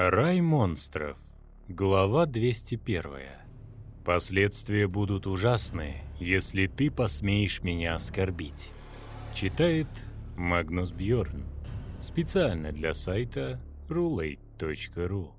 Рай монстров. Глава 201. Последствия будут ужасны, если ты посмеешь меня оскорбить. Читает Магнус Бьорн. Специально для сайта roulette.ru.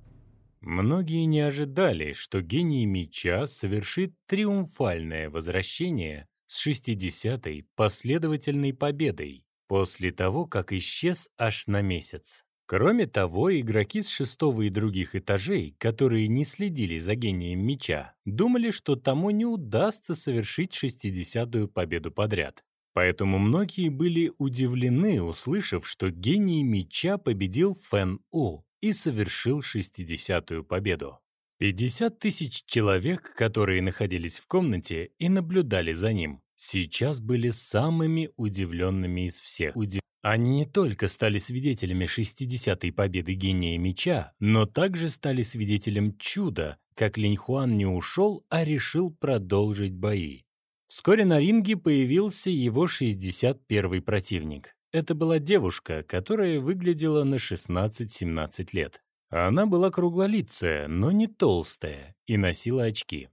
Многие не ожидали, что гений меча совершит триумфальное возвращение с 60-й последовательной победой после того, как исчез аж на месяц. Кроме того, игроки с шестого и других этажей, которые не следили за гением меча, думали, что тому не удастся совершить 60-ю победу подряд. Поэтому многие были удивлены, услышав, что гений меча победил Фэн У и совершил 60-ю победу. 50 тысяч человек, которые находились в комнате и наблюдали за ним, сейчас были самыми удивленными из всех. Они не только стали свидетелями 60-й победы гения меча, но также стали свидетелем чуда, как Линь Хуан не ушел, а решил продолжить бои. Вскоре на ринге появился его 61-й противник. Это была девушка, которая выглядела на 16-17 лет. Она была круглолицая, но не толстая, и носила очки.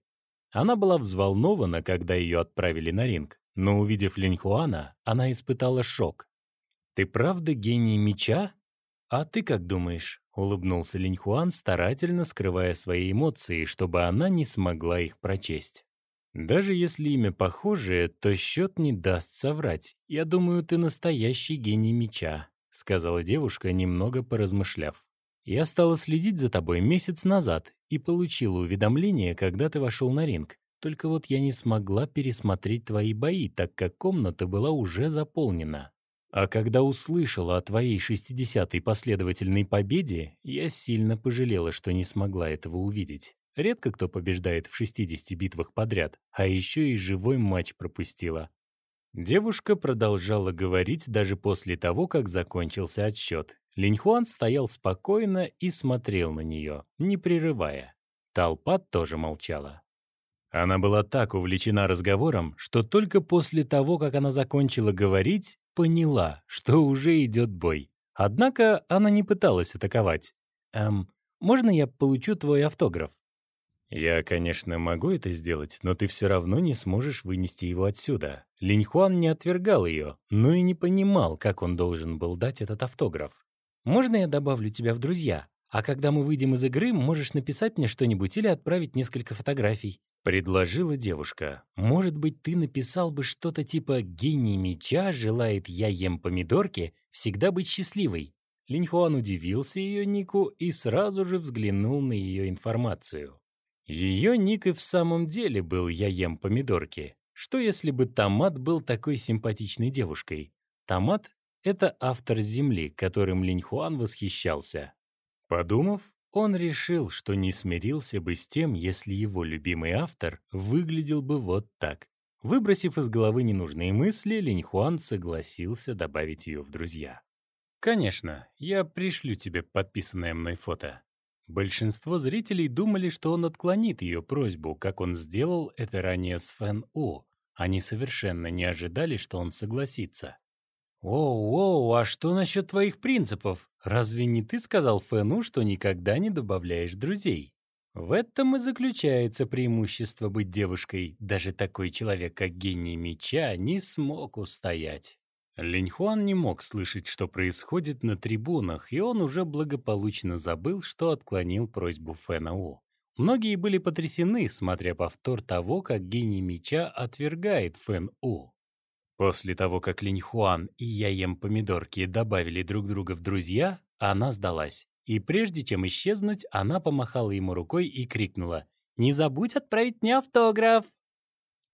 Она была взволнована, когда ее отправили на ринг, но увидев Линьхуана, она испытала шок. «Ты правда гений меча?» «А ты как думаешь?» — улыбнулся Линьхуан, старательно скрывая свои эмоции, чтобы она не смогла их прочесть. «Даже если имя похожее, то счет не даст соврать. Я думаю, ты настоящий гений меча», — сказала девушка, немного поразмышляв. «Я стала следить за тобой месяц назад и получила уведомление, когда ты вошел на ринг. Только вот я не смогла пересмотреть твои бои, так как комната была уже заполнена. А когда услышала о твоей 60-й последовательной победе, я сильно пожалела, что не смогла этого увидеть. Редко кто побеждает в 60 битвах подряд, а еще и живой матч пропустила. Девушка продолжала говорить даже после того, как закончился отсчет. Линьхуан стоял спокойно и смотрел на нее, не прерывая. Толпа тоже молчала. Она была так увлечена разговором, что только после того, как она закончила говорить, поняла, что уже идет бой. Однако она не пыталась атаковать. «Эм, можно я получу твой автограф?» «Я, конечно, могу это сделать, но ты все равно не сможешь вынести его отсюда». Линьхуан не отвергал ее, но и не понимал, как он должен был дать этот автограф. «Можно я добавлю тебя в друзья? А когда мы выйдем из игры, можешь написать мне что-нибудь или отправить несколько фотографий. Предложила девушка. «Может быть, ты написал бы что-то типа «Гений меча желает я ем помидорки, всегда быть счастливой». Линьхуан удивился ее нику и сразу же взглянул на ее информацию. Ее ник и в самом деле был «Я ем помидорки». Что если бы Томат был такой симпатичной девушкой? Томат — это автор Земли, которым Линьхуан восхищался. Подумав, он решил, что не смирился бы с тем, если его любимый автор выглядел бы вот так. Выбросив из головы ненужные мысли, Линьхуан согласился добавить ее в друзья. «Конечно, я пришлю тебе подписанное мной фото». Большинство зрителей думали, что он отклонит ее просьбу, как он сделал это ранее с Фэн У. Они совершенно не ожидали, что он согласится. «Оу-оу, а что насчет твоих принципов? Разве не ты сказал Фэну, что никогда не добавляешь друзей?» В этом и заключается преимущество быть девушкой. Даже такой человек, как гений меча, не смог устоять. Линьхуан не мог слышать, что происходит на трибунах, и он уже благополучно забыл, что отклонил просьбу Фэна У. Многие были потрясены, смотря повтор того, как гений меча отвергает Фэн У. После того, как Линь Хуан и Я ем помидорки добавили друг друга в друзья, она сдалась. И прежде чем исчезнуть, она помахала ему рукой и крикнула «Не забудь отправить мне автограф!»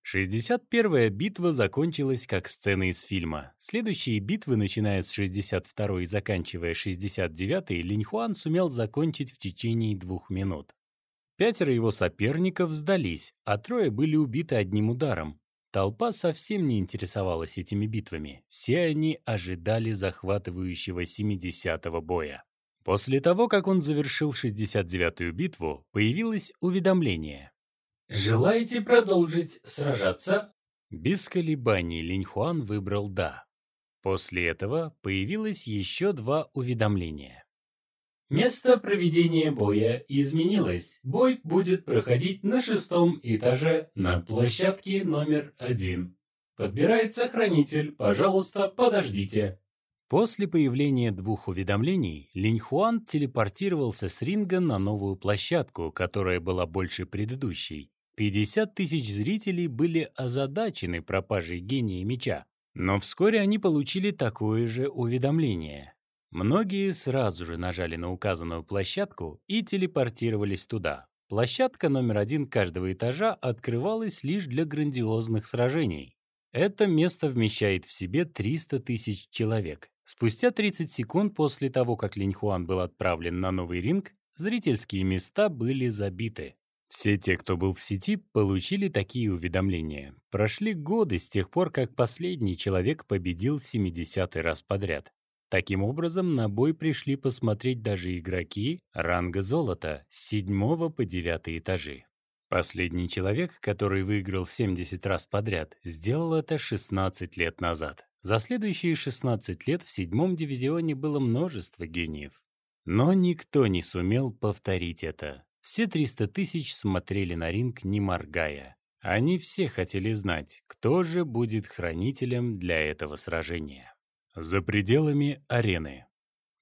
61-я битва закончилась как сцена из фильма. Следующие битвы, начиная с 62-й и заканчивая 69-й, Линьхуан сумел закончить в течение двух минут. Пятеро его соперников сдались, а трое были убиты одним ударом. Толпа совсем не интересовалась этими битвами. Все они ожидали захватывающего 70-го боя. После того, как он завершил 69-ю битву, появилось уведомление. «Желаете продолжить сражаться?» Без колебаний Линьхуан выбрал «да». После этого появилось еще два уведомления. Место проведения боя изменилось. Бой будет проходить на шестом этаже на площадке номер один. Подбирается хранитель, пожалуйста, подождите. После появления двух уведомлений Линь Хуан телепортировался с ринга на новую площадку, которая была больше предыдущей. 50 тысяч зрителей были озадачены пропажей гения меча, но вскоре они получили такое же уведомление. Многие сразу же нажали на указанную площадку и телепортировались туда. Площадка номер один каждого этажа открывалась лишь для грандиозных сражений. Это место вмещает в себе 300 тысяч человек. Спустя 30 секунд после того, как Линьхуан был отправлен на новый ринг, зрительские места были забиты. Все те, кто был в сети, получили такие уведомления. Прошли годы с тех пор, как последний человек победил 70-й раз подряд. Таким образом, на бой пришли посмотреть даже игроки ранга золота с 7 по 9 этажи. Последний человек, который выиграл 70 раз подряд, сделал это 16 лет назад. За следующие 16 лет в седьмом дивизионе было множество гениев. Но никто не сумел повторить это. Все 300 тысяч смотрели на ринг, не моргая. Они все хотели знать, кто же будет хранителем для этого сражения. За пределами арены.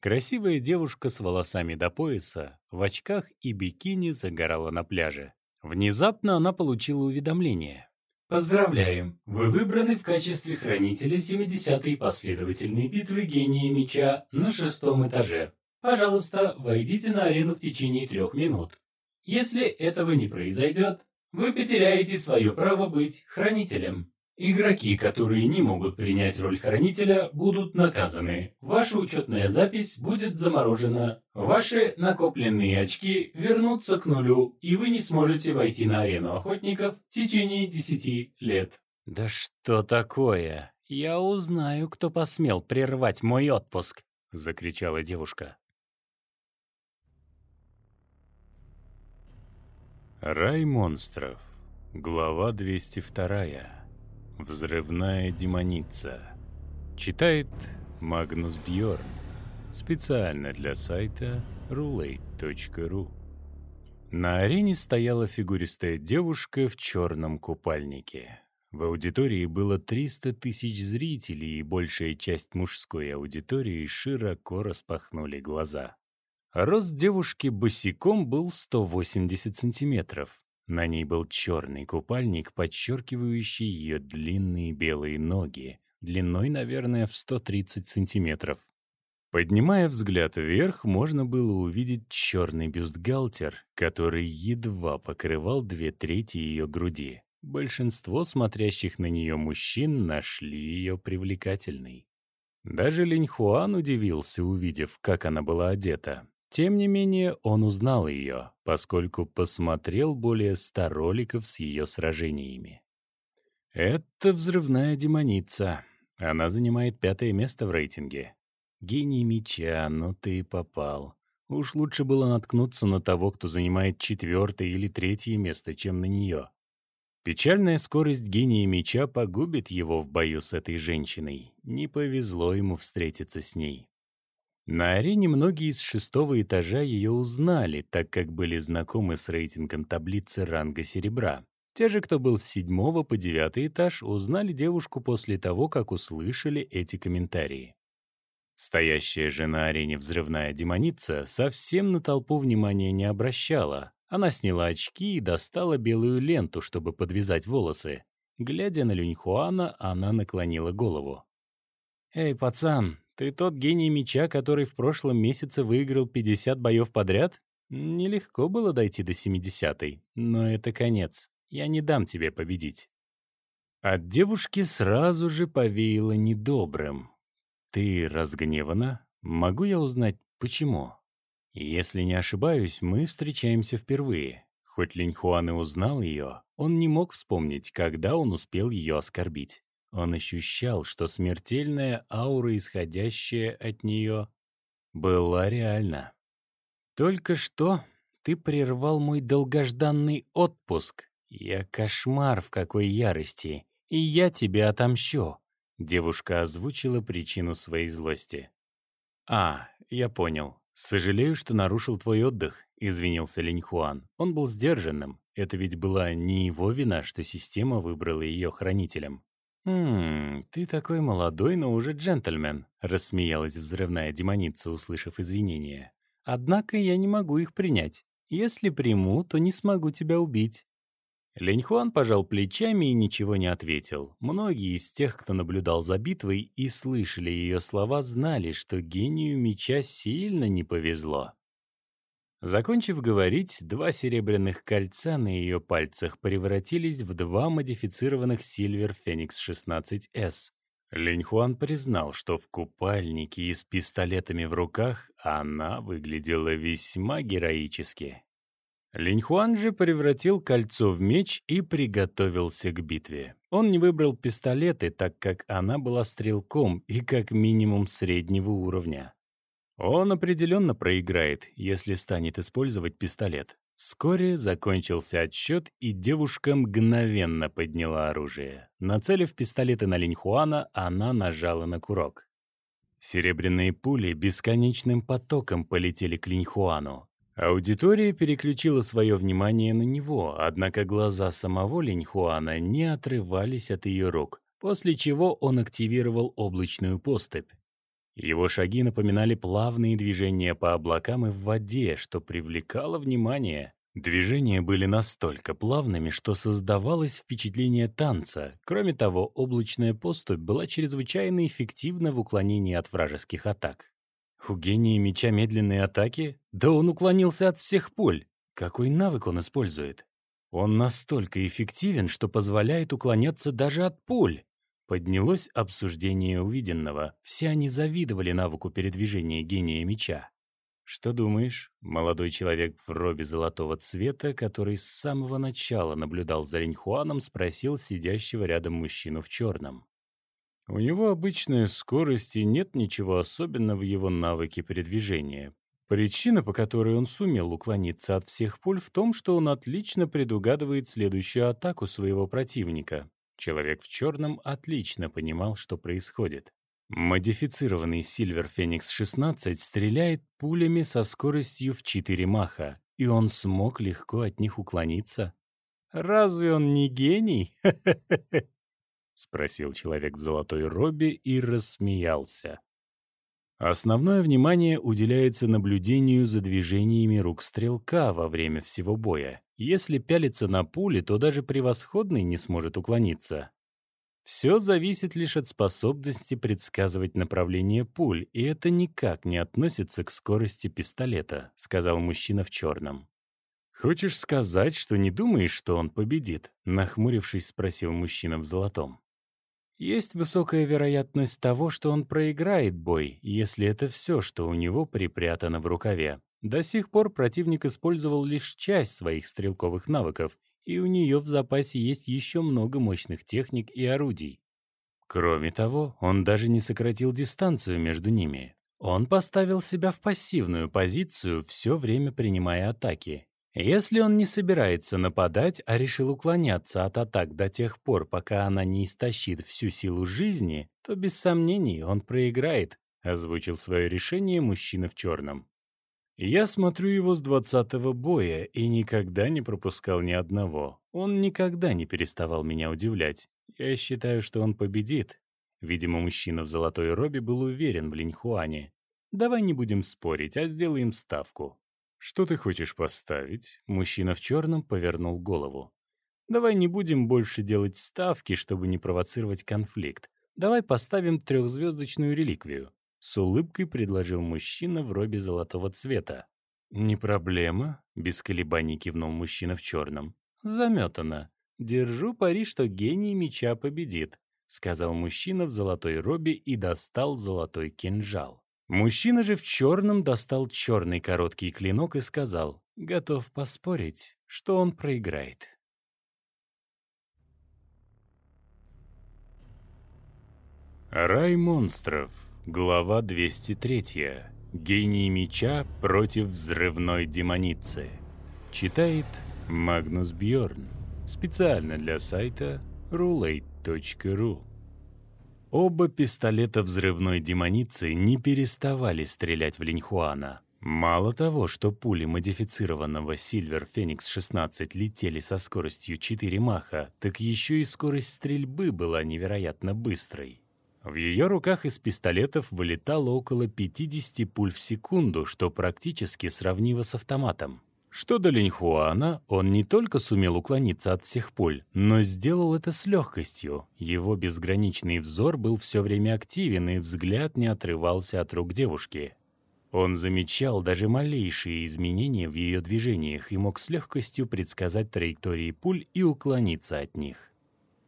Красивая девушка с волосами до пояса, в очках и бикини загорала на пляже. Внезапно она получила уведомление. Поздравляем! Вы выбраны в качестве хранителя 70-й последовательной битвы гения меча на шестом этаже. Пожалуйста, войдите на арену в течение трех минут. Если этого не произойдет, вы потеряете свое право быть хранителем. Игроки, которые не могут принять роль хранителя, будут наказаны. Ваша учетная запись будет заморожена. Ваши накопленные очки вернутся к нулю, и вы не сможете войти на арену охотников в течение 10 лет. «Да что такое? Я узнаю, кто посмел прервать мой отпуск!» — закричала девушка. Рай монстров. Глава 202. Взрывная демоница. Читает Магнус Бьорн. Специально для сайта roulette.ru. На арене стояла фигуристая девушка в черном купальнике. В аудитории было 300 тысяч зрителей, и большая часть мужской аудитории широко распахнули глаза. Рост девушки босиком был 180 сантиметров. На ней был черный купальник, подчеркивающий ее длинные белые ноги, длиной, наверное, в 130 сантиметров. Поднимая взгляд вверх, можно было увидеть черный бюстгальтер, который едва покрывал две трети ее груди. Большинство смотрящих на нее мужчин нашли ее привлекательной. Даже Линь Хуан удивился, увидев, как она была одета. Тем не менее, он узнал ее, поскольку посмотрел более ста роликов с ее сражениями. Это взрывная демоница. Она занимает пятое место в рейтинге. Гений меча, ну ты и попал. Уж лучше было наткнуться на того, кто занимает четвертое или третье место, чем на нее. Печальная скорость гения меча погубит его в бою с этой женщиной. Не повезло ему встретиться с ней. На арене многие из шестого этажа ее узнали, так как были знакомы с рейтингом таблицы ранга серебра. Те же, кто был с седьмого по девятый этаж, узнали девушку после того, как услышали эти комментарии. Стоящая же на арене взрывная демоница совсем на толпу внимания не обращала. Она сняла очки и достала белую ленту, чтобы подвязать волосы. Глядя на Люньхуана, она наклонила голову. «Эй, пацан, ты тот гений меча, который в прошлом месяце выиграл 50 боев подряд? Нелегко было дойти до 70-й, но это конец. Я не дам тебе победить. От девушки сразу же повеяло недобрым. Ты разгневана? Могу я узнать, почему? Если не ошибаюсь, мы встречаемся впервые. Хоть Линь Хуан и узнал ее, он не мог вспомнить, когда он успел ее оскорбить. Он ощущал, что смертельная аура, исходящая от нее, была реальна. «Только что ты прервал мой долгожданный отпуск. Я кошмар в какой ярости, и я тебе отомщу», — девушка озвучила причину своей злости. «А, я понял. «Сожалею, что нарушил твой отдых», — извинился Линьхуан. Он был сдержанным. Это ведь была не его вина, что система выбрала ее хранителем. «Хм, ты такой молодой, но уже джентльмен», — рассмеялась взрывная демоница, услышав извинения. «Однако я не могу их принять. Если приму, то не смогу тебя убить». Леньхуан пожал плечами и ничего не ответил. Многие из тех, кто наблюдал за битвой и слышали ее слова, знали, что гению меча сильно не повезло. Закончив говорить, два серебряных кольца на ее пальцах превратились в два модифицированных Silver Phoenix 16S. Леньхуан признал, что в купальнике и с пистолетами в руках она выглядела весьма героически. Линьхуан же превратил кольцо в меч и приготовился к битве. Он не выбрал пистолеты, так как она была стрелком и как минимум среднего уровня. Он определенно проиграет, если станет использовать пистолет. Вскоре закончился отсчет, и девушка мгновенно подняла оружие. Нацелив пистолеты на Линьхуана, она нажала на курок. Серебряные пули бесконечным потоком полетели к Линьхуану. Аудитория переключила свое внимание на него, однако глаза самого Линьхуана не отрывались от ее рук, после чего он активировал облачную поступь. Его шаги напоминали плавные движения по облакам и в воде, что привлекало внимание. Движения были настолько плавными, что создавалось впечатление танца. Кроме того, облачная поступь была чрезвычайно эффективна в уклонении от вражеских атак. У гения меча медленные атаки? Да он уклонился от всех пуль. Какой навык он использует? Он настолько эффективен, что позволяет уклоняться даже от пуль. Поднялось обсуждение увиденного. Все они завидовали навыку передвижения гения меча. «Что думаешь?» Молодой человек в робе золотого цвета, который с самого начала наблюдал за Линьхуаном, спросил сидящего рядом мужчину в черном. У него обычная скорость и нет ничего особенного в его навыке передвижения. Причина, по которой он сумел уклониться от всех пуль, в том, что он отлично предугадывает следующую атаку своего противника. Человек в черном отлично понимал, что происходит. Модифицированный Silver Phoenix 16 стреляет пулями со скоростью в 4 маха, и он смог легко от них уклониться. Разве он не гений? — спросил человек в золотой робе и рассмеялся. Основное внимание уделяется наблюдению за движениями рук стрелка во время всего боя. Если пялиться на пули, то даже превосходный не сможет уклониться. Все зависит лишь от способности предсказывать направление пуль, и это никак не относится к скорости пистолета, сказал мужчина в черном. «Хочешь сказать, что не думаешь, что он победит?» Нахмурившись, спросил мужчина в золотом. Есть высокая вероятность того, что он проиграет бой, если это все, что у него припрятано в рукаве. До сих пор противник использовал лишь часть своих стрелковых навыков, и у нее в запасе есть еще много мощных техник и орудий. Кроме того, он даже не сократил дистанцию между ними. Он поставил себя в пассивную позицию, все время принимая атаки, если он не собирается нападать, а решил уклоняться от атак до тех пор, пока она не истощит всю силу жизни, то без сомнений он проиграет, озвучил свое решение мужчина в черном. Я смотрю его с двадцатого боя и никогда не пропускал ни одного. Он никогда не переставал меня удивлять. Я считаю, что он победит. Видимо, мужчина в золотой робе был уверен в Линьхуане. Давай не будем спорить, а сделаем ставку. «Что ты хочешь поставить?» Мужчина в черном повернул голову. «Давай не будем больше делать ставки, чтобы не провоцировать конфликт. Давай поставим трехзвездочную реликвию», — с улыбкой предложил мужчина в робе золотого цвета. «Не проблема», — без колебаний кивнул мужчина в черном. «Заметано. Держу пари, что гений меча победит», — сказал мужчина в золотой робе и достал золотой кинжал. Мужчина же в черном достал черный короткий клинок и сказал, готов поспорить, что он проиграет. Рай монстров. Глава 203. Гений меча против взрывной демоницы. Читает Магнус Бьорн. Специально для сайта roulette.ru. Оба пистолета взрывной демоницы не переставали стрелять в Линьхуана. Мало того, что пули модифицированного Silver Phoenix 16 летели со скоростью 4 маха, так еще и скорость стрельбы была невероятно быстрой. В ее руках из пистолетов вылетало около 50 пуль в секунду, что практически сравнимо с автоматом. Что до Линьхуана, он не только сумел уклониться от всех пуль, но сделал это с легкостью. Его безграничный взор был все время активен, и взгляд не отрывался от рук девушки. Он замечал даже малейшие изменения в ее движениях и мог с легкостью предсказать траектории пуль и уклониться от них.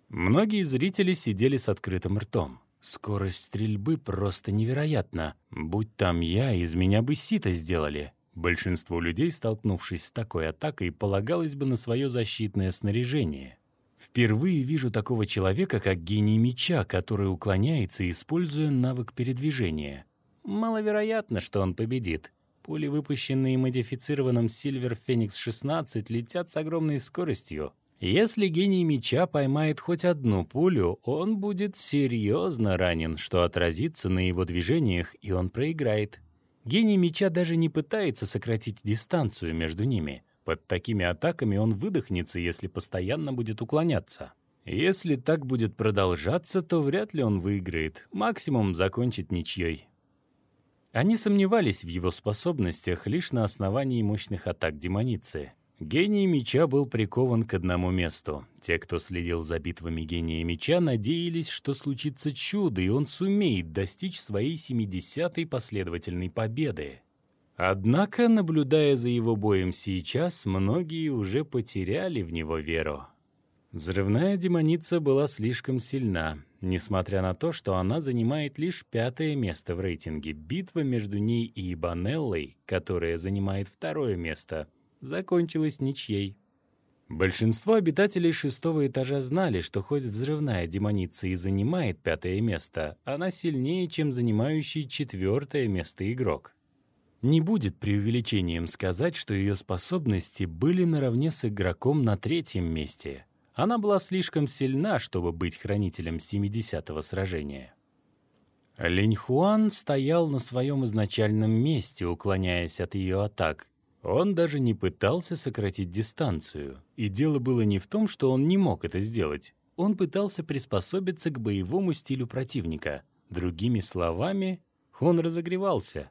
Многие зрители сидели с открытым ртом. Скорость стрельбы просто невероятна. Будь там я, из меня бы сито сделали. Большинство людей, столкнувшись с такой атакой, полагалось бы на свое защитное снаряжение. Впервые вижу такого человека, как гений меча, который уклоняется, используя навык передвижения — Маловероятно, что он победит. Пули, выпущенные модифицированным Silver Phoenix 16, летят с огромной скоростью. Если гений меча поймает хоть одну пулю, он будет серьезно ранен, что отразится на его движениях, и он проиграет. Гений меча даже не пытается сократить дистанцию между ними. Под такими атаками он выдохнется, если постоянно будет уклоняться. Если так будет продолжаться, то вряд ли он выиграет. Максимум закончит ничьей. Они сомневались в его способностях лишь на основании мощных атак демоницы. Гений меча был прикован к одному месту. Те, кто следил за битвами гения меча, надеялись, что случится чудо, и он сумеет достичь своей 70-й последовательной победы. Однако, наблюдая за его боем сейчас, многие уже потеряли в него веру. Взрывная демоница была слишком сильна, несмотря на то, что она занимает лишь пятое место в рейтинге. Битва между ней и Банеллой, которая занимает второе место, закончилась ничьей. Большинство обитателей шестого этажа знали, что хоть взрывная демоница и занимает пятое место, она сильнее, чем занимающий четвертое место игрок. Не будет преувеличением сказать, что ее способности были наравне с игроком на третьем месте — она была слишком сильна, чтобы быть хранителем 70-го сражения. Линь Хуан стоял на своем изначальном месте, уклоняясь от ее атак. Он даже не пытался сократить дистанцию. И дело было не в том, что он не мог это сделать. Он пытался приспособиться к боевому стилю противника. Другими словами, он разогревался.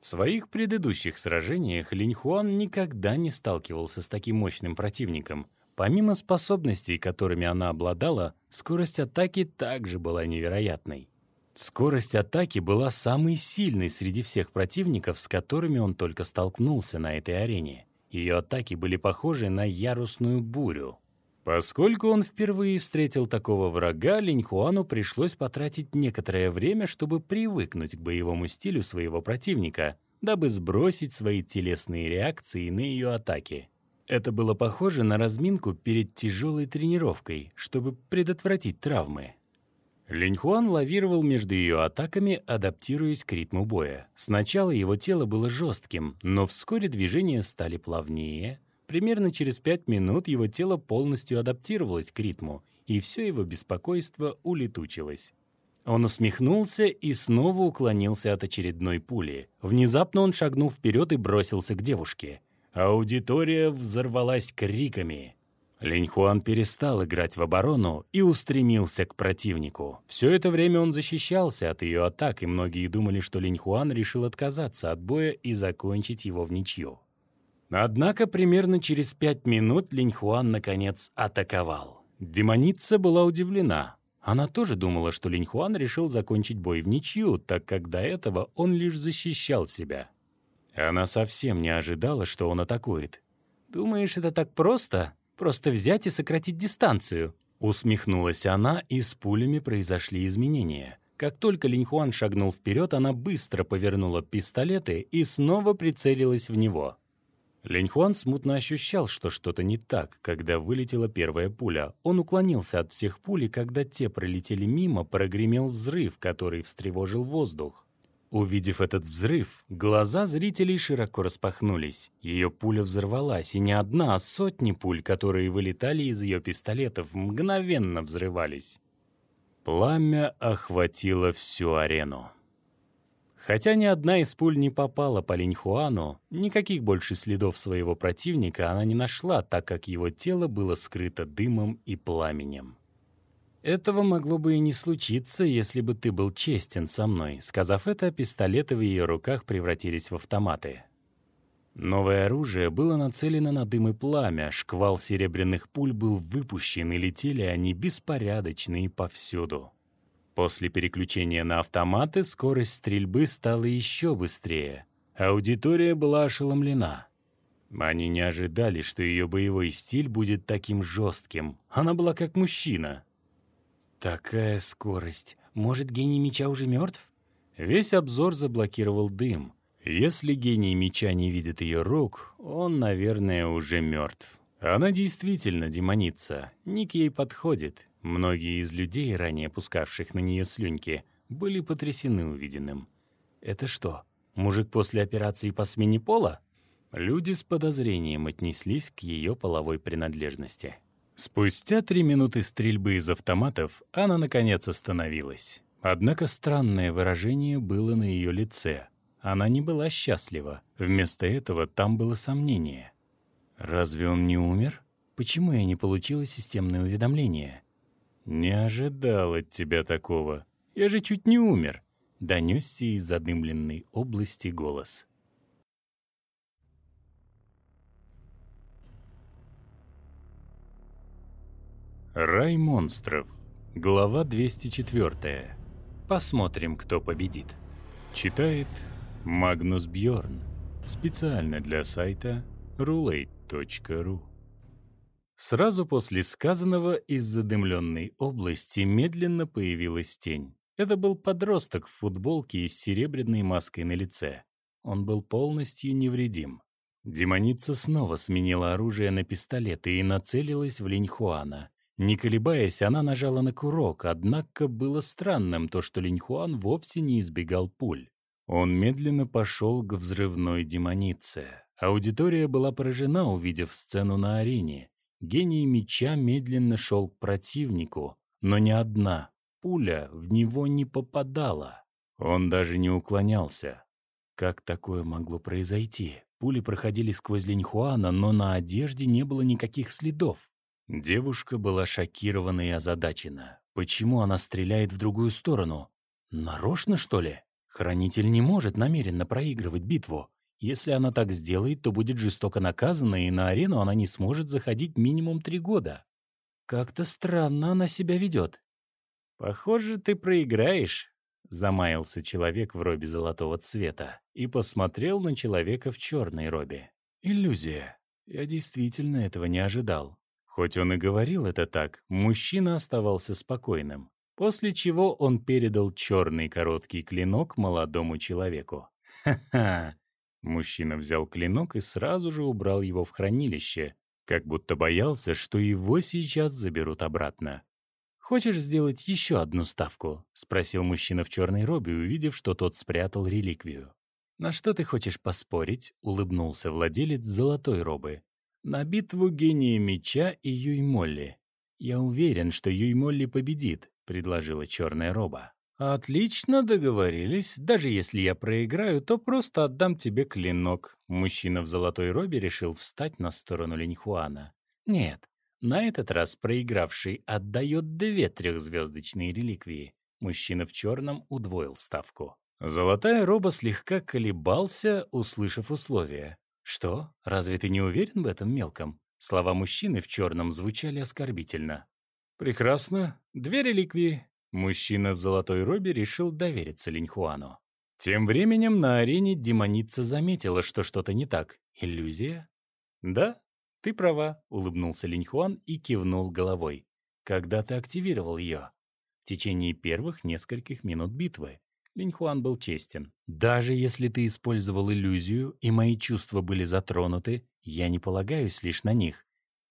В своих предыдущих сражениях Линь Хуан никогда не сталкивался с таким мощным противником — Помимо способностей, которыми она обладала, скорость атаки также была невероятной. Скорость атаки была самой сильной среди всех противников, с которыми он только столкнулся на этой арене. Ее атаки были похожи на ярусную бурю. Поскольку он впервые встретил такого врага, Линьхуану пришлось потратить некоторое время, чтобы привыкнуть к боевому стилю своего противника, дабы сбросить свои телесные реакции на ее атаки. Это было похоже на разминку перед тяжелой тренировкой, чтобы предотвратить травмы. Линьхуан лавировал между ее атаками, адаптируясь к ритму боя. Сначала его тело было жестким, но вскоре движения стали плавнее. Примерно через пять минут его тело полностью адаптировалось к ритму, и все его беспокойство улетучилось. Он усмехнулся и снова уклонился от очередной пули. Внезапно он шагнул вперед и бросился к девушке — Аудитория взорвалась криками. Линьхуан перестал играть в оборону и устремился к противнику. Все это время он защищался от ее атак, и многие думали, что Линьхуан решил отказаться от боя и закончить его в ничью. Однако примерно через пять минут Линьхуан наконец атаковал. Демоница была удивлена. Она тоже думала, что Линьхуан решил закончить бой в ничью, так как до этого он лишь защищал себя. Она совсем не ожидала, что он атакует. «Думаешь, это так просто? Просто взять и сократить дистанцию?» Усмехнулась она, и с пулями произошли изменения. Как только Линьхуан шагнул вперед, она быстро повернула пистолеты и снова прицелилась в него. Линьхуан смутно ощущал, что что-то не так, когда вылетела первая пуля. Он уклонился от всех пуль, и когда те пролетели мимо, прогремел взрыв, который встревожил воздух. Увидев этот взрыв, глаза зрителей широко распахнулись. Ее пуля взорвалась, и не одна, а сотни пуль, которые вылетали из ее пистолетов, мгновенно взрывались. Пламя охватило всю арену. Хотя ни одна из пуль не попала по Линьхуану, никаких больше следов своего противника она не нашла, так как его тело было скрыто дымом и пламенем. «Этого могло бы и не случиться, если бы ты был честен со мной», сказав это, пистолеты в ее руках превратились в автоматы. Новое оружие было нацелено на дым и пламя, шквал серебряных пуль был выпущен, и летели они беспорядочно и повсюду. После переключения на автоматы скорость стрельбы стала еще быстрее. Аудитория была ошеломлена. Они не ожидали, что ее боевой стиль будет таким жестким. Она была как мужчина. Такая скорость. Может, гений меча уже мертв? Весь обзор заблокировал дым. Если гений меча не видит ее рук, он, наверное, уже мертв. Она действительно демоница. Ник ей подходит. Многие из людей, ранее пускавших на нее слюньки, были потрясены увиденным. Это что, мужик после операции по смене пола? Люди с подозрением отнеслись к ее половой принадлежности. Спустя три минуты стрельбы из автоматов она, наконец, остановилась. Однако странное выражение было на ее лице. Она не была счастлива. Вместо этого там было сомнение. «Разве он не умер? Почему я не получила системное уведомление?» «Не ожидал от тебя такого. Я же чуть не умер», — донесся из задымленной области голос. Рай монстров. Глава 204. Посмотрим, кто победит. Читает Магнус Бьорн. Специально для сайта roulette.ru. Сразу после сказанного из задымленной области медленно появилась тень. Это был подросток в футболке и с серебряной маской на лице. Он был полностью невредим. Демоница снова сменила оружие на пистолеты и нацелилась в Линьхуана. Не колебаясь, она нажала на курок, однако было странным то, что Линьхуан вовсе не избегал пуль. Он медленно пошел к взрывной демонице. Аудитория была поражена, увидев сцену на арене. Гений меча медленно шел к противнику, но ни одна пуля в него не попадала. Он даже не уклонялся. Как такое могло произойти? Пули проходили сквозь Линьхуана, но на одежде не было никаких следов. Девушка была шокирована и озадачена. Почему она стреляет в другую сторону? Нарочно, что ли? Хранитель не может намеренно проигрывать битву. Если она так сделает, то будет жестоко наказана, и на арену она не сможет заходить минимум три года. Как-то странно она себя ведет. «Похоже, ты проиграешь», — замаялся человек в робе золотого цвета и посмотрел на человека в черной робе. «Иллюзия. Я действительно этого не ожидал». Хоть он и говорил это так, мужчина оставался спокойным, после чего он передал черный короткий клинок молодому человеку. «Ха-ха! Мужчина взял клинок и сразу же убрал его в хранилище, как будто боялся, что его сейчас заберут обратно. «Хочешь сделать еще одну ставку?» — спросил мужчина в черной робе, увидев, что тот спрятал реликвию. «На что ты хочешь поспорить?» — улыбнулся владелец золотой робы. «На битву гения меча и Юй Молли. Я уверен, что Юй Молли победит», — предложила черная роба. «Отлично договорились. Даже если я проиграю, то просто отдам тебе клинок». Мужчина в золотой робе решил встать на сторону Линьхуана. «Нет, на этот раз проигравший отдает две трехзвездочные реликвии». Мужчина в черном удвоил ставку. Золотая роба слегка колебался, услышав условия. «Что? Разве ты не уверен в этом мелком?» Слова мужчины в черном звучали оскорбительно. «Прекрасно. Две реликвии. Мужчина в золотой робе решил довериться Линьхуану. Тем временем на арене демоница заметила, что что-то не так. Иллюзия? Да, ты права, улыбнулся Линьхуан и кивнул головой. Когда ты активировал ее? В течение первых нескольких минут битвы. Линьхуан был честен. «Даже если ты использовал иллюзию, и мои чувства были затронуты, я не полагаюсь лишь на них.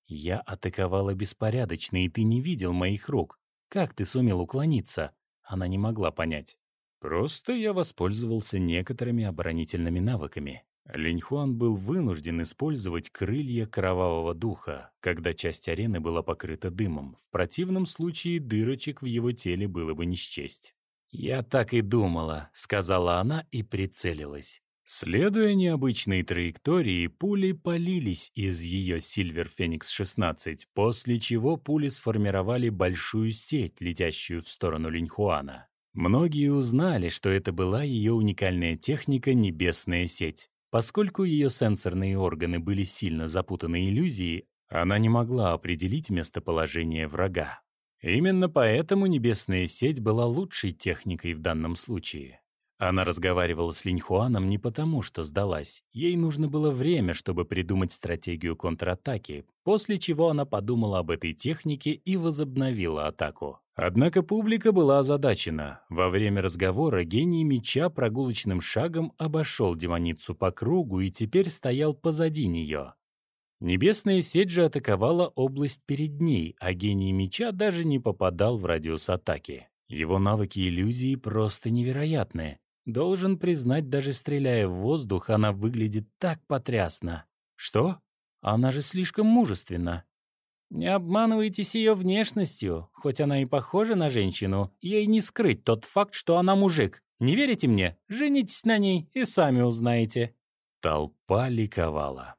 Я атаковала беспорядочно, и ты не видел моих рук. Как ты сумел уклониться? Она не могла понять. Просто я воспользовался некоторыми оборонительными навыками. Линьхуан был вынужден использовать крылья кровавого духа, когда часть арены была покрыта дымом. В противном случае дырочек в его теле было бы не счесть. «Я так и думала», — сказала она и прицелилась. Следуя необычной траектории, пули полились из ее Silver Phoenix 16, после чего пули сформировали большую сеть, летящую в сторону Линьхуана. Многие узнали, что это была ее уникальная техника «Небесная сеть». Поскольку ее сенсорные органы были сильно запутаны иллюзией, она не могла определить местоположение врага. Именно поэтому небесная сеть была лучшей техникой в данном случае. Она разговаривала с Линьхуаном не потому, что сдалась. Ей нужно было время, чтобы придумать стратегию контратаки, после чего она подумала об этой технике и возобновила атаку. Однако публика была озадачена. Во время разговора гений меча прогулочным шагом обошел демоницу по кругу и теперь стоял позади нее. Небесная сеть же атаковала область перед ней, а гений меча даже не попадал в радиус атаки. Его навыки иллюзии просто невероятны. Должен признать, даже стреляя в воздух, она выглядит так потрясно. Что? Она же слишком мужественна. Не обманывайтесь ее внешностью. Хоть она и похожа на женщину, ей не скрыть тот факт, что она мужик. Не верите мне? Женитесь на ней и сами узнаете. Толпа ликовала.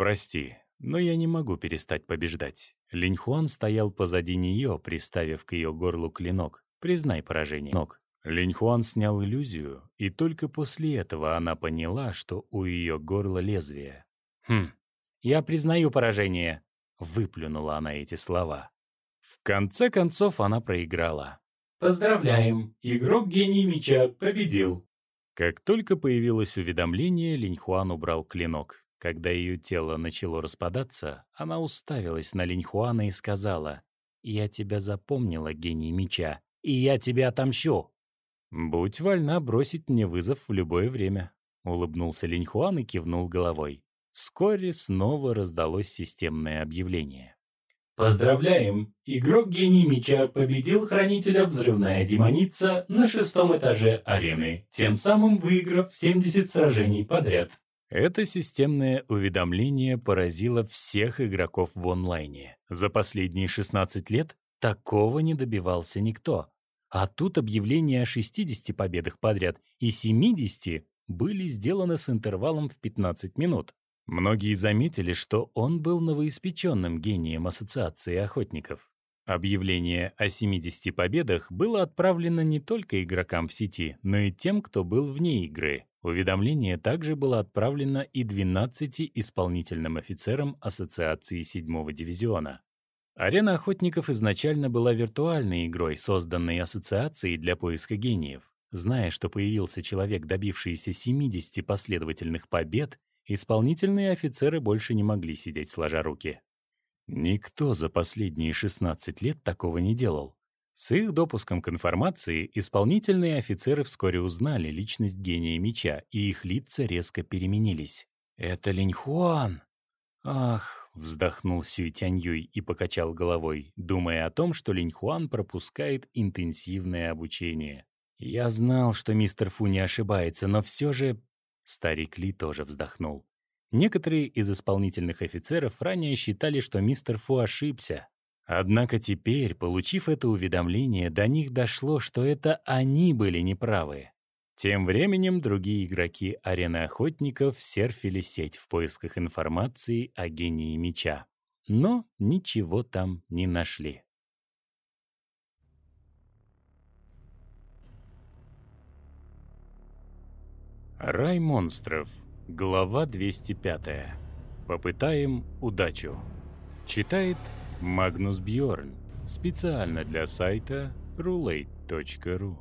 «Прости, но я не могу перестать побеждать». Линьхуан стоял позади нее, приставив к ее горлу клинок. «Признай поражение». Ног. Линьхуан снял иллюзию, и только после этого она поняла, что у ее горла лезвие. «Хм, я признаю поражение», — выплюнула она эти слова. В конце концов она проиграла. «Поздравляем! Игрок гений меча победил!» Как только появилось уведомление, Линьхуан убрал клинок. Когда ее тело начало распадаться, она уставилась на Линьхуана и сказала, «Я тебя запомнила, гений меча, и я тебя отомщу!» «Будь вольна бросить мне вызов в любое время», — улыбнулся Линьхуан и кивнул головой. Вскоре снова раздалось системное объявление. Поздравляем! Игрок Гений Меча победил Хранителя Взрывная Демоница на шестом этаже арены, тем самым выиграв 70 сражений подряд. Это системное уведомление поразило всех игроков в онлайне. За последние 16 лет такого не добивался никто. А тут объявления о 60 победах подряд и 70 были сделаны с интервалом в 15 минут. Многие заметили, что он был новоиспеченным гением Ассоциации охотников. Объявление о 70 победах было отправлено не только игрокам в сети, но и тем, кто был вне игры. Уведомление также было отправлено и 12 исполнительным офицерам Ассоциации 7 дивизиона. Арена охотников изначально была виртуальной игрой, созданной Ассоциацией для поиска гениев. Зная, что появился человек, добившийся 70 последовательных побед, исполнительные офицеры больше не могли сидеть сложа руки. Никто за последние 16 лет такого не делал. С их допуском к информации исполнительные офицеры вскоре узнали личность гения меча, и их лица резко переменились. «Это Линьхуан!» «Ах!» — вздохнул Сюй Тяньюй и покачал головой, думая о том, что Линьхуан пропускает интенсивное обучение. «Я знал, что мистер Фу не ошибается, но все же...» Старик Ли тоже вздохнул. Некоторые из исполнительных офицеров ранее считали, что мистер Фу ошибся, Однако теперь, получив это уведомление, до них дошло, что это они были неправы. Тем временем другие игроки арены охотников серфили сеть в поисках информации о гении меча. Но ничего там не нашли. Рай монстров. Глава 205. Попытаем удачу. Читает Магнус Бьорн. Специально для сайта roulette.ru.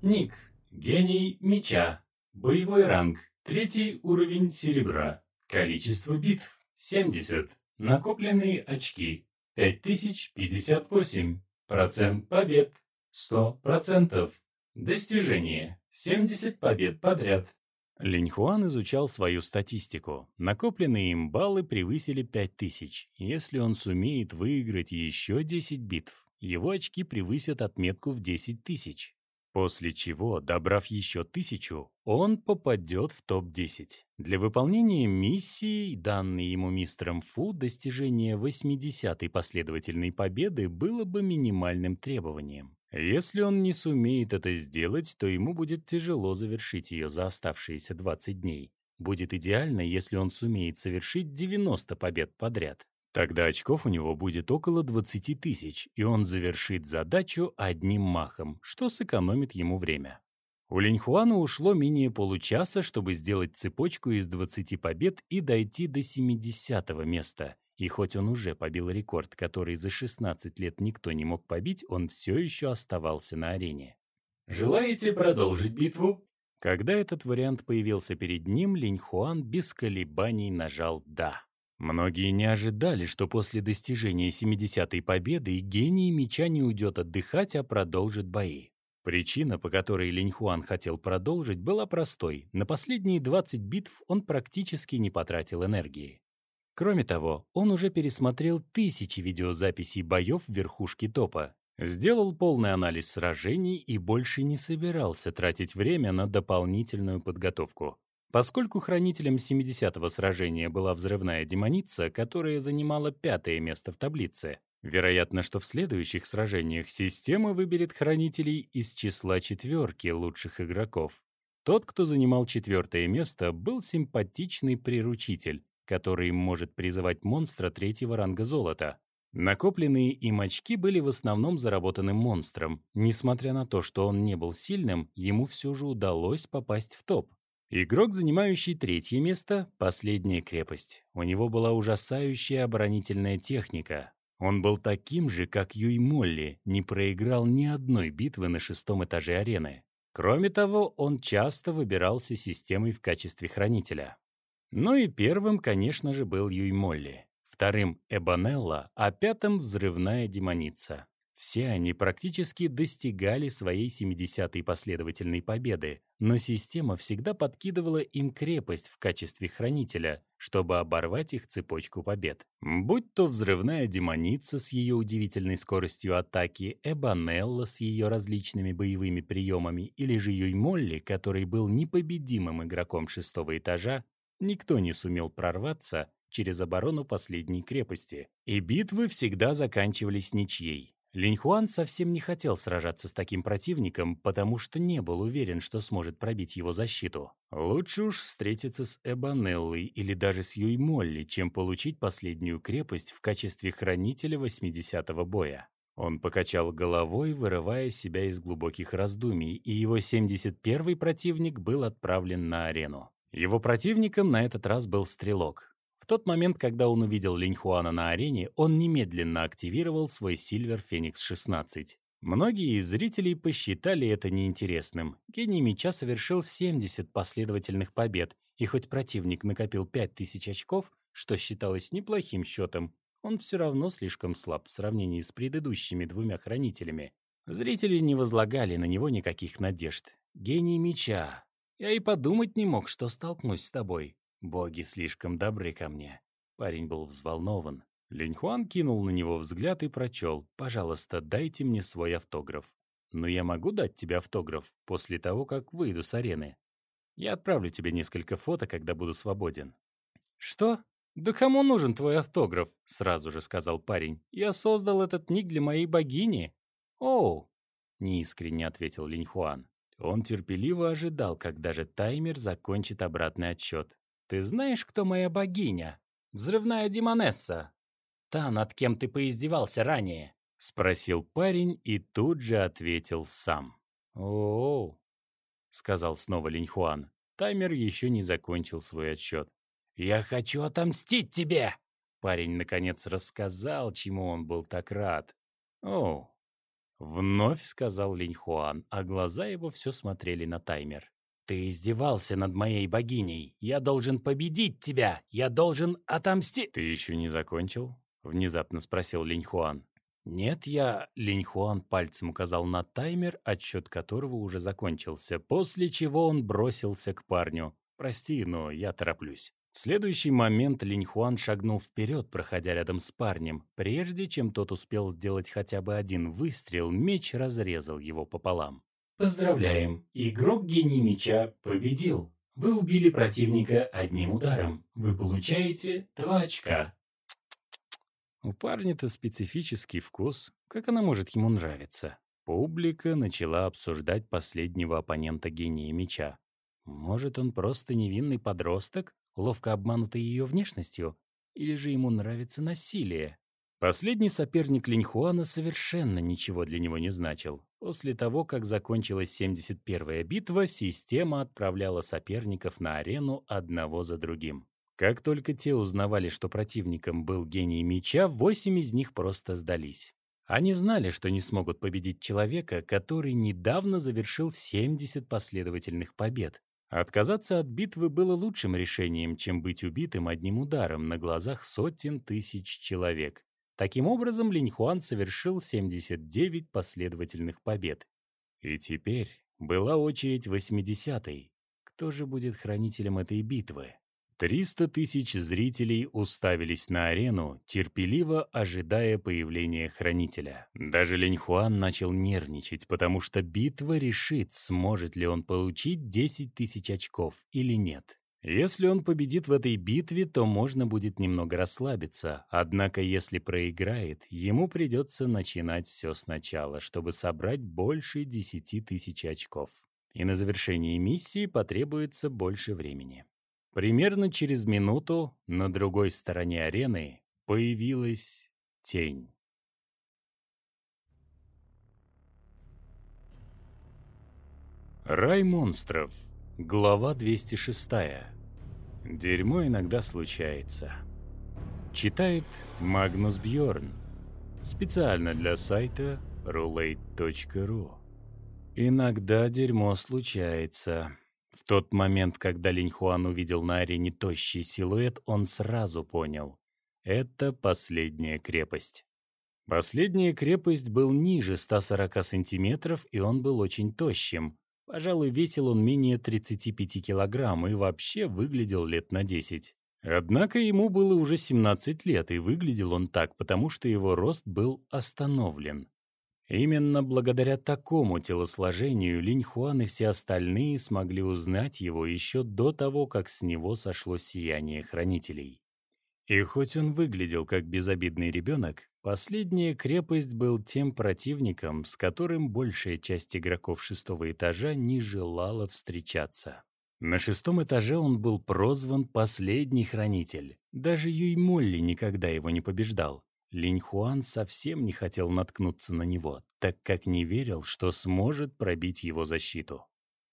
Ник. Гений меча. Боевой ранг. Третий уровень серебра. Количество битв. 70. Накопленные очки. 5058. Процент побед. 100%. Достижение. 70 побед подряд. Линьхуан изучал свою статистику. Накопленные им баллы превысили 5000. Если он сумеет выиграть еще 10 битв, его очки превысят отметку в 10 тысяч. После чего, добрав еще тысячу, он попадет в топ-10. Для выполнения миссии, данной ему мистером Фу, достижение 80-й последовательной победы было бы минимальным требованием. Если он не сумеет это сделать, то ему будет тяжело завершить ее за оставшиеся 20 дней. Будет идеально, если он сумеет совершить 90 побед подряд. Тогда очков у него будет около 20 тысяч, и он завершит задачу одним махом, что сэкономит ему время. У Линьхуана ушло менее получаса, чтобы сделать цепочку из 20 побед и дойти до 70 места. И хоть он уже побил рекорд, который за 16 лет никто не мог побить, он все еще оставался на арене. Желаете продолжить битву? Когда этот вариант появился перед ним, Линь Хуан без колебаний нажал «да». Многие не ожидали, что после достижения 70-й победы гений меча не уйдет отдыхать, а продолжит бои. Причина, по которой Линь Хуан хотел продолжить, была простой. На последние 20 битв он практически не потратил энергии. Кроме того, он уже пересмотрел тысячи видеозаписей боев в верхушке топа, сделал полный анализ сражений и больше не собирался тратить время на дополнительную подготовку. Поскольку хранителем 70-го сражения была взрывная демоница, которая занимала пятое место в таблице, Вероятно, что в следующих сражениях система выберет хранителей из числа четверки лучших игроков. Тот, кто занимал четвертое место, был симпатичный приручитель, который может призывать монстра третьего ранга золота. Накопленные им очки были в основном заработаны монстром. Несмотря на то, что он не был сильным, ему все же удалось попасть в топ. Игрок, занимающий третье место — последняя крепость. У него была ужасающая оборонительная техника, он был таким же, как Юй Молли, не проиграл ни одной битвы на шестом этаже арены. Кроме того, он часто выбирался системой в качестве хранителя. Ну и первым, конечно же, был Юй Молли, вторым — Эбонелла, а пятым — взрывная демоница. Все они практически достигали своей 70-й последовательной победы, но система всегда подкидывала им крепость в качестве хранителя, чтобы оборвать их цепочку побед. Будь то взрывная демоница с ее удивительной скоростью атаки, Эбанелла с ее различными боевыми приемами или же Юй Молли, который был непобедимым игроком шестого этажа, никто не сумел прорваться через оборону последней крепости, и битвы всегда заканчивались ничьей. Линьхуан совсем не хотел сражаться с таким противником, потому что не был уверен, что сможет пробить его защиту. Лучше уж встретиться с Эбанеллой или даже с Юй Молли, чем получить последнюю крепость в качестве хранителя 80-го боя. Он покачал головой, вырывая себя из глубоких раздумий, и его 71-й противник был отправлен на арену. Его противником на этот раз был Стрелок. В тот момент, когда он увидел Линьхуана на арене, он немедленно активировал свой Silver Phoenix 16. Многие из зрителей посчитали это неинтересным. Гений меча совершил 70 последовательных побед, и хоть противник накопил 5000 очков, что считалось неплохим счетом, он все равно слишком слаб в сравнении с предыдущими двумя хранителями. Зрители не возлагали на него никаких надежд. Гений меча. Я и подумать не мог, что столкнусь с тобой. Боги слишком добры ко мне. Парень был взволнован. Линьхуан кинул на него взгляд и прочел. «Пожалуйста, дайте мне свой автограф». «Но я могу дать тебе автограф после того, как выйду с арены. Я отправлю тебе несколько фото, когда буду свободен». «Что? Да кому нужен твой автограф?» — сразу же сказал парень. «Я создал этот ник для моей богини». «Оу!» — неискренне ответил Линьхуан. Он терпеливо ожидал, когда же таймер закончит обратный отсчет. Ты знаешь, кто моя богиня? Взрывная демонесса. Та, над кем ты поиздевался ранее?» — спросил парень и тут же ответил сам. «О-о-о», — сказал снова Линьхуан. Таймер еще не закончил свой отсчет. «Я хочу отомстить тебе!» Парень, наконец, рассказал, чему он был так рад. «О!» — вновь сказал Линьхуан, а глаза его все смотрели на таймер. «Ты издевался над моей богиней. Я должен победить тебя. Я должен отомстить». «Ты еще не закончил?» — внезапно спросил Линьхуан. «Нет, я...» — Линьхуан пальцем указал на таймер, отсчет которого уже закончился, после чего он бросился к парню. «Прости, но я тороплюсь». В следующий момент Линьхуан шагнул вперед, проходя рядом с парнем. Прежде чем тот успел сделать хотя бы один выстрел, меч разрезал его пополам. Поздравляем! Игрок Гений Меча победил. Вы убили противника одним ударом. Вы получаете 2 очка. У парня-то специфический вкус. Как она может ему нравиться? Публика начала обсуждать последнего оппонента гения меча. Может, он просто невинный подросток, ловко обманутый ее внешностью? Или же ему нравится насилие? Последний соперник Линьхуана совершенно ничего для него не значил. После того, как закончилась 71-я битва, система отправляла соперников на арену одного за другим. Как только те узнавали, что противником был гений меча, восемь из них просто сдались. Они знали, что не смогут победить человека, который недавно завершил 70 последовательных побед. Отказаться от битвы было лучшим решением, чем быть убитым одним ударом на глазах сотен тысяч человек. Таким образом, Линьхуан совершил 79 последовательных побед. И теперь была очередь 80-й. Кто же будет хранителем этой битвы? 300 тысяч зрителей уставились на арену, терпеливо ожидая появления хранителя. Даже Линьхуан начал нервничать, потому что битва решит, сможет ли он получить 10 тысяч очков или нет. Если он победит в этой битве, то можно будет немного расслабиться, однако если проиграет, ему придется начинать все сначала, чтобы собрать больше 10 тысяч очков. И на завершении миссии потребуется больше времени. Примерно через минуту на другой стороне арены появилась тень. Рай монстров. Глава 206. Дерьмо иногда случается. Читает Магнус Бьорн. Специально для сайта roulette.ru. Иногда дерьмо случается. В тот момент, когда Линь Хуан увидел на арене тощий силуэт, он сразу понял — это последняя крепость. Последняя крепость был ниже 140 сантиметров, и он был очень тощим. Пожалуй, весил он менее 35 килограмм и вообще выглядел лет на 10. Однако ему было уже 17 лет, и выглядел он так, потому что его рост был остановлен. Именно благодаря такому телосложению Линь Хуан и все остальные смогли узнать его еще до того, как с него сошло сияние хранителей. И хоть он выглядел как безобидный ребенок, последняя крепость был тем противником, с которым большая часть игроков шестого этажа не желала встречаться. На шестом этаже он был прозван «Последний хранитель». Даже Юй Молли никогда его не побеждал. Линь Хуан совсем не хотел наткнуться на него, так как не верил, что сможет пробить его защиту.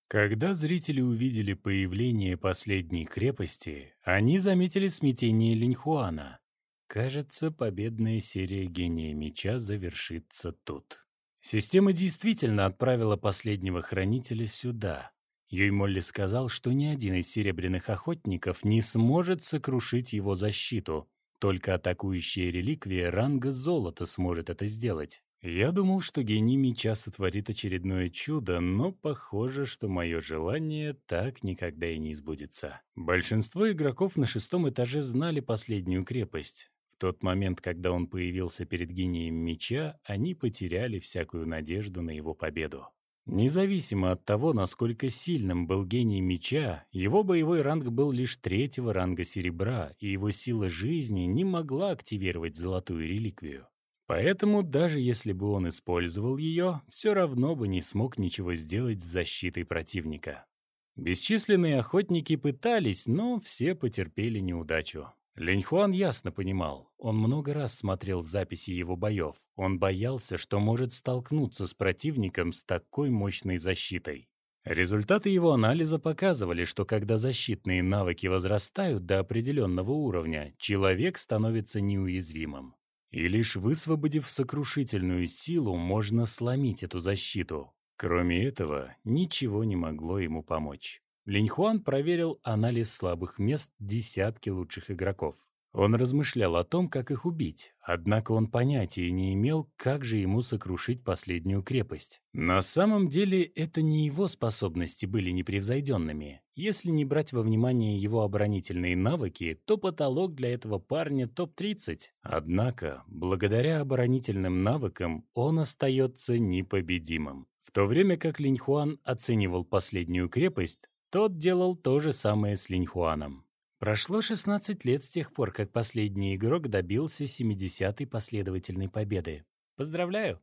Когда зрители увидели появление последней крепости, они заметили смятение Линьхуана. Кажется, победная серия Гения Меча завершится тут. Система действительно отправила последнего хранителя сюда. Юй Молли сказал, что ни один из серебряных охотников не сможет сокрушить его защиту, только атакующая реликвия ранга золота сможет это сделать. Я думал, что гений меча сотворит очередное чудо, но похоже, что мое желание так никогда и не сбудется. Большинство игроков на шестом этаже знали последнюю крепость. В тот момент, когда он появился перед гением меча, они потеряли всякую надежду на его победу. Независимо от того, насколько сильным был гений меча, его боевой ранг был лишь третьего ранга серебра, и его сила жизни не могла активировать золотую реликвию. Поэтому даже если бы он использовал ее, все равно бы не смог ничего сделать с защитой противника. Бесчисленные охотники пытались, но все потерпели неудачу. Леньхуан ясно понимал, он много раз смотрел записи его боев. Он боялся, что может столкнуться с противником с такой мощной защитой. Результаты его анализа показывали, что когда защитные навыки возрастают до определенного уровня, человек становится неуязвимым. И лишь высвободив сокрушительную силу, можно сломить эту защиту. Кроме этого, ничего не могло ему помочь. Линьхуан проверил анализ слабых мест десятки лучших игроков. Он размышлял о том, как их убить, однако он понятия не имел, как же ему сокрушить последнюю крепость. На самом деле, это не его способности были непревзойденными. Если не брать во внимание его оборонительные навыки, то потолок для этого парня топ-30. Однако, благодаря оборонительным навыкам, он остается непобедимым. В то время как Линьхуан оценивал последнюю крепость, тот делал то же самое с Линьхуаном. Прошло 16 лет с тех пор, как последний игрок добился 70-й последовательной победы. Поздравляю!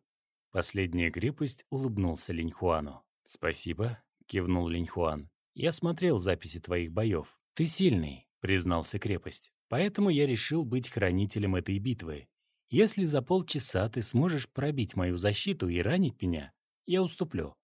Последняя крепость улыбнулся Линьхуану. «Спасибо», — кивнул Линьхуан. «Я смотрел записи твоих боев. Ты сильный», — признался крепость. «Поэтому я решил быть хранителем этой битвы. Если за полчаса ты сможешь пробить мою защиту и ранить меня, я уступлю.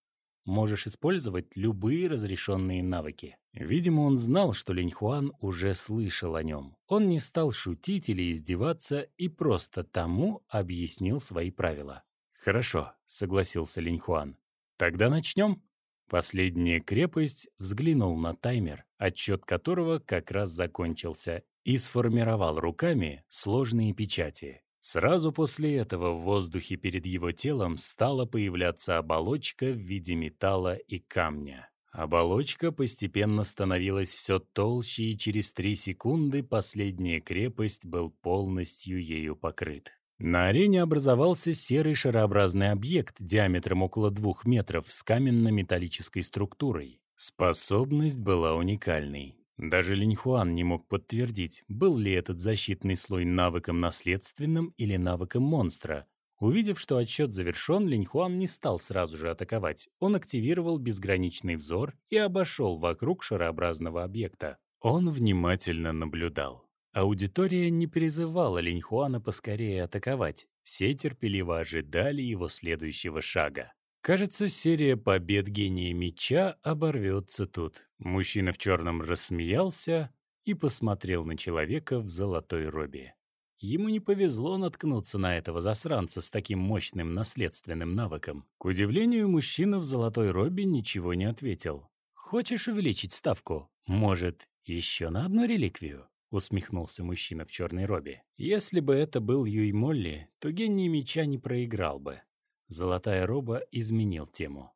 Можешь использовать любые разрешенные навыки». Видимо, он знал, что Линьхуан уже слышал о нем. Он не стал шутить или издеваться и просто тому объяснил свои правила. «Хорошо», — согласился Линьхуан. «Тогда начнем?» Последняя крепость взглянул на таймер, отчет которого как раз закончился, и сформировал руками сложные печати. Сразу после этого в воздухе перед его телом стала появляться оболочка в виде металла и камня. Оболочка постепенно становилась все толще, и через три секунды последняя крепость был полностью ею покрыт. На арене образовался серый шарообразный объект диаметром около двух метров с каменно-металлической структурой. Способность была уникальной. Даже Линьхуан не мог подтвердить, был ли этот защитный слой навыком наследственным или навыком монстра. Увидев, что отсчет завершен, Линьхуан не стал сразу же атаковать. Он активировал безграничный взор и обошел вокруг шарообразного объекта. Он внимательно наблюдал. Аудитория не призывала Линьхуана поскорее атаковать. Все терпеливо ожидали его следующего шага. Кажется, серия побед гения меча оборвется тут. Мужчина в черном рассмеялся и посмотрел на человека в золотой робе. Ему не повезло наткнуться на этого засранца с таким мощным наследственным навыком. К удивлению, мужчина в золотой робе ничего не ответил. «Хочешь увеличить ставку? Может, еще на одну реликвию?» усмехнулся мужчина в черной робе. Если бы это был Юй Молли, то гений меча не проиграл бы. Золотая роба изменил тему.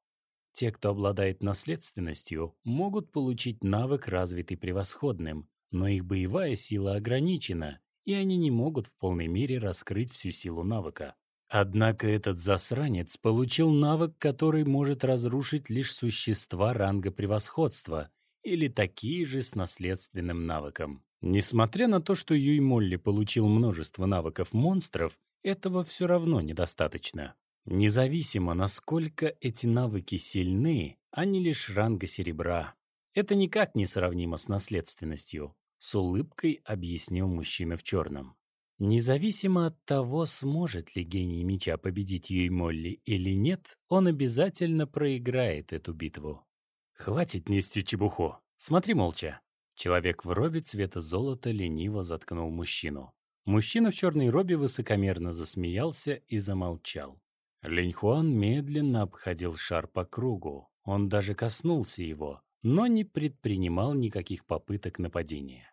Те, кто обладает наследственностью, могут получить навык, развитый превосходным, но их боевая сила ограничена, и они не могут в полной мере раскрыть всю силу навыка. Однако этот засранец получил навык, который может разрушить лишь существа ранга превосходства или такие же с наследственным навыком. Несмотря на то, что Юй Молли получил множество навыков монстров, этого все равно недостаточно. Независимо, насколько эти навыки сильны, они лишь ранга серебра. Это никак не сравнимо с наследственностью, с улыбкой объяснил мужчина в черном. Независимо от того, сможет ли гений меча победить Юй Молли или нет, он обязательно проиграет эту битву. «Хватит нести чебуху. Смотри молча». Человек в робе цвета золота лениво заткнул мужчину. Мужчина в черной робе высокомерно засмеялся и замолчал. Линьхуан медленно обходил шар по кругу. Он даже коснулся его, но не предпринимал никаких попыток нападения.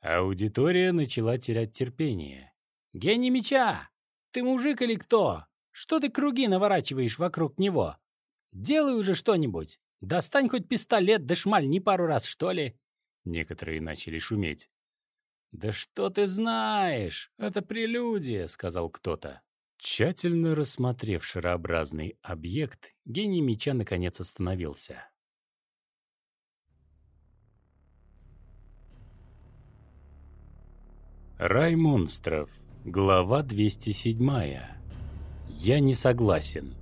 Аудитория начала терять терпение. «Гений меча! Ты мужик или кто? Что ты круги наворачиваешь вокруг него? Делай уже что-нибудь! Достань хоть пистолет, да шмальни пару раз, что ли!» Некоторые начали шуметь. «Да что ты знаешь? Это прелюдия», — сказал кто-то. Тщательно рассмотрев шарообразный объект, гений меча наконец остановился. Рай монстров. Глава 207. Я не согласен.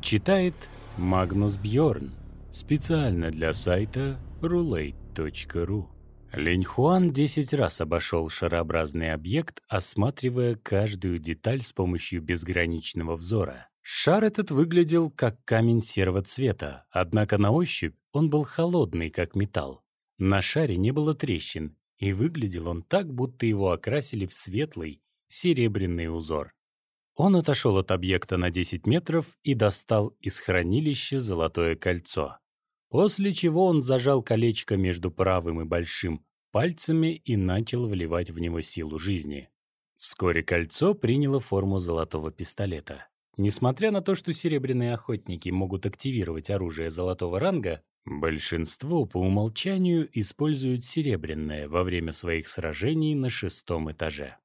Читает Магнус Бьорн. Специально для сайта Roulette Ру. Линьхуан десять раз обошел шарообразный объект, осматривая каждую деталь с помощью безграничного взора. Шар этот выглядел как камень серого цвета, однако на ощупь он был холодный, как металл. На шаре не было трещин, и выглядел он так, будто его окрасили в светлый, серебряный узор. Он отошел от объекта на 10 метров и достал из хранилища золотое кольцо после чего он зажал колечко между правым и большим пальцами и начал вливать в него силу жизни. Вскоре кольцо приняло форму золотого пистолета. Несмотря на то, что серебряные охотники могут активировать оружие золотого ранга, большинство по умолчанию используют серебряное во время своих сражений на шестом этаже.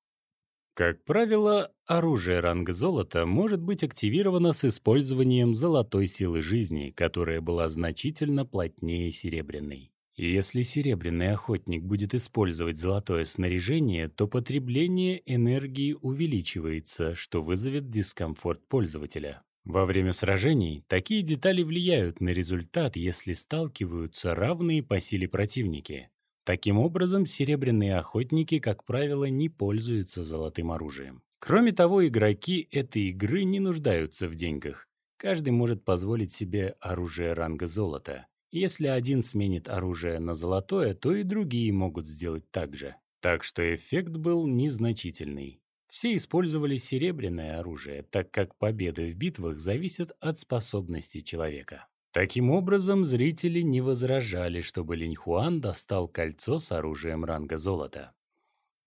Как правило, оружие ранга золота может быть активировано с использованием золотой силы жизни, которая была значительно плотнее серебряной. Если серебряный охотник будет использовать золотое снаряжение, то потребление энергии увеличивается, что вызовет дискомфорт пользователя. Во время сражений такие детали влияют на результат, если сталкиваются равные по силе противники. Таким образом, серебряные охотники, как правило, не пользуются золотым оружием. Кроме того, игроки этой игры не нуждаются в деньгах. Каждый может позволить себе оружие ранга золота. Если один сменит оружие на золотое, то и другие могут сделать так же. Так что эффект был незначительный. Все использовали серебряное оружие, так как победы в битвах зависят от способностей человека. Таким образом, зрители не возражали, чтобы Линь Хуан достал кольцо с оружием ранга золота.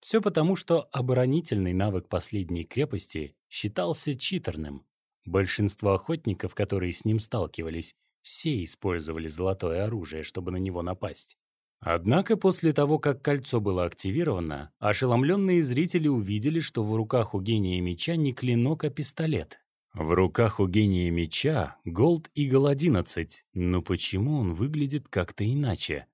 Все потому, что оборонительный навык последней крепости считался читерным. Большинство охотников, которые с ним сталкивались, все использовали золотое оружие, чтобы на него напасть. Однако после того, как кольцо было активировано, ошеломленные зрители увидели, что в руках у гения меча не клинок, а пистолет. В руках у гения меча Gold Eagle 11, но почему он выглядит как-то иначе?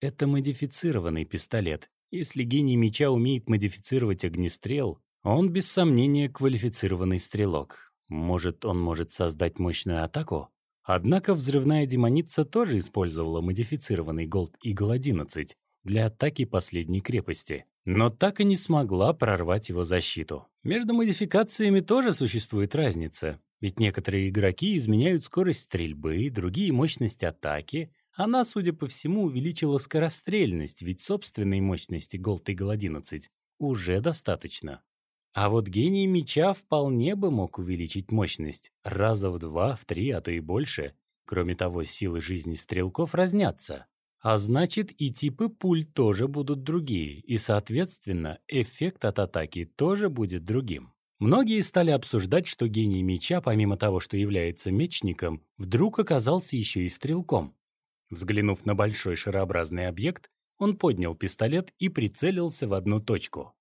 Это модифицированный пистолет. Если гений меча умеет модифицировать огнестрел, он без сомнения квалифицированный стрелок. Может, он может создать мощную атаку? Однако взрывная демоница тоже использовала модифицированный Gold Eagle 11 для атаки последней крепости но так и не смогла прорвать его защиту. Между модификациями тоже существует разница, ведь некоторые игроки изменяют скорость стрельбы, другие — мощность атаки. Она, судя по всему, увеличила скорострельность, ведь собственной мощности Gold Eagle 11 уже достаточно. А вот гений меча вполне бы мог увеличить мощность раза в два, в три, а то и больше. Кроме того, силы жизни стрелков разнятся. А значит, и типы пуль тоже будут другие, и, соответственно, эффект от атаки тоже будет другим. Многие стали обсуждать, что гений меча, помимо того, что является мечником, вдруг оказался еще и стрелком. Взглянув на большой шарообразный объект, он поднял пистолет и прицелился в одну точку.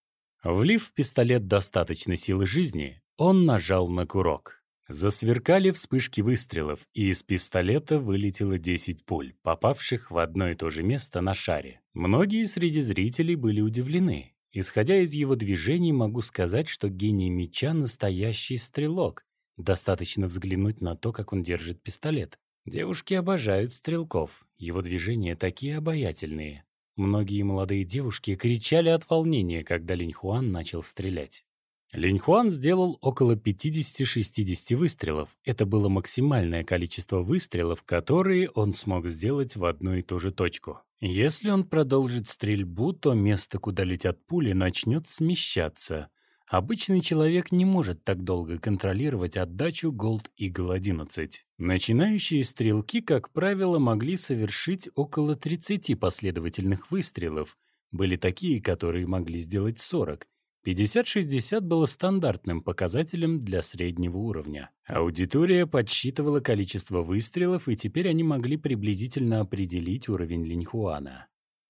Влив в пистолет достаточно силы жизни, он нажал на курок. Засверкали вспышки выстрелов, и из пистолета вылетело 10 пуль, попавших в одно и то же место на шаре. Многие среди зрителей были удивлены. Исходя из его движений, могу сказать, что гений меча — настоящий стрелок. Достаточно взглянуть на то, как он держит пистолет. Девушки обожают стрелков, его движения такие обаятельные. Многие молодые девушки кричали от волнения, когда Линь Хуан начал стрелять. Линьхуан сделал около 50-60 выстрелов. Это было максимальное количество выстрелов, которые он смог сделать в одну и ту же точку. Если он продолжит стрельбу, то место, куда летят пули, начнет смещаться. Обычный человек не может так долго контролировать отдачу Gold Eagle 11. Начинающие стрелки, как правило, могли совершить около 30 последовательных выстрелов. Были такие, которые могли сделать 40. 50-60 было стандартным показателем для среднего уровня. Аудитория подсчитывала количество выстрелов, и теперь они могли приблизительно определить уровень Линьхуана.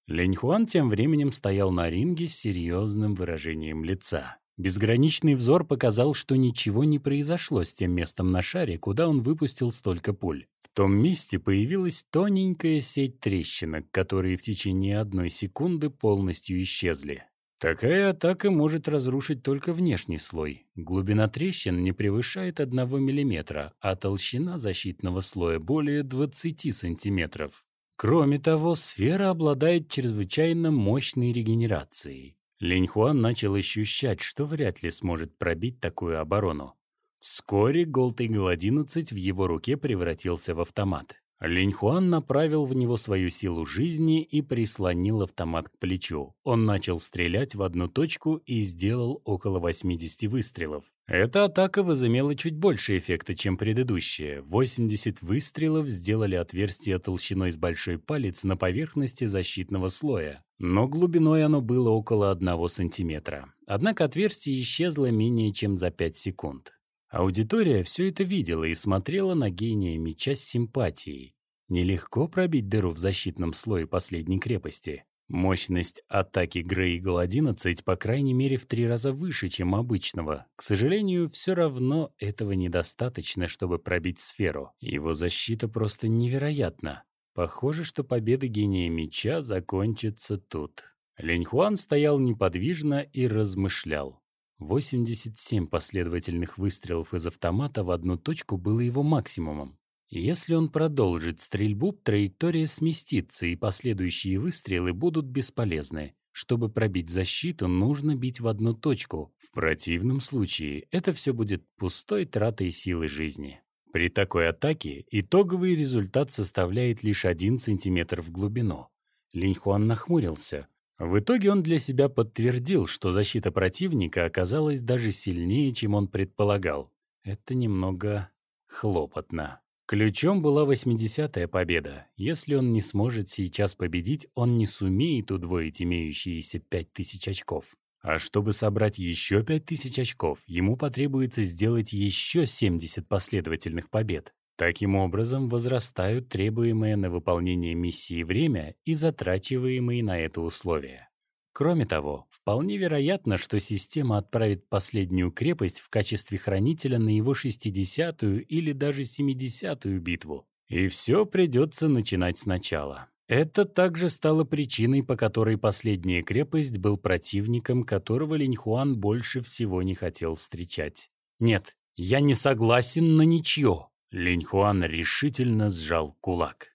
Линьхуан тем временем стоял на ринге с серьезным выражением лица. Безграничный взор показал, что ничего не произошло с тем местом на шаре, куда он выпустил столько пуль. В том месте появилась тоненькая сеть трещинок, которые в течение одной секунды полностью исчезли. Такая атака может разрушить только внешний слой. Глубина трещин не превышает 1 мм, а толщина защитного слоя более 20 см. Кроме того, сфера обладает чрезвычайно мощной регенерацией. Линьхуан начал ощущать, что вряд ли сможет пробить такую оборону. Вскоре Голд Игл 11 в его руке превратился в автомат. Линьхуан направил в него свою силу жизни и прислонил автомат к плечу. Он начал стрелять в одну точку и сделал около 80 выстрелов. Эта атака возымела чуть больше эффекта, чем предыдущая. 80 выстрелов сделали отверстие толщиной с большой палец на поверхности защитного слоя. Но глубиной оно было около 1 сантиметра. Однако отверстие исчезло менее чем за 5 секунд. Аудитория все это видела и смотрела на гения меча с симпатией. Нелегко пробить дыру в защитном слое последней крепости. Мощность атаки Грейгл 11 по крайней мере в три раза выше, чем обычного. К сожалению, все равно этого недостаточно, чтобы пробить сферу. Его защита просто невероятна. Похоже, что победа гения меча закончится тут. Линь Хуан стоял неподвижно и размышлял. 87 последовательных выстрелов из автомата в одну точку было его максимумом. Если он продолжит стрельбу, траектория сместится, и последующие выстрелы будут бесполезны. Чтобы пробить защиту, нужно бить в одну точку. В противном случае это все будет пустой тратой силы жизни. При такой атаке итоговый результат составляет лишь 1 см в глубину. Линьхуан нахмурился. В итоге он для себя подтвердил, что защита противника оказалась даже сильнее, чем он предполагал. Это немного хлопотно. Ключом была 80-я победа. Если он не сможет сейчас победить, он не сумеет удвоить имеющиеся 5000 очков. А чтобы собрать еще 5000 очков, ему потребуется сделать еще 70 последовательных побед. Таким образом, возрастают требуемое на выполнение миссии время и затрачиваемые на это условия. Кроме того, вполне вероятно, что система отправит последнюю крепость в качестве хранителя на его 60-ю или даже 70-ю битву. И все придется начинать сначала. Это также стало причиной, по которой последняя крепость был противником, которого Линьхуан больше всего не хотел встречать. «Нет, я не согласен на ничье!» Линьхуан решительно сжал кулак.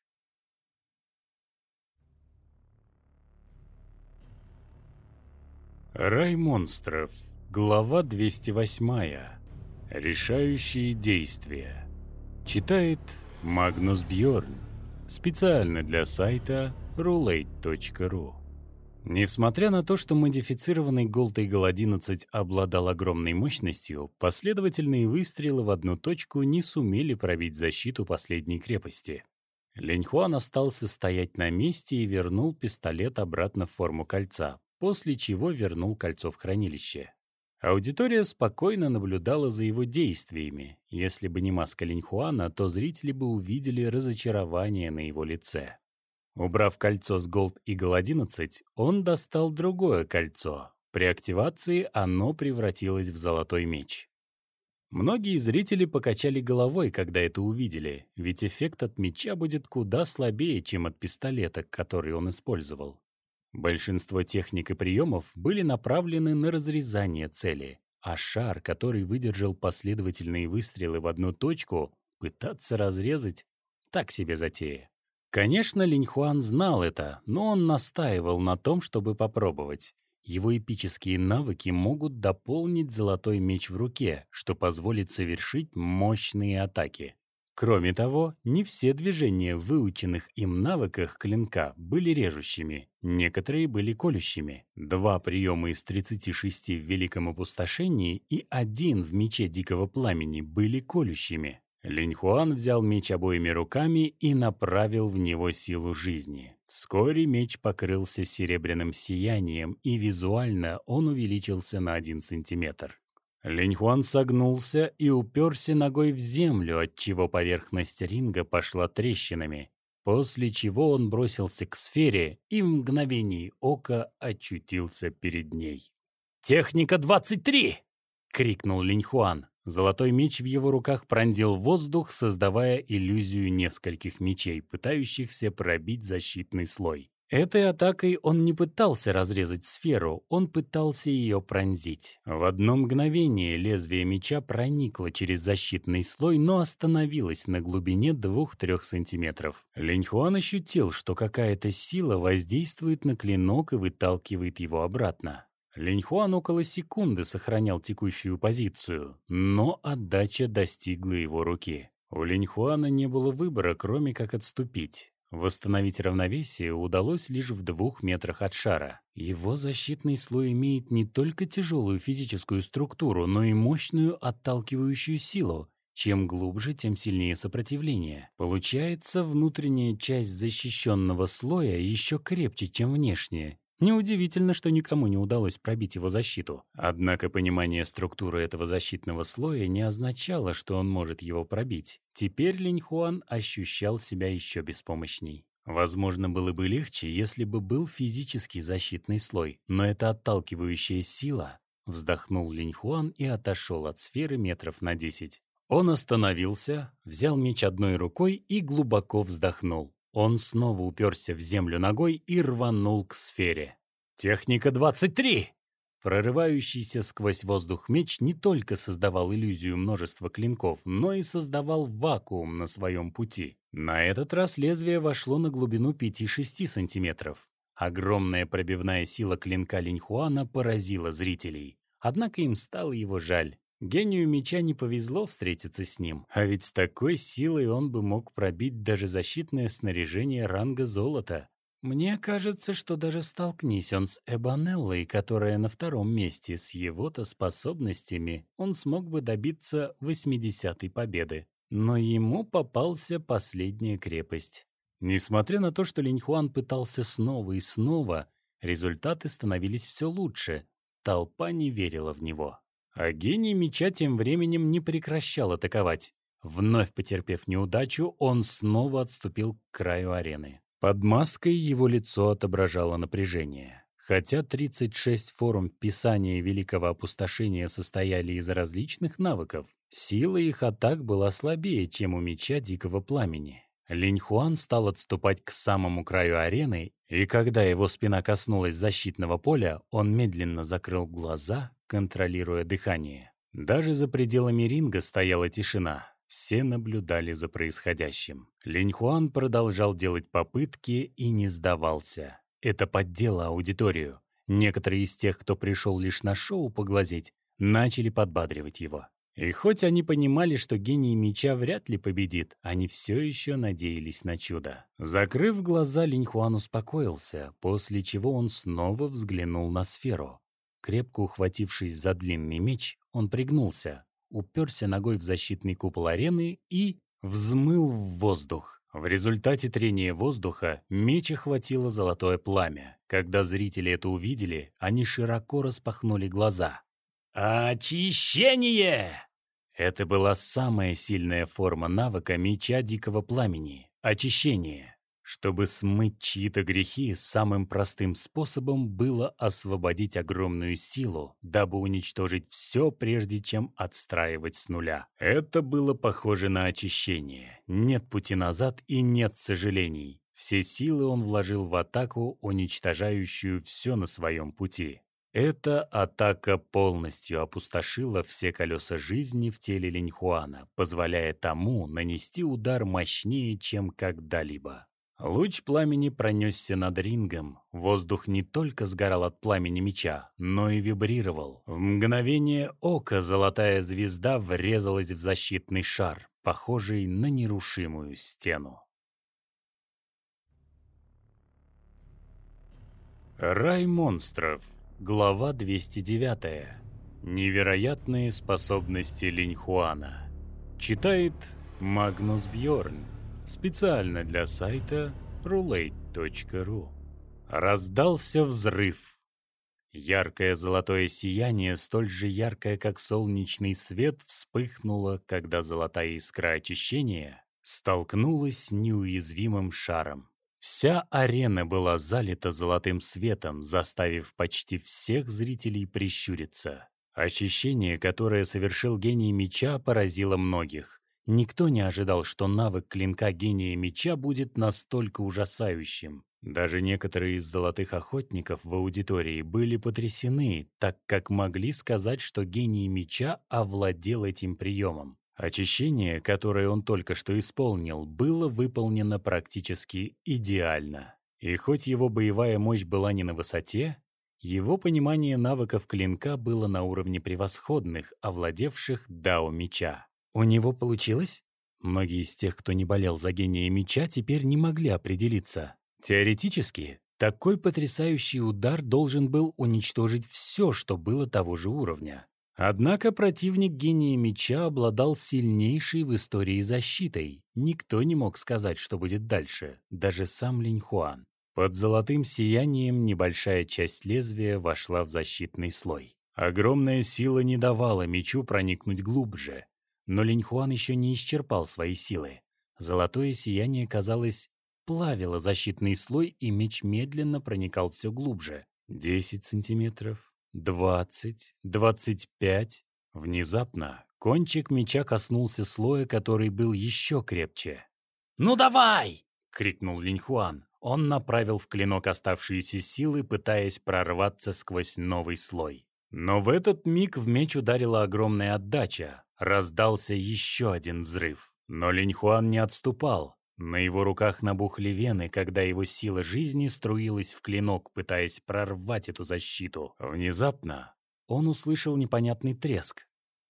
Рай монстров. Глава 208. Решающие действия. Читает Магнус Бьорн. Специально для сайта roulette.ru. Несмотря на то, что модифицированный Gold Eagle 11 обладал огромной мощностью, последовательные выстрелы в одну точку не сумели пробить защиту последней крепости. Леньхуан остался стоять на месте и вернул пистолет обратно в форму кольца, после чего вернул кольцо в хранилище. Аудитория спокойно наблюдала за его действиями. Если бы не маска Линьхуана, то зрители бы увидели разочарование на его лице. Убрав кольцо с Gold Eagle 11, он достал другое кольцо. При активации оно превратилось в золотой меч. Многие зрители покачали головой, когда это увидели, ведь эффект от меча будет куда слабее, чем от пистолета, который он использовал. Большинство техник и приемов были направлены на разрезание цели, а шар, который выдержал последовательные выстрелы в одну точку, пытаться разрезать — так себе затея. Конечно, Линьхуан знал это, но он настаивал на том, чтобы попробовать. Его эпические навыки могут дополнить золотой меч в руке, что позволит совершить мощные атаки. Кроме того, не все движения в выученных им навыках клинка были режущими, некоторые были колющими. Два приема из 36 в Великом Опустошении и один в Мече Дикого Пламени были колющими. Линьхуан взял меч обоими руками и направил в него силу жизни. Вскоре меч покрылся серебряным сиянием, и визуально он увеличился на один сантиметр. Линьхуан согнулся и уперся ногой в землю, отчего поверхность ринга пошла трещинами, после чего он бросился к сфере и в мгновение ока очутился перед ней. «Техника 23!» — крикнул Линьхуан. Золотой меч в его руках пронзил воздух, создавая иллюзию нескольких мечей, пытающихся пробить защитный слой. Этой атакой он не пытался разрезать сферу, он пытался ее пронзить. В одно мгновение лезвие меча проникло через защитный слой, но остановилось на глубине 2-3 сантиметров. Линьхуан ощутил, что какая-то сила воздействует на клинок и выталкивает его обратно. Линьхуан около секунды сохранял текущую позицию, но отдача достигла его руки. У Линьхуана не было выбора, кроме как отступить. Восстановить равновесие удалось лишь в двух метрах от шара. Его защитный слой имеет не только тяжелую физическую структуру, но и мощную отталкивающую силу. Чем глубже, тем сильнее сопротивление. Получается, внутренняя часть защищенного слоя еще крепче, чем внешняя, Неудивительно, что никому не удалось пробить его защиту. Однако понимание структуры этого защитного слоя не означало, что он может его пробить. Теперь Линьхуан ощущал себя еще беспомощней. Возможно, было бы легче, если бы был физический защитный слой, но это отталкивающая сила. Вздохнул Линьхуан и отошел от сферы метров на десять. Он остановился, взял меч одной рукой и глубоко вздохнул. Он снова уперся в землю ногой и рванул к сфере. «Техника 23!» Прорывающийся сквозь воздух меч не только создавал иллюзию множества клинков, но и создавал вакуум на своем пути. На этот раз лезвие вошло на глубину 5-6 сантиметров. Огромная пробивная сила клинка Линьхуана поразила зрителей. Однако им стало его жаль. Гению меча не повезло встретиться с ним, а ведь с такой силой он бы мог пробить даже защитное снаряжение ранга золота. Мне кажется, что даже столкнись он с Эбанеллой, которая на втором месте с его-то способностями, он смог бы добиться 80-й победы. Но ему попался последняя крепость. Несмотря на то, что Линьхуан пытался снова и снова, результаты становились все лучше. Толпа не верила в него. А гений меча тем временем не прекращал атаковать. Вновь потерпев неудачу, он снова отступил к краю арены. Под маской его лицо отображало напряжение. Хотя 36 форм писания Великого Опустошения состояли из различных навыков, сила их атак была слабее, чем у меча Дикого Пламени. Линь Хуан стал отступать к самому краю арены, и когда его спина коснулась защитного поля, он медленно закрыл глаза, контролируя дыхание. Даже за пределами ринга стояла тишина. Все наблюдали за происходящим. Линьхуан продолжал делать попытки и не сдавался. Это поддело аудиторию. Некоторые из тех, кто пришел лишь на шоу поглазеть, начали подбадривать его. И хоть они понимали, что гений меча вряд ли победит, они все еще надеялись на чудо. Закрыв глаза, Линьхуан успокоился, после чего он снова взглянул на сферу. Крепко ухватившись за длинный меч, он пригнулся, уперся ногой в защитный купол арены и взмыл в воздух. В результате трения воздуха меч охватило золотое пламя. Когда зрители это увидели, они широко распахнули глаза. «Очищение!» Это была самая сильная форма навыка меча Дикого Пламени — очищение. Чтобы смыть чьи-то грехи, самым простым способом было освободить огромную силу, дабы уничтожить все, прежде чем отстраивать с нуля. Это было похоже на очищение. Нет пути назад и нет сожалений. Все силы он вложил в атаку, уничтожающую все на своем пути. Эта атака полностью опустошила все колеса жизни в теле Линьхуана, позволяя тому нанести удар мощнее, чем когда-либо. Луч пламени пронесся над рингом. Воздух не только сгорал от пламени меча, но и вибрировал. В мгновение ока золотая звезда врезалась в защитный шар, похожий на нерушимую стену. Рай монстров. Глава 209. Невероятные способности Линьхуана. Читает Магнус Бьорн. Специально для сайта roulette.ru. Раздался взрыв. Яркое золотое сияние, столь же яркое, как солнечный свет, вспыхнуло, когда золотая искра очищения столкнулась с неуязвимым шаром. Вся арена была залита золотым светом, заставив почти всех зрителей прищуриться. Очищение, которое совершил гений меча, поразило многих. Никто не ожидал, что навык клинка гения меча будет настолько ужасающим. Даже некоторые из золотых охотников в аудитории были потрясены, так как могли сказать, что гений меча овладел этим приемом. Очищение, которое он только что исполнил, было выполнено практически идеально. И хоть его боевая мощь была не на высоте, его понимание навыков клинка было на уровне превосходных, овладевших дао меча. У него получилось? Многие из тех, кто не болел за гения меча, теперь не могли определиться. Теоретически, такой потрясающий удар должен был уничтожить все, что было того же уровня. Однако противник гения меча обладал сильнейшей в истории защитой. Никто не мог сказать, что будет дальше, даже сам Линьхуан. Под золотым сиянием небольшая часть лезвия вошла в защитный слой. Огромная сила не давала мечу проникнуть глубже, но Линьхуан еще не исчерпал свои силы. Золотое сияние, казалось, плавило защитный слой, и меч медленно проникал все глубже. 10 сантиметров, 20, 25. Внезапно кончик меча коснулся слоя, который был еще крепче. «Ну давай!» — крикнул Линьхуан. Он направил в клинок оставшиеся силы, пытаясь прорваться сквозь новый слой. Но в этот миг в меч ударила огромная отдача. Раздался еще один взрыв. Но Линьхуан не отступал. На его руках набухли вены, когда его сила жизни струилась в клинок, пытаясь прорвать эту защиту. Внезапно он услышал непонятный треск.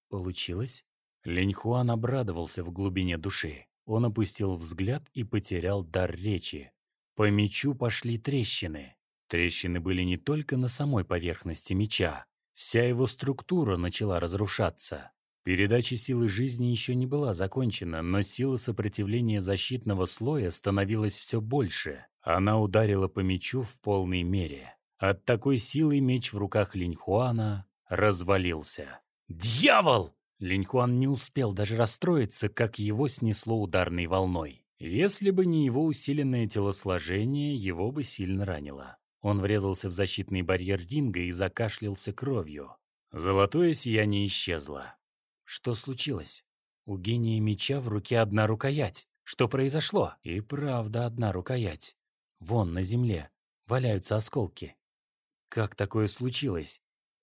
Получилось? Линьхуан обрадовался в глубине души. Он опустил взгляд и потерял дар речи. По мечу пошли трещины. Трещины были не только на самой поверхности меча. Вся его структура начала разрушаться. Передача силы жизни еще не была закончена, но сила сопротивления защитного слоя становилась все больше. Она ударила по мечу в полной мере. От такой силы меч в руках Линьхуана развалился. «Дьявол!» Линьхуан не успел даже расстроиться, как его снесло ударной волной. Если бы не его усиленное телосложение, его бы сильно ранило. Он врезался в защитный барьер ринга и закашлялся кровью. Золотое сияние исчезло. Что случилось? У гения меча в руке одна рукоять. Что произошло? И правда одна рукоять. Вон, на земле, валяются осколки. Как такое случилось?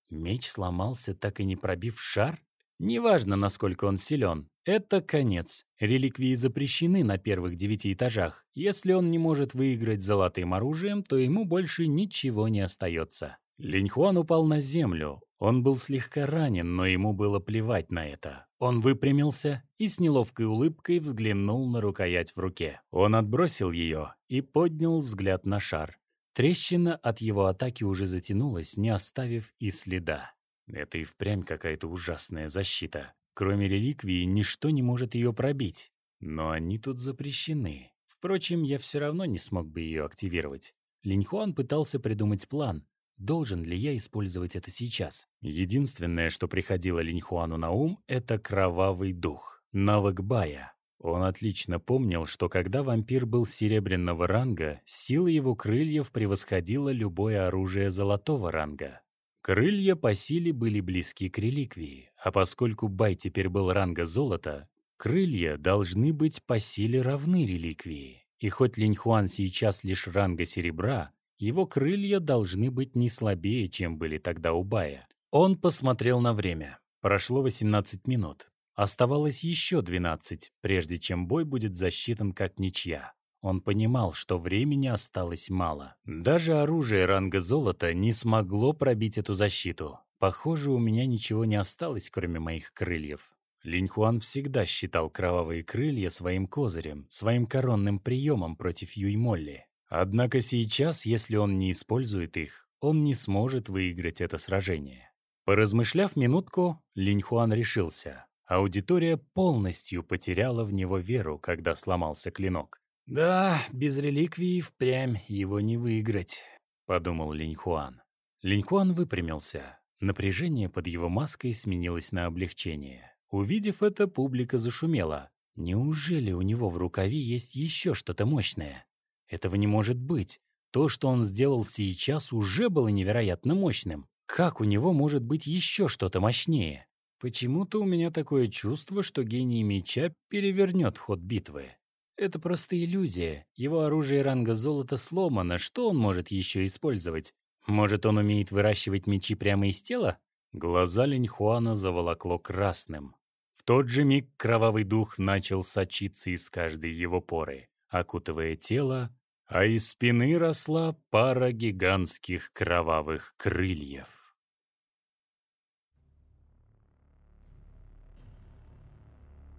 Меч сломался, так и не пробив шар? Неважно, насколько он силен. Это конец. Реликвии запрещены на первых девяти этажах. Если он не может выиграть золотым оружием, то ему больше ничего не остается. Линьхуан упал на землю. Он был слегка ранен, но ему было плевать на это. Он выпрямился и с неловкой улыбкой взглянул на рукоять в руке. Он отбросил ее и поднял взгляд на шар. Трещина от его атаки уже затянулась, не оставив и следа. Это и впрямь какая-то ужасная защита. Кроме реликвии, ничто не может ее пробить. Но они тут запрещены. Впрочем, я все равно не смог бы ее активировать. Линьхуан пытался придумать план, Должен ли я использовать это сейчас? Единственное, что приходило Линьхуану на ум, это кровавый дух, навык Бая. Он отлично помнил, что когда вампир был серебряного ранга, сила его крыльев превосходила любое оружие золотого ранга. Крылья по силе были близки к реликвии, а поскольку Бай теперь был ранга золота, крылья должны быть по силе равны реликвии. И хоть Линьхуан сейчас лишь ранга серебра, его крылья должны быть не слабее, чем были тогда у Бая. Он посмотрел на время. Прошло 18 минут. Оставалось еще 12, прежде чем бой будет засчитан как ничья. Он понимал, что времени осталось мало. Даже оружие ранга золота не смогло пробить эту защиту. Похоже, у меня ничего не осталось, кроме моих крыльев. Линьхуан всегда считал кровавые крылья своим козырем, своим коронным приемом против Юймолли. Однако сейчас, если он не использует их, он не сможет выиграть это сражение. Поразмышляв минутку, Линьхуан решился. Аудитория полностью потеряла в него веру, когда сломался клинок. «Да, без реликвии впрямь его не выиграть», — подумал Линьхуан. Линьхуан выпрямился. Напряжение под его маской сменилось на облегчение. Увидев это, публика зашумела. Неужели у него в рукаве есть еще что-то мощное? Этого не может быть. То, что он сделал сейчас, уже было невероятно мощным. Как у него может быть еще что-то мощнее? Почему-то у меня такое чувство, что гений меча перевернет ход битвы. Это просто иллюзия. Его оружие ранга золота сломано. Что он может еще использовать? Может, он умеет выращивать мечи прямо из тела? Глаза Линьхуана заволокло красным. В тот же миг кровавый дух начал сочиться из каждой его поры, окутывая тело, а из спины росла пара гигантских кровавых крыльев.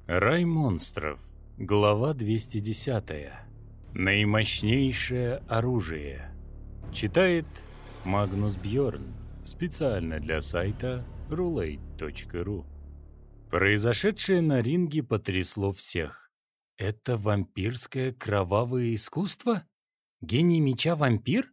Рай монстров. Глава 210. Наимощнейшее оружие. Читает Магнус Бьорн. Специально для сайта roulette.ru. Произошедшее на ринге потрясло всех. Это вампирское кровавое искусство? Гений меча вампир?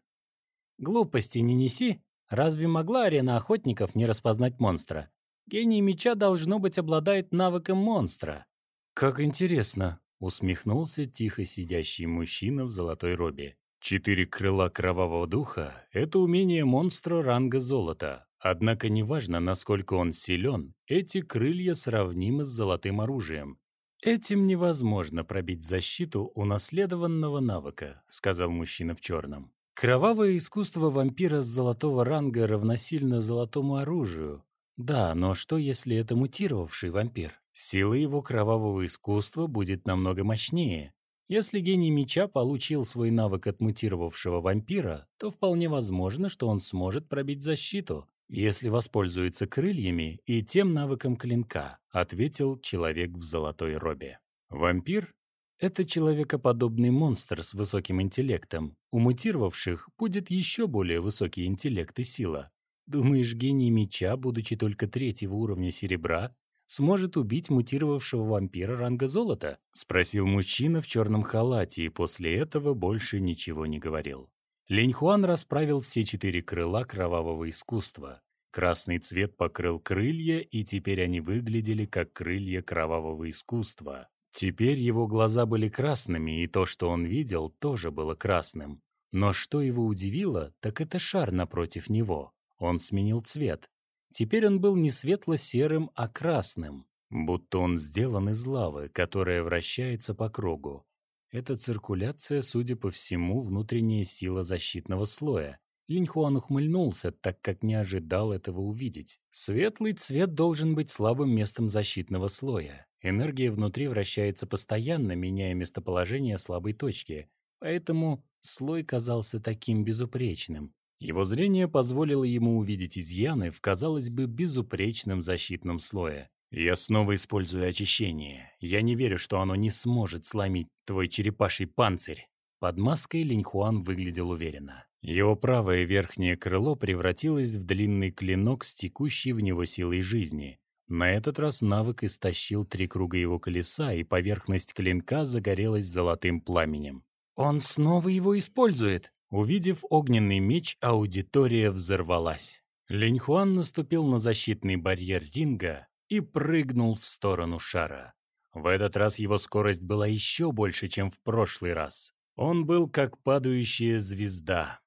Глупости не неси. Разве могла арена охотников не распознать монстра? Гений меча, должно быть, обладает навыком монстра. Как интересно, усмехнулся тихо сидящий мужчина в золотой робе. Четыре крыла кровавого духа — это умение монстра ранга золота. Однако неважно, насколько он силен, эти крылья сравнимы с золотым оружием. «Этим невозможно пробить защиту унаследованного навыка», — сказал мужчина в черном. Кровавое искусство вампира с золотого ранга равносильно золотому оружию. Да, но что, если это мутировавший вампир? Сила его кровавого искусства будет намного мощнее. Если гений меча получил свой навык от мутировавшего вампира, то вполне возможно, что он сможет пробить защиту, если воспользуется крыльями и тем навыком клинка, ответил человек в золотой робе. Вампир это человекоподобный монстр с высоким интеллектом. У мутировавших будет еще более высокий интеллект и сила. Думаешь, гений меча, будучи только третьего уровня серебра, сможет убить мутировавшего вампира ранга золота? Спросил мужчина в черном халате и после этого больше ничего не говорил. Линь Хуан расправил все четыре крыла кровавого искусства. Красный цвет покрыл крылья, и теперь они выглядели как крылья кровавого искусства. Теперь его глаза были красными, и то, что он видел, тоже было красным. Но что его удивило, так это шар напротив него. Он сменил цвет. Теперь он был не светло-серым, а красным, будто он сделан из лавы, которая вращается по кругу. Это циркуляция, судя по всему, внутренняя сила защитного слоя. Линьхуан ухмыльнулся, так как не ожидал этого увидеть. Светлый цвет должен быть слабым местом защитного слоя. Энергия внутри вращается постоянно, меняя местоположение слабой точки, поэтому слой казался таким безупречным. Его зрение позволило ему увидеть изъяны в, казалось бы, безупречном защитном слое. «Я снова использую очищение. Я не верю, что оно не сможет сломить твой черепаший панцирь». Под маской Линьхуан выглядел уверенно. Его правое верхнее крыло превратилось в длинный клинок с текущей в него силой жизни. На этот раз навык истощил три круга его колеса, и поверхность клинка загорелась золотым пламенем. «Он снова его использует!» Увидев огненный меч, аудитория взорвалась. Линьхуан наступил на защитный барьер ринга и прыгнул в сторону шара. В этот раз его скорость была еще больше, чем в прошлый раз. Он был как падающая звезда.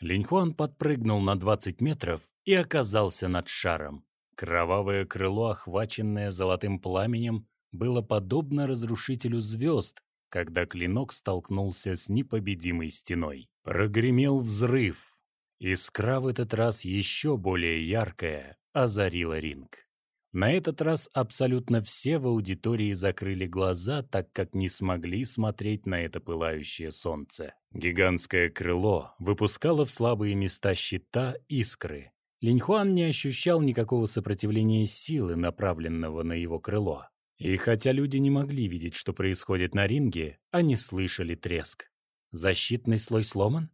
Линьхуан подпрыгнул на 20 метров и оказался над шаром. Кровавое крыло, охваченное золотым пламенем, было подобно разрушителю звезд, когда клинок столкнулся с непобедимой стеной. Прогремел взрыв. Искра в этот раз еще более яркая озарила ринг. На этот раз абсолютно все в аудитории закрыли глаза, так как не смогли смотреть на это пылающее солнце. Гигантское крыло выпускало в слабые места щита искры. Линьхуан не ощущал никакого сопротивления силы, направленного на его крыло. И хотя люди не могли видеть, что происходит на ринге, они слышали треск. Защитный слой сломан?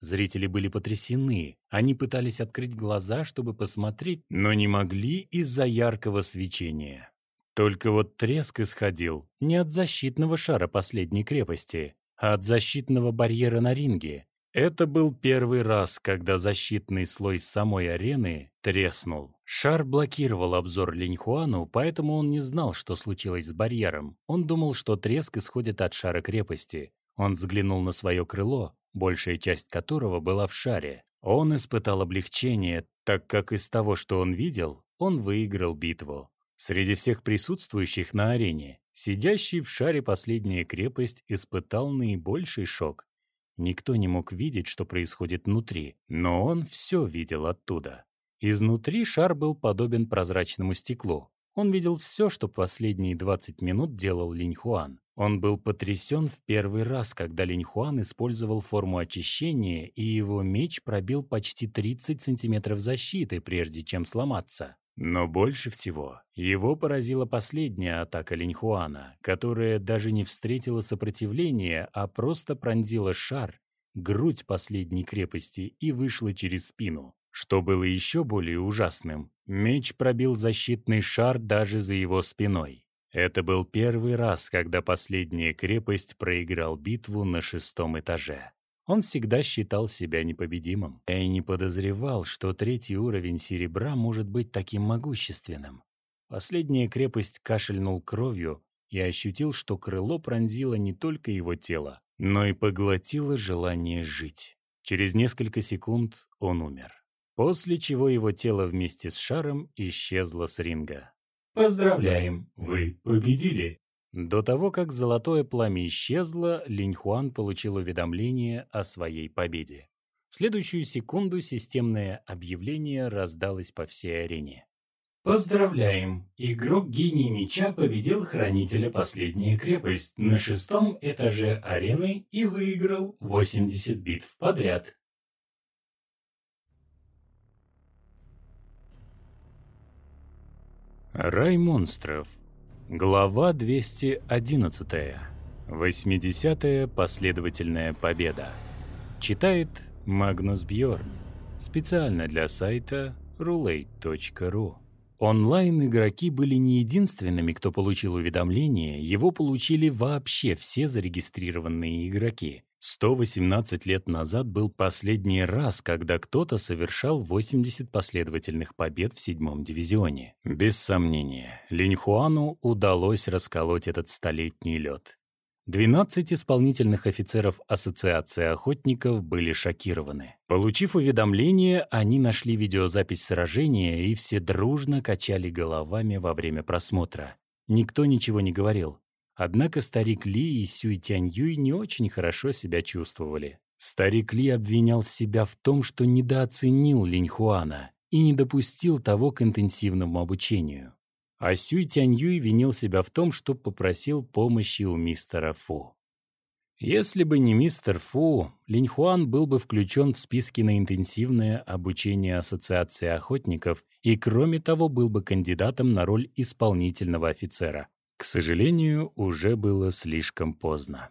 Зрители были потрясены. Они пытались открыть глаза, чтобы посмотреть, но не могли из-за яркого свечения. Только вот треск исходил не от защитного шара последней крепости, а от защитного барьера на ринге. Это был первый раз, когда защитный слой самой арены треснул. Шар блокировал обзор Линьхуану, поэтому он не знал, что случилось с барьером. Он думал, что треск исходит от шара крепости. Он взглянул на свое крыло, большая часть которого была в шаре. Он испытал облегчение, так как из того, что он видел, он выиграл битву. Среди всех присутствующих на арене, сидящий в шаре последняя крепость испытал наибольший шок. Никто не мог видеть, что происходит внутри, но он все видел оттуда. Изнутри шар был подобен прозрачному стеклу. Он видел все, что последние 20 минут делал Линьхуан. Он был потрясен в первый раз, когда Линьхуан использовал форму очищения, и его меч пробил почти 30 сантиметров защиты, прежде чем сломаться. Но больше всего его поразила последняя атака Линьхуана, которая даже не встретила сопротивления, а просто пронзила шар, грудь последней крепости и вышла через спину. Что было еще более ужасным, меч пробил защитный шар даже за его спиной. Это был первый раз, когда последняя крепость проиграл битву на шестом этаже. Он всегда считал себя непобедимым. Я и не подозревал, что третий уровень серебра может быть таким могущественным. Последняя крепость кашельнул кровью и ощутил, что крыло пронзило не только его тело, но и поглотило желание жить. Через несколько секунд он умер. После чего его тело вместе с шаром исчезло с ринга. Поздравляем, вы победили. До того, как золотое пламя исчезло, Линь Хуан получил уведомление о своей победе. В следующую секунду системное объявление раздалось по всей арене. Поздравляем! Игрок Гений Меча победил Хранителя Последняя Крепость на шестом этаже арены и выиграл 80 битв подряд. Рай монстров. Глава 211. 80-я последовательная победа. Читает Магнус Бьорн. Специально для сайта roulette.ru. Онлайн-игроки были не единственными, кто получил уведомление, его получили вообще все зарегистрированные игроки. 118 лет назад был последний раз, когда кто-то совершал 80 последовательных побед в седьмом дивизионе. Без сомнения, Линьхуану удалось расколоть этот столетний лед. 12 исполнительных офицеров Ассоциации охотников были шокированы. Получив уведомление, они нашли видеозапись сражения и все дружно качали головами во время просмотра. Никто ничего не говорил. Однако старик Ли и Сюй Тянь Юй не очень хорошо себя чувствовали. Старик Ли обвинял себя в том, что недооценил Линь Хуана и не допустил того к интенсивному обучению. А Сюй Тяньюй винил себя в том, что попросил помощи у мистера Фу. Если бы не мистер Фу, Линьхуан был бы включен в списки на интенсивное обучение Ассоциации охотников и, кроме того, был бы кандидатом на роль исполнительного офицера. К сожалению, уже было слишком поздно.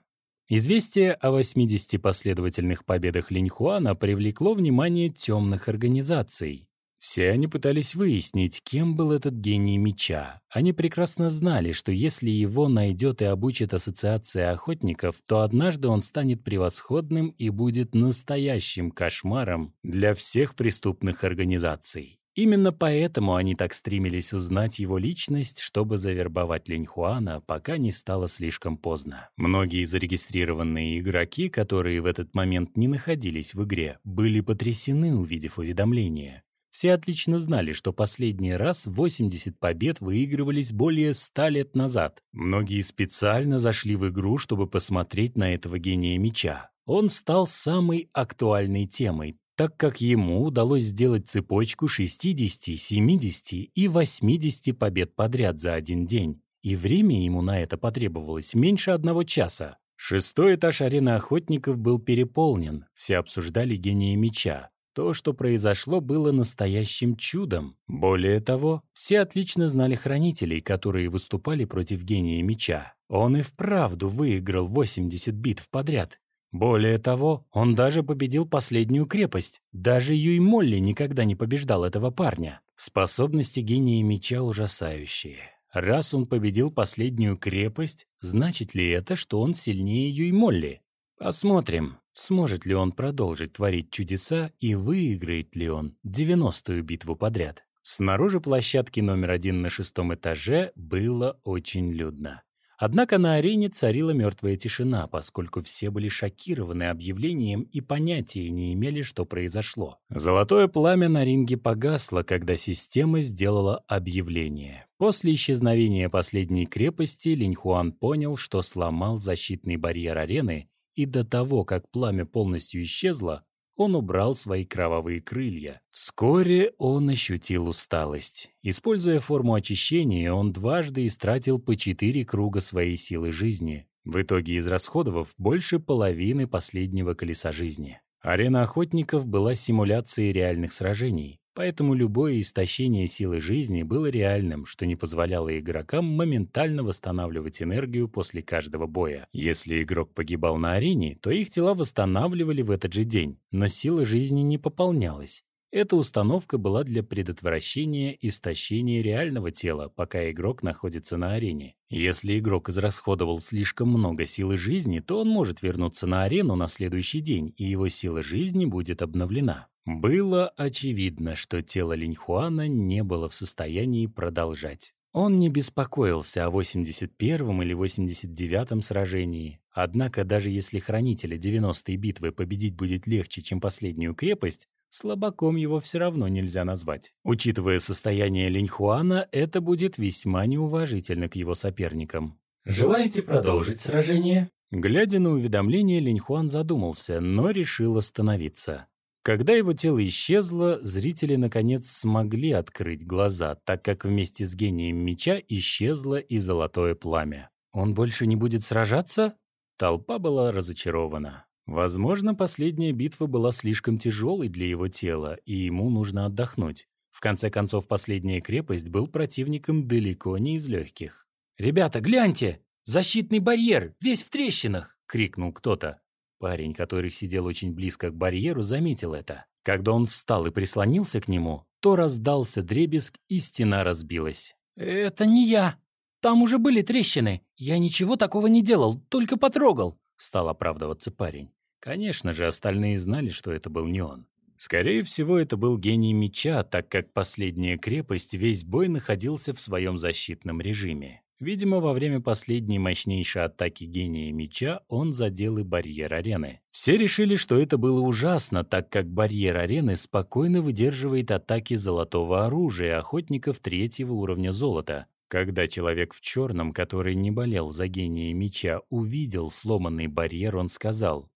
Известие о 80 последовательных победах Линьхуана привлекло внимание темных организаций, все они пытались выяснить, кем был этот гений меча. Они прекрасно знали, что если его найдет и обучит Ассоциация охотников, то однажды он станет превосходным и будет настоящим кошмаром для всех преступных организаций. Именно поэтому они так стремились узнать его личность, чтобы завербовать Линьхуана, пока не стало слишком поздно. Многие зарегистрированные игроки, которые в этот момент не находились в игре, были потрясены, увидев уведомление. Все отлично знали, что последний раз 80 побед выигрывались более 100 лет назад. Многие специально зашли в игру, чтобы посмотреть на этого гения меча. Он стал самой актуальной темой, так как ему удалось сделать цепочку 60, 70 и 80 побед подряд за один день. И время ему на это потребовалось меньше одного часа. Шестой этаж арены охотников был переполнен, все обсуждали гения меча. То, что произошло, было настоящим чудом. Более того, все отлично знали хранителей, которые выступали против гения меча. Он и вправду выиграл 80 битв подряд. Более того, он даже победил последнюю крепость. Даже Юй Молли никогда не побеждал этого парня. Способности гения меча ужасающие. Раз он победил последнюю крепость, значит ли это, что он сильнее Юй Молли? Посмотрим, Сможет ли он продолжить творить чудеса и выиграет ли он 90-ю битву подряд? Снаружи площадки номер один на шестом этаже было очень людно. Однако на арене царила мертвая тишина, поскольку все были шокированы объявлением и понятия не имели, что произошло. Золотое пламя на ринге погасло, когда система сделала объявление. После исчезновения последней крепости Линьхуан понял, что сломал защитный барьер арены и до того, как пламя полностью исчезло, он убрал свои кровавые крылья. Вскоре он ощутил усталость. Используя форму очищения, он дважды истратил по четыре круга своей силы жизни, в итоге израсходовав больше половины последнего колеса жизни. Арена охотников была симуляцией реальных сражений. Поэтому любое истощение силы жизни было реальным, что не позволяло игрокам моментально восстанавливать энергию после каждого боя. Если игрок погибал на арене, то их тела восстанавливали в этот же день, но сила жизни не пополнялась. Эта установка была для предотвращения истощения реального тела, пока игрок находится на арене. Если игрок израсходовал слишком много силы жизни, то он может вернуться на арену на следующий день, и его сила жизни будет обновлена. Было очевидно, что тело Линьхуана не было в состоянии продолжать. Он не беспокоился о 81-м или 89-м сражении. Однако даже если хранителя 90-й битвы победить будет легче, чем последнюю крепость, слабаком его все равно нельзя назвать. Учитывая состояние Линьхуана, это будет весьма неуважительно к его соперникам. «Желаете продолжить сражение?» Глядя на уведомление, Линьхуан задумался, но решил остановиться. Когда его тело исчезло, зрители наконец смогли открыть глаза, так как вместе с гением меча исчезло и золотое пламя. «Он больше не будет сражаться?» Толпа была разочарована. Возможно, последняя битва была слишком тяжелой для его тела, и ему нужно отдохнуть. В конце концов, последняя крепость был противником далеко не из легких. «Ребята, гляньте! Защитный барьер! Весь в трещинах!» — крикнул кто-то. Парень, который сидел очень близко к барьеру, заметил это. Когда он встал и прислонился к нему, то раздался дребезг, и стена разбилась. «Это не я! Там уже были трещины! Я ничего такого не делал, только потрогал!» Стал оправдываться парень. Конечно же, остальные знали, что это был не он. Скорее всего, это был гений меча, так как последняя крепость весь бой находился в своем защитном режиме. Видимо, во время последней мощнейшей атаки гения меча он задел и барьер арены. Все решили, что это было ужасно, так как барьер арены спокойно выдерживает атаки золотого оружия охотников третьего уровня золота. Когда человек в черном, который не болел за гения меча, увидел сломанный барьер, он сказал,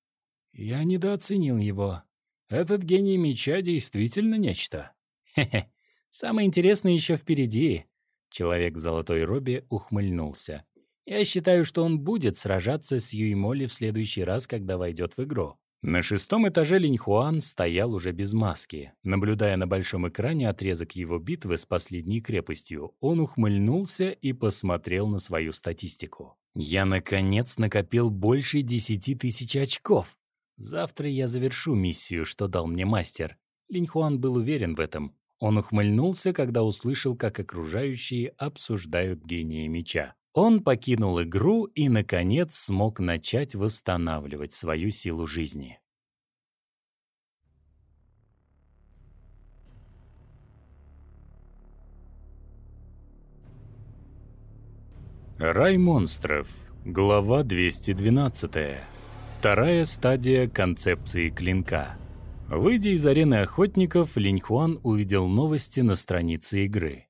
«Я недооценил его. Этот гений меча действительно нечто». «Хе-хе, самое интересное еще впереди», Человек в золотой робе ухмыльнулся. «Я считаю, что он будет сражаться с Юймоли в следующий раз, когда войдет в игру». На шестом этаже Линьхуан стоял уже без маски. Наблюдая на большом экране отрезок его битвы с последней крепостью, он ухмыльнулся и посмотрел на свою статистику. «Я, наконец, накопил больше десяти тысяч очков. Завтра я завершу миссию, что дал мне мастер». Линьхуан был уверен в этом. Он ухмыльнулся, когда услышал, как окружающие обсуждают гения меча. Он покинул игру и, наконец, смог начать восстанавливать свою силу жизни. Рай монстров. Глава 212. Вторая стадия концепции клинка. Выйдя из арены охотников, Линьхуан увидел новости на странице игры.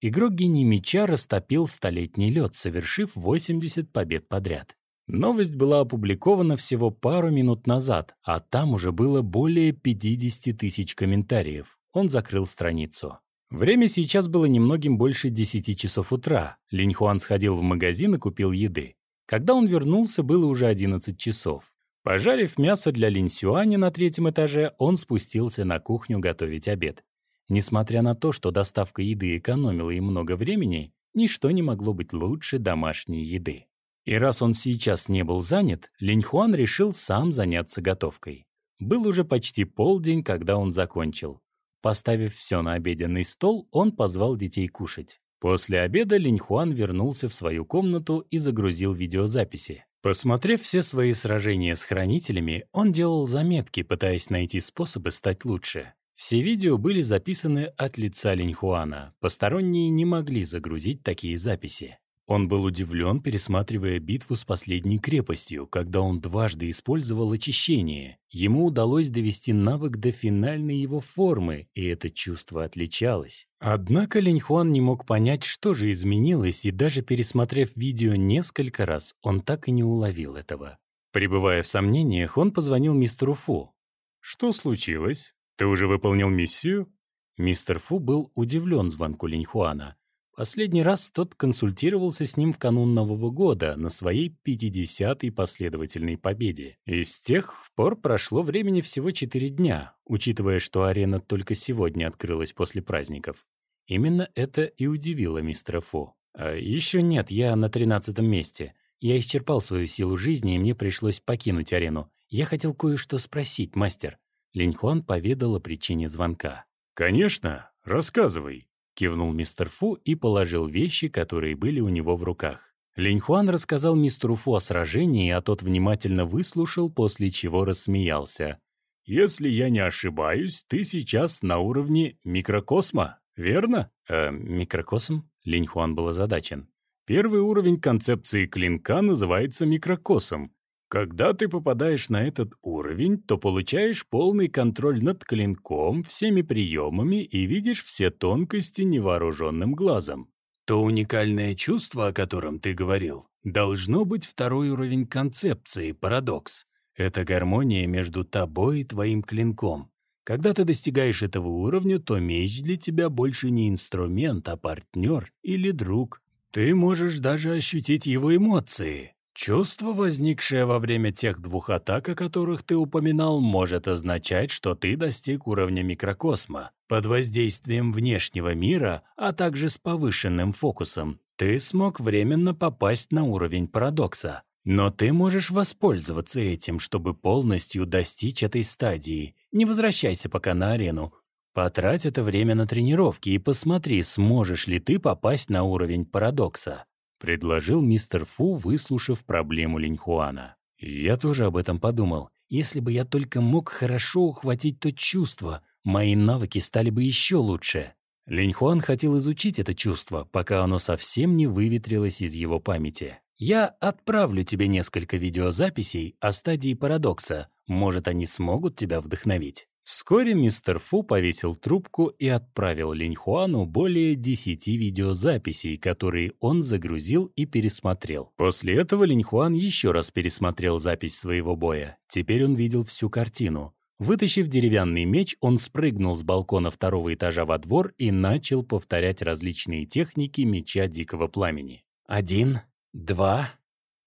Игрок гений меча растопил столетний лед, совершив 80 побед подряд. Новость была опубликована всего пару минут назад, а там уже было более 50 тысяч комментариев. Он закрыл страницу. Время сейчас было немногим больше 10 часов утра. Линьхуан сходил в магазин и купил еды. Когда он вернулся, было уже 11 часов. Пожарив мясо для линсюани на третьем этаже, он спустился на кухню готовить обед. Несмотря на то, что доставка еды экономила им много времени, ничто не могло быть лучше домашней еды. И раз он сейчас не был занят, Линьхуан решил сам заняться готовкой. Был уже почти полдень, когда он закончил. Поставив все на обеденный стол, он позвал детей кушать. После обеда Линьхуан вернулся в свою комнату и загрузил видеозаписи. Посмотрев все свои сражения с хранителями, он делал заметки, пытаясь найти способы стать лучше. Все видео были записаны от лица Линьхуана. Посторонние не могли загрузить такие записи. Он был удивлен, пересматривая битву с последней крепостью, когда он дважды использовал очищение. Ему удалось довести навык до финальной его формы, и это чувство отличалось. Однако Линьхуан не мог понять, что же изменилось, и даже пересмотрев видео несколько раз, он так и не уловил этого. Пребывая в сомнениях, он позвонил мистеру Фу. «Что случилось? Ты уже выполнил миссию?» Мистер Фу был удивлен звонку Линьхуана. Последний раз тот консультировался с ним в канун Нового года на своей 50-й последовательной победе. И с тех пор прошло времени всего 4 дня, учитывая, что арена только сегодня открылась после праздников. Именно это и удивило мистера Фо. А еще нет, я на 13 месте. Я исчерпал свою силу жизни, и мне пришлось покинуть арену. Я хотел кое-что спросить, мастер. Линьхуан поведал о причине звонка. «Конечно, рассказывай», Кивнул мистер Фу и положил вещи, которые были у него в руках. Линьхуан рассказал мистеру Фу о сражении, а тот внимательно выслушал, после чего рассмеялся. «Если я не ошибаюсь, ты сейчас на уровне микрокосма, верно?» «Э, микрокосм?» Линьхуан был озадачен. «Первый уровень концепции клинка называется микрокосом. Когда ты попадаешь на этот уровень, то получаешь полный контроль над клинком, всеми приемами и видишь все тонкости невооруженным глазом. То уникальное чувство, о котором ты говорил, должно быть второй уровень концепции, парадокс. Это гармония между тобой и твоим клинком. Когда ты достигаешь этого уровня, то меч для тебя больше не инструмент, а партнер или друг. Ты можешь даже ощутить его эмоции. Чувство, возникшее во время тех двух атак, о которых ты упоминал, может означать, что ты достиг уровня микрокосма. Под воздействием внешнего мира, а также с повышенным фокусом, ты смог временно попасть на уровень парадокса. Но ты можешь воспользоваться этим, чтобы полностью достичь этой стадии. Не возвращайся пока на арену. Потрать это время на тренировки и посмотри, сможешь ли ты попасть на уровень парадокса. — предложил мистер Фу, выслушав проблему Линьхуана. «Я тоже об этом подумал. Если бы я только мог хорошо ухватить то чувство, мои навыки стали бы еще лучше». Линьхуан хотел изучить это чувство, пока оно совсем не выветрилось из его памяти. «Я отправлю тебе несколько видеозаписей о стадии парадокса. Может, они смогут тебя вдохновить». Вскоре мистер Фу повесил трубку и отправил Линьхуану более 10 видеозаписей, которые он загрузил и пересмотрел. После этого Линьхуан еще раз пересмотрел запись своего боя. Теперь он видел всю картину. Вытащив деревянный меч, он спрыгнул с балкона второго этажа во двор и начал повторять различные техники меча Дикого Пламени. «Один, два,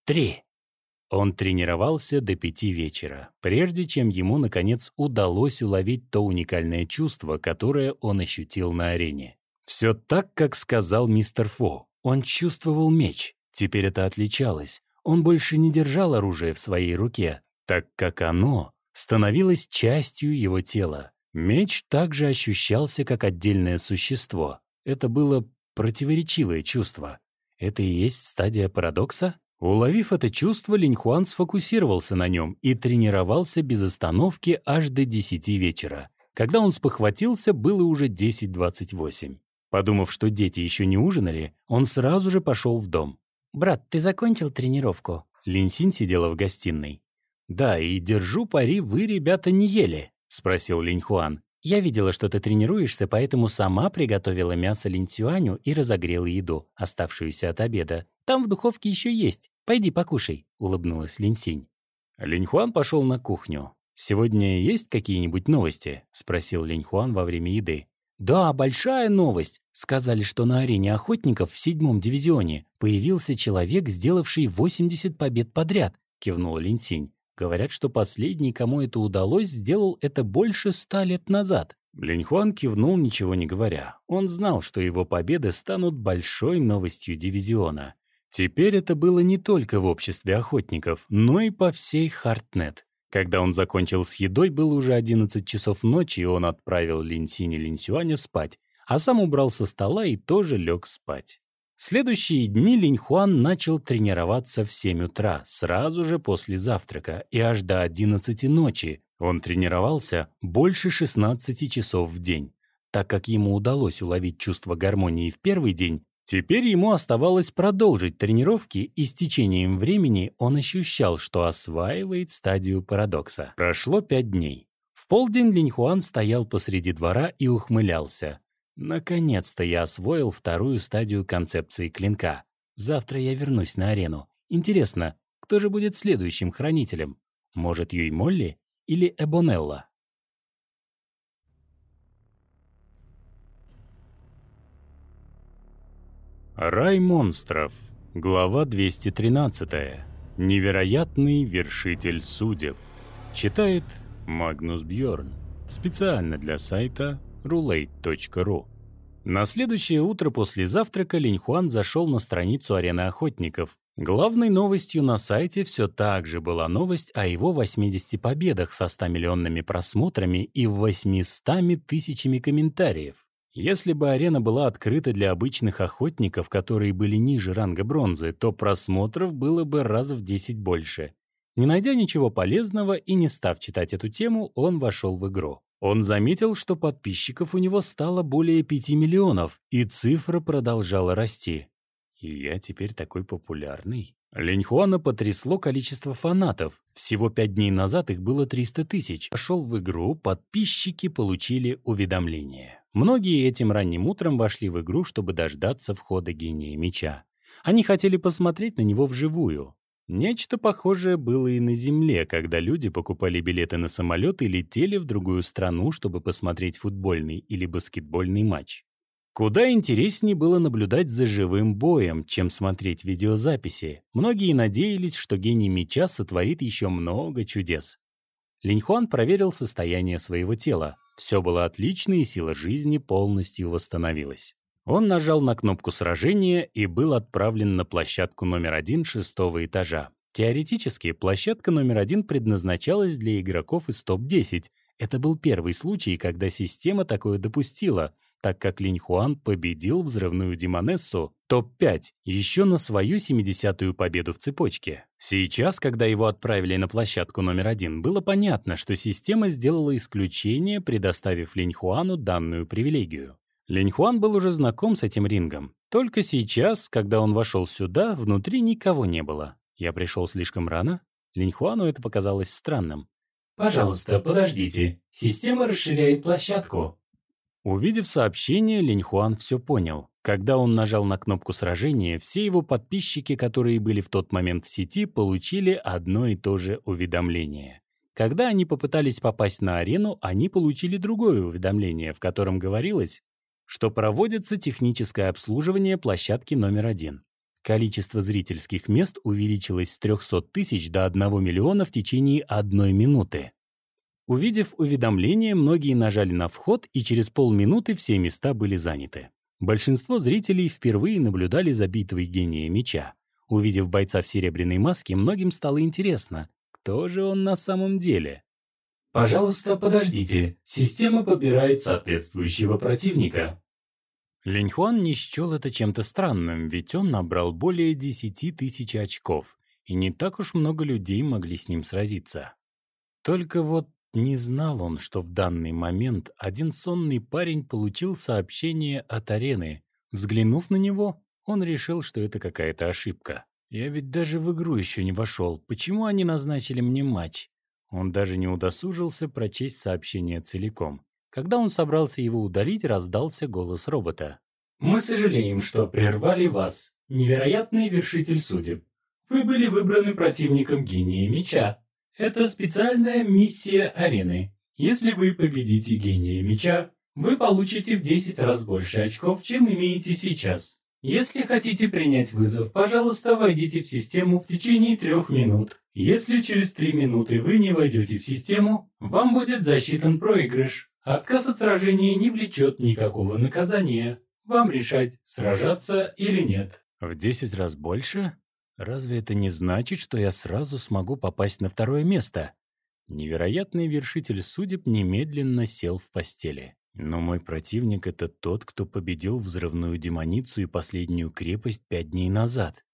три». Он тренировался до пяти вечера, прежде чем ему, наконец, удалось уловить то уникальное чувство, которое он ощутил на арене. Все так, как сказал мистер Фо. Он чувствовал меч. Теперь это отличалось. Он больше не держал оружие в своей руке, так как оно становилось частью его тела. Меч также ощущался как отдельное существо. Это было противоречивое чувство. Это и есть стадия парадокса? Уловив это чувство, Линьхуан сфокусировался на нем и тренировался без остановки аж до 10 вечера. Когда он спохватился, было уже 10.28. Подумав, что дети еще не ужинали, он сразу же пошел в дом. «Брат, ты закончил тренировку?» Линсин сидела в гостиной. «Да, и держу пари, вы, ребята, не ели», — спросил Линьхуан. «Я видела, что ты тренируешься, поэтому сама приготовила мясо линцюаню и разогрела еду, оставшуюся от обеда. Там в духовке еще есть. Пойди покушай», — улыбнулась Линсинь. Линьхуан пошел на кухню. «Сегодня есть какие-нибудь новости?» — спросил Линьхуан во время еды. «Да, большая новость. Сказали, что на арене охотников в седьмом дивизионе появился человек, сделавший 80 побед подряд», — кивнула Линсинь. Говорят, что последний, кому это удалось, сделал это больше ста лет назад. Линьхуан кивнул, ничего не говоря. Он знал, что его победы станут большой новостью дивизиона. Теперь это было не только в обществе охотников, но и по всей Хартнет. Когда он закончил с едой, было уже 11 часов ночи, и он отправил Линсинь и Линсюаня спать, а сам убрал со стола и тоже лег спать. Следующие дни Линьхуан начал тренироваться в 7 утра, сразу же после завтрака, и аж до 11 ночи. Он тренировался больше 16 часов в день. Так как ему удалось уловить чувство гармонии в первый день, теперь ему оставалось продолжить тренировки, и с течением времени он ощущал, что осваивает стадию парадокса. Прошло пять дней. В полдень Линьхуан стоял посреди двора и ухмылялся. Наконец-то я освоил вторую стадию концепции клинка. Завтра я вернусь на арену. Интересно, кто же будет следующим хранителем? Может, Юй Молли или Эбонелла? Рай монстров. Глава 213. Невероятный вершитель судеб. Читает Магнус Бьорн. Специально для сайта roulette.ru. На следующее утро после завтрака Линьхуан зашел на страницу арены охотников. Главной новостью на сайте все так же была новость о его 80 победах со 100 миллионными просмотрами и 800 тысячами комментариев. Если бы арена была открыта для обычных охотников, которые были ниже ранга бронзы, то просмотров было бы раз в 10 больше. Не найдя ничего полезного и не став читать эту тему, он вошел в игру. Он заметил, что подписчиков у него стало более 5 миллионов, и цифра продолжала расти. И я теперь такой популярный. Леньхуана потрясло количество фанатов. Всего пять дней назад их было 300 тысяч. Пошел в игру, подписчики получили уведомление. Многие этим ранним утром вошли в игру, чтобы дождаться входа гения меча. Они хотели посмотреть на него вживую. Нечто похожее было и на Земле, когда люди покупали билеты на самолет и летели в другую страну, чтобы посмотреть футбольный или баскетбольный матч. Куда интереснее было наблюдать за живым боем, чем смотреть видеозаписи. Многие надеялись, что гений меча сотворит еще много чудес. Линьхуан проверил состояние своего тела. Все было отлично, и сила жизни полностью восстановилась. Он нажал на кнопку сражения и был отправлен на площадку номер один шестого этажа. Теоретически, площадка номер один предназначалась для игроков из топ-10. Это был первый случай, когда система такое допустила, так как Линь Хуан победил взрывную демонессу топ-5 еще на свою 70-ю победу в цепочке. Сейчас, когда его отправили на площадку номер один, было понятно, что система сделала исключение, предоставив Линь Хуану данную привилегию. Линьхуан был уже знаком с этим рингом. Только сейчас, когда он вошел сюда, внутри никого не было. Я пришел слишком рано. Линьхуану это показалось странным. «Пожалуйста, подождите. Система расширяет площадку». Увидев сообщение, Линьхуан все понял. Когда он нажал на кнопку сражения, все его подписчики, которые были в тот момент в сети, получили одно и то же уведомление. Когда они попытались попасть на арену, они получили другое уведомление, в котором говорилось, что проводится техническое обслуживание площадки номер один. Количество зрительских мест увеличилось с 300 тысяч до 1 миллиона в течение одной минуты. Увидев уведомление, многие нажали на вход, и через полминуты все места были заняты. Большинство зрителей впервые наблюдали за битвой гения меча. Увидев бойца в серебряной маске, многим стало интересно, кто же он на самом деле. Пожалуйста, подождите. Система подбирает соответствующего противника. Линьхуан не счел это чем-то странным, ведь он набрал более 10 тысяч очков, и не так уж много людей могли с ним сразиться. Только вот не знал он, что в данный момент один сонный парень получил сообщение от арены. Взглянув на него, он решил, что это какая-то ошибка. «Я ведь даже в игру еще не вошел. Почему они назначили мне матч?» Он даже не удосужился прочесть сообщение целиком. Когда он собрался его удалить, раздался голос робота. «Мы сожалеем, что прервали вас, невероятный вершитель судеб. Вы были выбраны противником гения меча. Это специальная миссия арены. Если вы победите гения меча, вы получите в 10 раз больше очков, чем имеете сейчас. Если хотите принять вызов, пожалуйста, войдите в систему в течение трех минут. Если через три минуты вы не войдете в систему, вам будет засчитан проигрыш. Отказ от сражения не влечет никакого наказания. Вам решать, сражаться или нет. В 10 раз больше? Разве это не значит, что я сразу смогу попасть на второе место? Невероятный вершитель судеб немедленно сел в постели. Но мой противник — это тот, кто победил взрывную демоницу и последнюю крепость пять дней назад.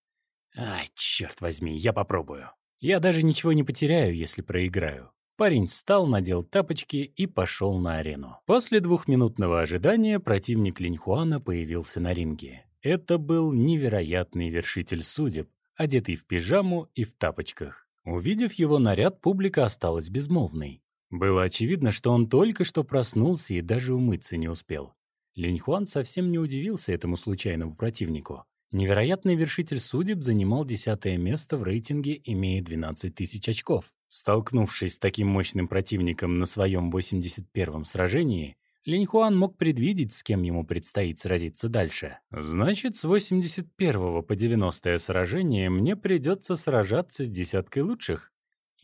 Ай, черт возьми, я попробую. Я даже ничего не потеряю, если проиграю. Парень встал, надел тапочки и пошел на арену. После двухминутного ожидания противник Линьхуана появился на ринге. Это был невероятный вершитель судеб, одетый в пижаму и в тапочках. Увидев его наряд, публика осталась безмолвной. Было очевидно, что он только что проснулся и даже умыться не успел. Линьхуан совсем не удивился этому случайному противнику. Невероятный вершитель судеб занимал десятое место в рейтинге, имея 12 тысяч очков. Столкнувшись с таким мощным противником на своем 81-м сражении, Линьхуан мог предвидеть, с кем ему предстоит сразиться дальше. Значит, с 81 по 90 сражение мне придется сражаться с десяткой лучших.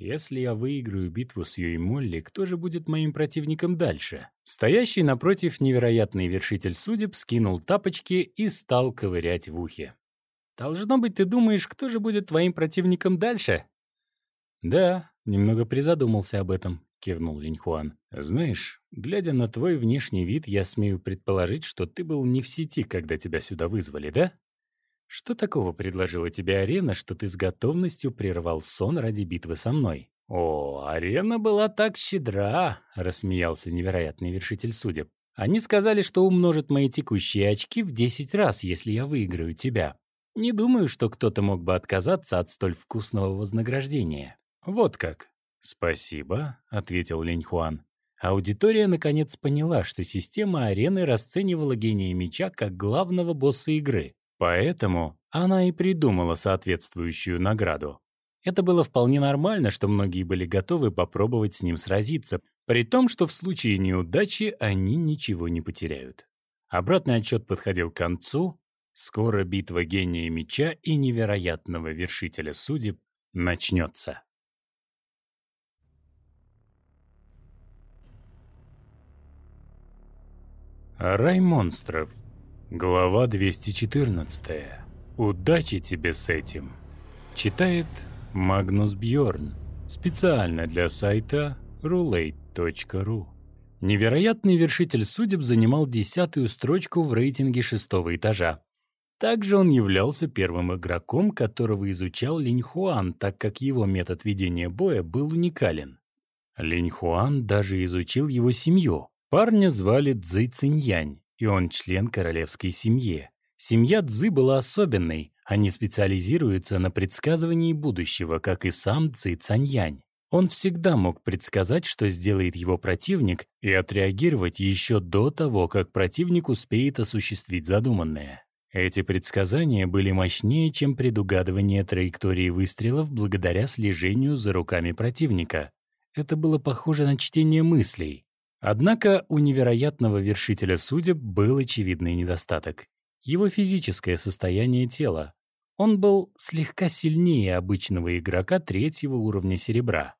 Если я выиграю битву с Юй Молли, кто же будет моим противником дальше? Стоящий напротив невероятный вершитель судеб скинул тапочки и стал ковырять в ухе. «Должно быть, ты думаешь, кто же будет твоим противником дальше?» «Да, немного призадумался об этом», — кивнул Линьхуан. «Знаешь, глядя на твой внешний вид, я смею предположить, что ты был не в сети, когда тебя сюда вызвали, да?» Что такого предложила тебе арена, что ты с готовностью прервал сон ради битвы со мной? О, арена была так щедра, рассмеялся невероятный вершитель судеб. Они сказали, что умножат мои текущие очки в 10 раз, если я выиграю тебя. Не думаю, что кто-то мог бы отказаться от столь вкусного вознаграждения. Вот как. Спасибо, ответил Линь Хуан. Аудитория наконец поняла, что система арены расценивала гения меча как главного босса игры. Поэтому она и придумала соответствующую награду. Это было вполне нормально, что многие были готовы попробовать с ним сразиться, при том, что в случае неудачи они ничего не потеряют. Обратный отчет подходил к концу. Скоро битва гения меча и невероятного вершителя судеб начнется. Рай монстров. Глава 214. Удачи тебе с этим. Читает Магнус Бьорн. Специально для сайта roulette.ru. Невероятный вершитель судеб занимал десятую строчку в рейтинге шестого этажа. Также он являлся первым игроком, которого изучал Линь Хуан, так как его метод ведения боя был уникален. Линь Хуан даже изучил его семью. Парня звали Цзы Циньянь, и он член королевской семьи. Семья Цзы была особенной, они специализируются на предсказывании будущего, как и сам Цзы Цаньянь. Он всегда мог предсказать, что сделает его противник, и отреагировать еще до того, как противник успеет осуществить задуманное. Эти предсказания были мощнее, чем предугадывание траектории выстрелов благодаря слежению за руками противника. Это было похоже на чтение мыслей. Однако у невероятного вершителя судеб был очевидный недостаток. Его физическое состояние тела. Он был слегка сильнее обычного игрока третьего уровня серебра.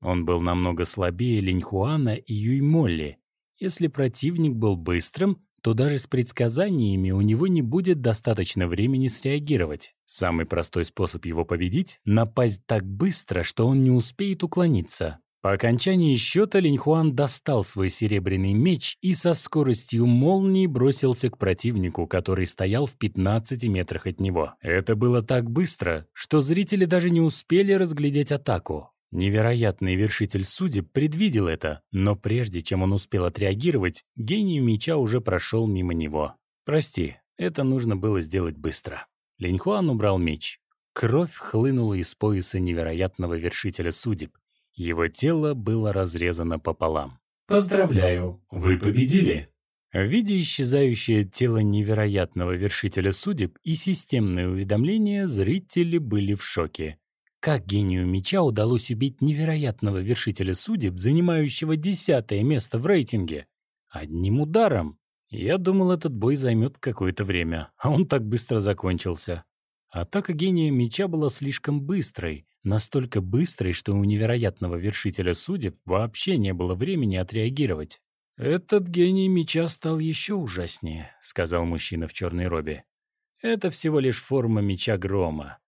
Он был намного слабее Линьхуана и Юймолли. Если противник был быстрым, то даже с предсказаниями у него не будет достаточно времени среагировать. Самый простой способ его победить — напасть так быстро, что он не успеет уклониться. По окончании счета Линьхуан достал свой серебряный меч и со скоростью молнии бросился к противнику, который стоял в 15 метрах от него. Это было так быстро, что зрители даже не успели разглядеть атаку. Невероятный вершитель судеб предвидел это, но прежде чем он успел отреагировать, гений меча уже прошел мимо него. «Прости, это нужно было сделать быстро». Линьхуан убрал меч. Кровь хлынула из пояса невероятного вершителя судеб. Его тело было разрезано пополам. «Поздравляю, вы победили!» Видя исчезающее тело невероятного вершителя судеб и системное уведомление, зрители были в шоке. Как гению меча удалось убить невероятного вершителя судеб, занимающего десятое место в рейтинге? Одним ударом. Я думал, этот бой займет какое-то время, а он так быстро закончился. Атака гения меча была слишком быстрой, настолько быстрой, что у невероятного вершителя судеб вообще не было времени отреагировать. «Этот гений меча стал еще ужаснее», — сказал мужчина в черной робе. «Это всего лишь форма меча грома.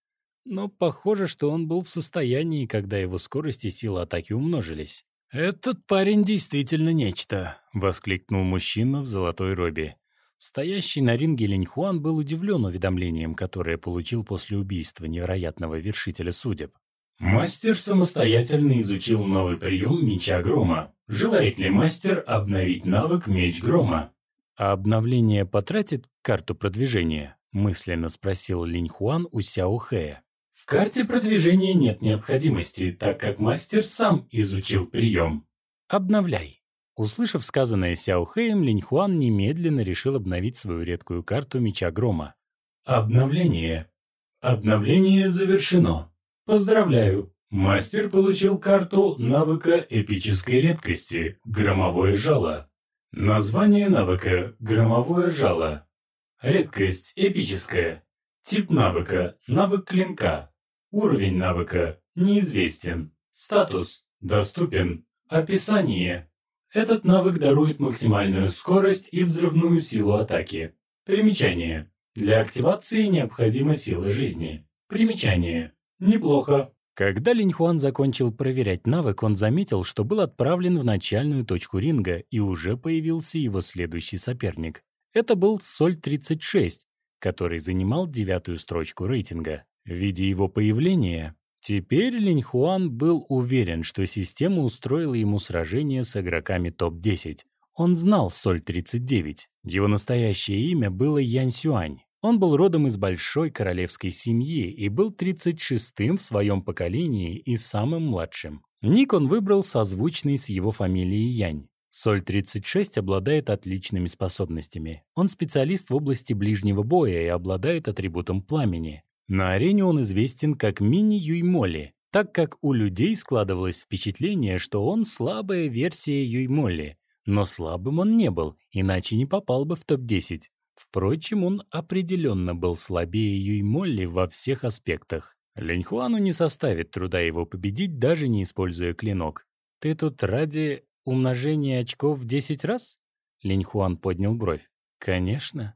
Но похоже, что он был в состоянии, когда его скорость и сила атаки умножились. «Этот парень действительно нечто», — воскликнул мужчина в золотой робе. Стоящий на ринге Линьхуан был удивлен уведомлением, которое получил после убийства невероятного вершителя судеб. Мастер самостоятельно изучил новый прием меча грома. Желает ли мастер обновить навык меч грома? А обновление потратит карту продвижения? Мысленно спросил Линьхуан у Сяо Хэя. В карте продвижения нет необходимости, так как мастер сам изучил прием. Обновляй. Услышав сказанное Сяо Хэем, Линьхуан немедленно решил обновить свою редкую карту Меча Грома. Обновление. Обновление завершено. Поздравляю. Мастер получил карту навыка эпической редкости «Громовое жало». Название навыка «Громовое жало». Редкость эпическая. Тип навыка «Навык клинка». Уровень навыка неизвестен. Статус доступен. Описание этот навык дарует максимальную скорость и взрывную силу атаки. Примечание. Для активации необходима сила жизни. Примечание. Неплохо. Когда Линьхуан закончил проверять навык, он заметил, что был отправлен в начальную точку ринга, и уже появился его следующий соперник. Это был Соль-36, который занимал девятую строчку рейтинга. Видя его появление, Теперь Линьхуан был уверен, что система устроила ему сражение с игроками топ-10. Он знал Соль-39. Его настоящее имя было Янь Сюань. Он был родом из большой королевской семьи и был 36-м в своем поколении и самым младшим. Ник он выбрал созвучный с его фамилией Янь. Соль-36 обладает отличными способностями. Он специалист в области ближнего боя и обладает атрибутом пламени. На арене он известен как Мини Юймоли. так как у людей складывалось впечатление, что он слабая версия Юй Молли. Но слабым он не был, иначе не попал бы в топ-10. Впрочем, он определенно был слабее Юй Молли во всех аспектах. Линьхуану не составит труда его победить, даже не используя клинок. «Ты тут ради умножения очков в 10 раз?» Линьхуан поднял бровь. «Конечно.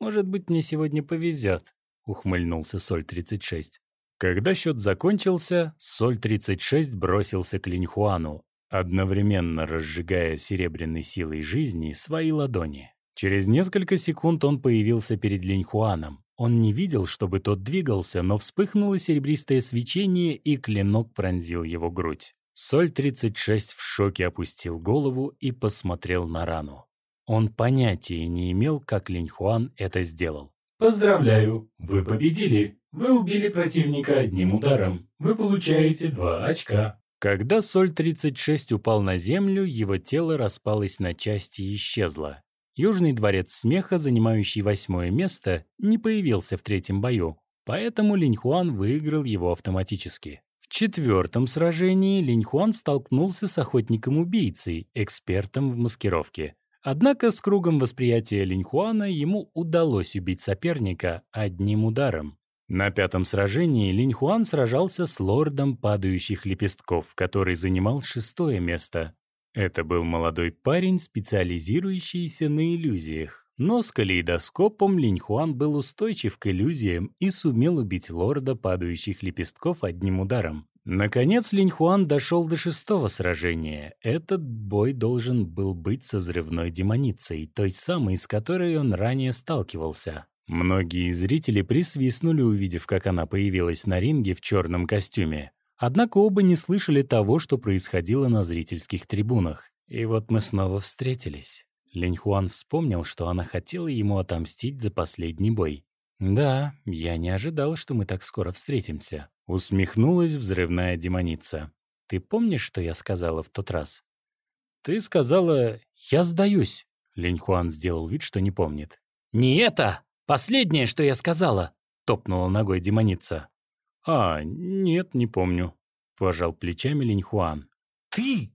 Может быть, мне сегодня повезет», — ухмыльнулся Соль-36. Когда счет закончился, Соль-36 бросился к Линьхуану, одновременно разжигая серебряной силой жизни свои ладони. Через несколько секунд он появился перед Линьхуаном. Он не видел, чтобы тот двигался, но вспыхнуло серебристое свечение, и клинок пронзил его грудь. Соль-36 в шоке опустил голову и посмотрел на рану. Он понятия не имел, как Линьхуан это сделал. Поздравляю, вы победили. Вы убили противника одним ударом. Вы получаете два очка. Когда Соль-36 упал на землю, его тело распалось на части и исчезло. Южный дворец смеха, занимающий восьмое место, не появился в третьем бою, поэтому Линьхуан выиграл его автоматически. В четвертом сражении Линьхуан столкнулся с охотником-убийцей, экспертом в маскировке. Однако с кругом восприятия Линьхуана ему удалось убить соперника одним ударом. На пятом сражении Линьхуан сражался с лордом падающих лепестков, который занимал шестое место. Это был молодой парень, специализирующийся на иллюзиях. Но с калейдоскопом Линьхуан был устойчив к иллюзиям и сумел убить лорда падающих лепестков одним ударом. Наконец Линьхуан дошел до шестого сражения. Этот бой должен был быть со взрывной демоницей, той самой, с которой он ранее сталкивался. Многие зрители присвистнули, увидев, как она появилась на ринге в черном костюме. Однако оба не слышали того, что происходило на зрительских трибунах. И вот мы снова встретились. Линьхуан вспомнил, что она хотела ему отомстить за последний бой. «Да, я не ожидал, что мы так скоро встретимся», — усмехнулась взрывная демоница. «Ты помнишь, что я сказала в тот раз?» «Ты сказала, я сдаюсь», — Линьхуан сделал вид, что не помнит. «Не это! Последнее, что я сказала!» — топнула ногой демоница. «А, нет, не помню», — пожал плечами Линьхуан. «Ты!»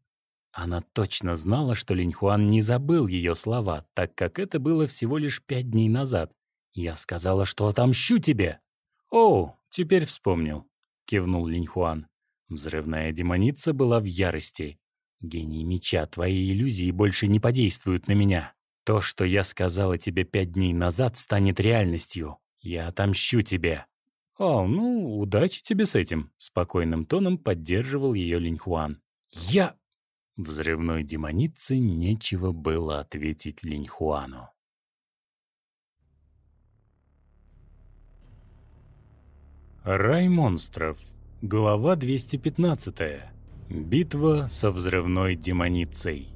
Она точно знала, что Линьхуан не забыл ее слова, так как это было всего лишь пять дней назад, «Я сказала, что отомщу тебе!» «О, теперь вспомнил», — кивнул Линьхуан. Взрывная демоница была в ярости. «Гений меча, твои иллюзии больше не подействуют на меня. То, что я сказала тебе пять дней назад, станет реальностью. Я отомщу тебе». «О, ну, удачи тебе с этим», — спокойным тоном поддерживал ее Линьхуан. «Я...» Взрывной демонице нечего было ответить Линьхуану. Рай монстров. Глава 215. Битва со взрывной демоницей.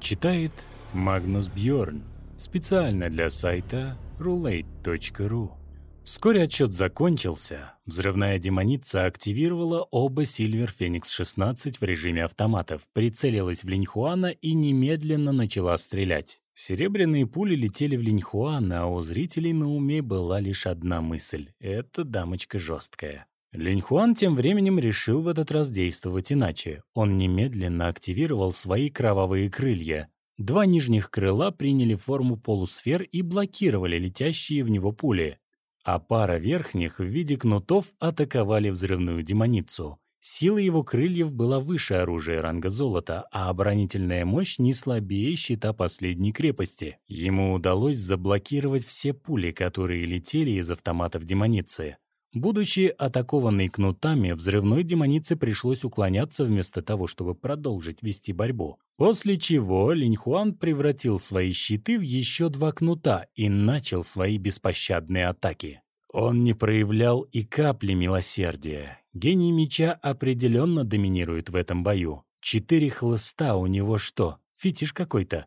Читает Магнус Бьорн. Специально для сайта roulette.ru. Вскоре отчет закончился. Взрывная демоница активировала оба Silver Phoenix 16 в режиме автоматов, прицелилась в Линьхуана и немедленно начала стрелять. Серебряные пули летели в Линьхуан, а у зрителей на уме была лишь одна мысль — это дамочка жесткая. Линьхуан тем временем решил в этот раз действовать иначе. Он немедленно активировал свои кровавые крылья. Два нижних крыла приняли форму полусфер и блокировали летящие в него пули. А пара верхних в виде кнутов атаковали взрывную демоницу. Сила его крыльев была выше оружия ранга золота, а оборонительная мощь не слабее щита последней крепости. Ему удалось заблокировать все пули, которые летели из автоматов демоницы. Будучи атакованной кнутами, взрывной демонице пришлось уклоняться вместо того, чтобы продолжить вести борьбу. После чего Линьхуан превратил свои щиты в еще два кнута и начал свои беспощадные атаки. Он не проявлял и капли милосердия. Гений меча определенно доминирует в этом бою. Четыре хлыста у него что, фетиш какой-то?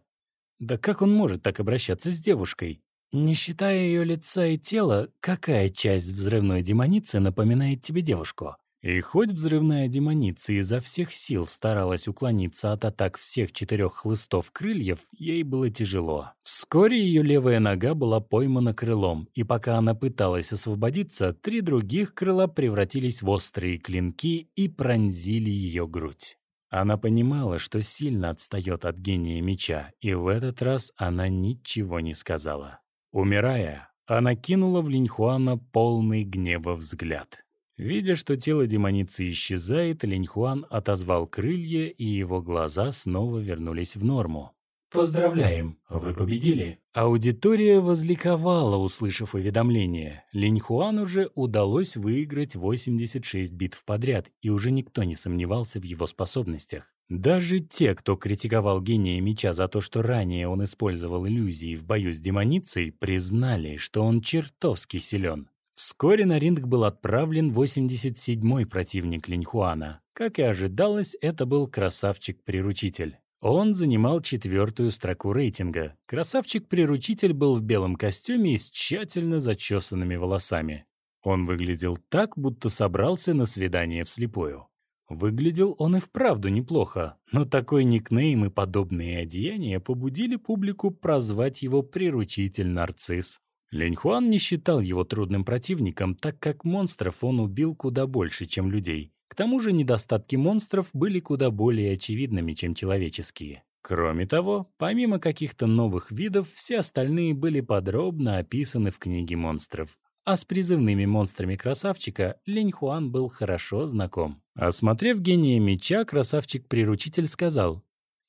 Да как он может так обращаться с девушкой? Не считая ее лица и тела, какая часть взрывной демоницы напоминает тебе девушку? И хоть взрывная демоница изо всех сил старалась уклониться от атак всех четырех хлыстов крыльев, ей было тяжело. Вскоре ее левая нога была поймана крылом, и пока она пыталась освободиться, три других крыла превратились в острые клинки и пронзили ее грудь. Она понимала, что сильно отстает от гения меча, и в этот раз она ничего не сказала. Умирая, она кинула в Линьхуана полный гнева взгляд. Видя, что тело демоницы исчезает, Линьхуан отозвал крылья, и его глаза снова вернулись в норму. Поздравляем, вы победили. Аудитория возликовала, услышав уведомление. Линьхуану же удалось выиграть 86 битв подряд, и уже никто не сомневался в его способностях. Даже те, кто критиковал гения меча за то, что ранее он использовал иллюзии в бою с демоницей, признали, что он чертовски силен. Вскоре на ринг был отправлен 87-й противник Линьхуана. Как и ожидалось, это был красавчик-приручитель. Он занимал четвертую строку рейтинга. Красавчик-приручитель был в белом костюме и с тщательно зачесанными волосами. Он выглядел так, будто собрался на свидание вслепую. Выглядел он и вправду неплохо, но такой никнейм и подобные одеяния побудили публику прозвать его «приручитель-нарцисс». Леньхуан не считал его трудным противником, так как монстров он убил куда больше, чем людей. К тому же недостатки монстров были куда более очевидными, чем человеческие. Кроме того, помимо каких-то новых видов, все остальные были подробно описаны в книге монстров. А с призывными монстрами красавчика Линьхуан был хорошо знаком. Осмотрев гения меча, красавчик-приручитель сказал,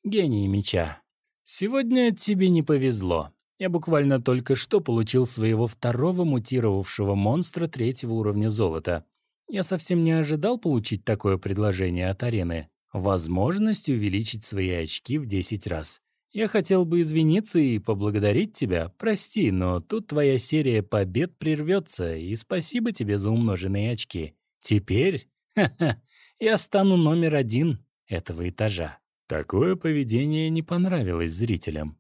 «Гений меча, сегодня тебе не повезло. Я буквально только что получил своего второго мутировавшего монстра третьего уровня золота. Я совсем не ожидал получить такое предложение от арены. Возможность увеличить свои очки в 10 раз. Я хотел бы извиниться и поблагодарить тебя. Прости, но тут твоя серия побед прервется, и спасибо тебе за умноженные очки. Теперь, ха-ха, я стану номер один этого этажа. Такое поведение не понравилось зрителям.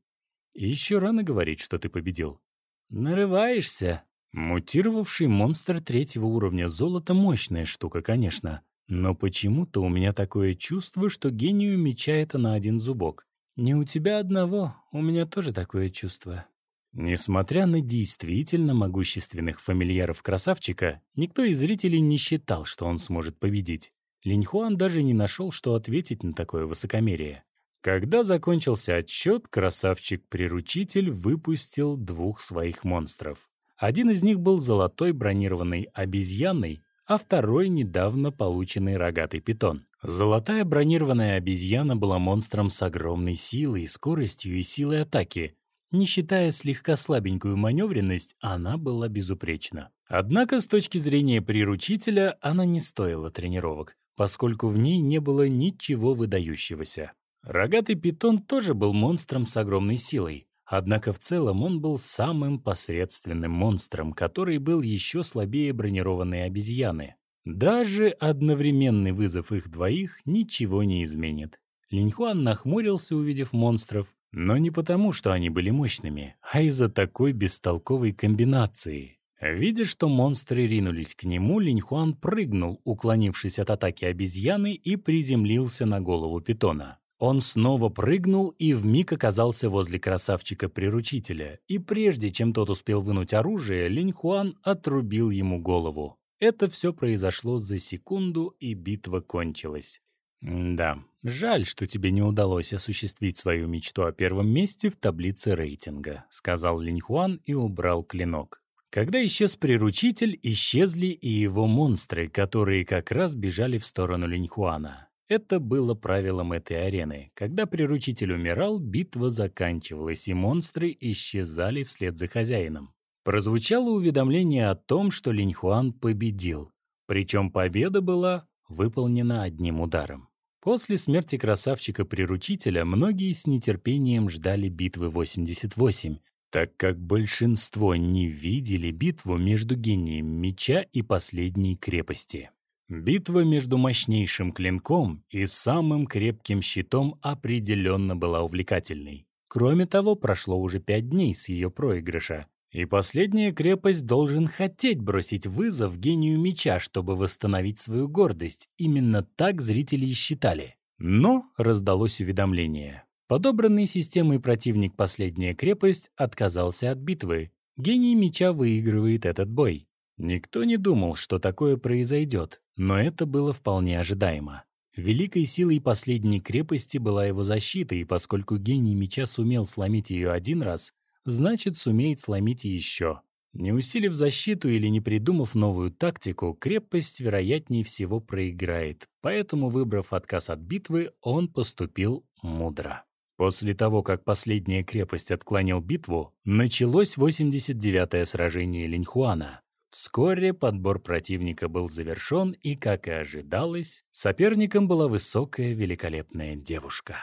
Еще рано говорить, что ты победил. Нарываешься. Мутировавший монстр третьего уровня золота — мощная штука, конечно. Но почему-то у меня такое чувство, что гению меча это на один зубок. Не у тебя одного, у меня тоже такое чувство. Несмотря на действительно могущественных фамильяров красавчика, никто из зрителей не считал, что он сможет победить. Линьхуан даже не нашел, что ответить на такое высокомерие. Когда закончился отсчет, красавчик-приручитель выпустил двух своих монстров. Один из них был золотой бронированной обезьяной, а второй — недавно полученный рогатый питон. Золотая бронированная обезьяна была монстром с огромной силой, скоростью и силой атаки. Не считая слегка слабенькую маневренность, она была безупречна. Однако с точки зрения приручителя она не стоила тренировок, поскольку в ней не было ничего выдающегося. Рогатый питон тоже был монстром с огромной силой, однако в целом он был самым посредственным монстром, который был еще слабее бронированной обезьяны. Даже одновременный вызов их двоих ничего не изменит. Линьхуан нахмурился, увидев монстров, но не потому, что они были мощными, а из-за такой бестолковой комбинации. Видя, что монстры ринулись к нему, Линьхуан прыгнул, уклонившись от атаки обезьяны, и приземлился на голову питона. Он снова прыгнул и вмиг оказался возле красавчика-приручителя, и прежде чем тот успел вынуть оружие, Линь Хуан отрубил ему голову. Это все произошло за секунду, и битва кончилась. «Да, жаль, что тебе не удалось осуществить свою мечту о первом месте в таблице рейтинга», сказал Линь Хуан и убрал клинок. Когда исчез приручитель, исчезли и его монстры, которые как раз бежали в сторону Линьхуана. Это было правилом этой арены. Когда приручитель умирал, битва заканчивалась, и монстры исчезали вслед за хозяином. Прозвучало уведомление о том, что Линьхуан победил. Причем победа была выполнена одним ударом. После смерти красавчика-приручителя многие с нетерпением ждали битвы 88, так как большинство не видели битву между гением меча и последней крепости. Битва между мощнейшим клинком и самым крепким щитом определенно была увлекательной. Кроме того, прошло уже пять дней с ее проигрыша. И последняя крепость должен хотеть бросить вызов гению меча, чтобы восстановить свою гордость. Именно так зрители и считали. Но раздалось уведомление. Подобранный системой противник «Последняя крепость» отказался от битвы. Гений меча выигрывает этот бой. Никто не думал, что такое произойдет, но это было вполне ожидаемо. Великой силой последней крепости была его защита, и поскольку гений меча сумел сломить ее один раз, значит, сумеет сломить еще. Не усилив защиту или не придумав новую тактику, крепость, вероятнее всего, проиграет. Поэтому, выбрав отказ от битвы, он поступил мудро. После того, как последняя крепость отклонил битву, началось 89-е сражение Линьхуана. Вскоре подбор противника был завершен, и, как и ожидалось, соперником была высокая великолепная девушка.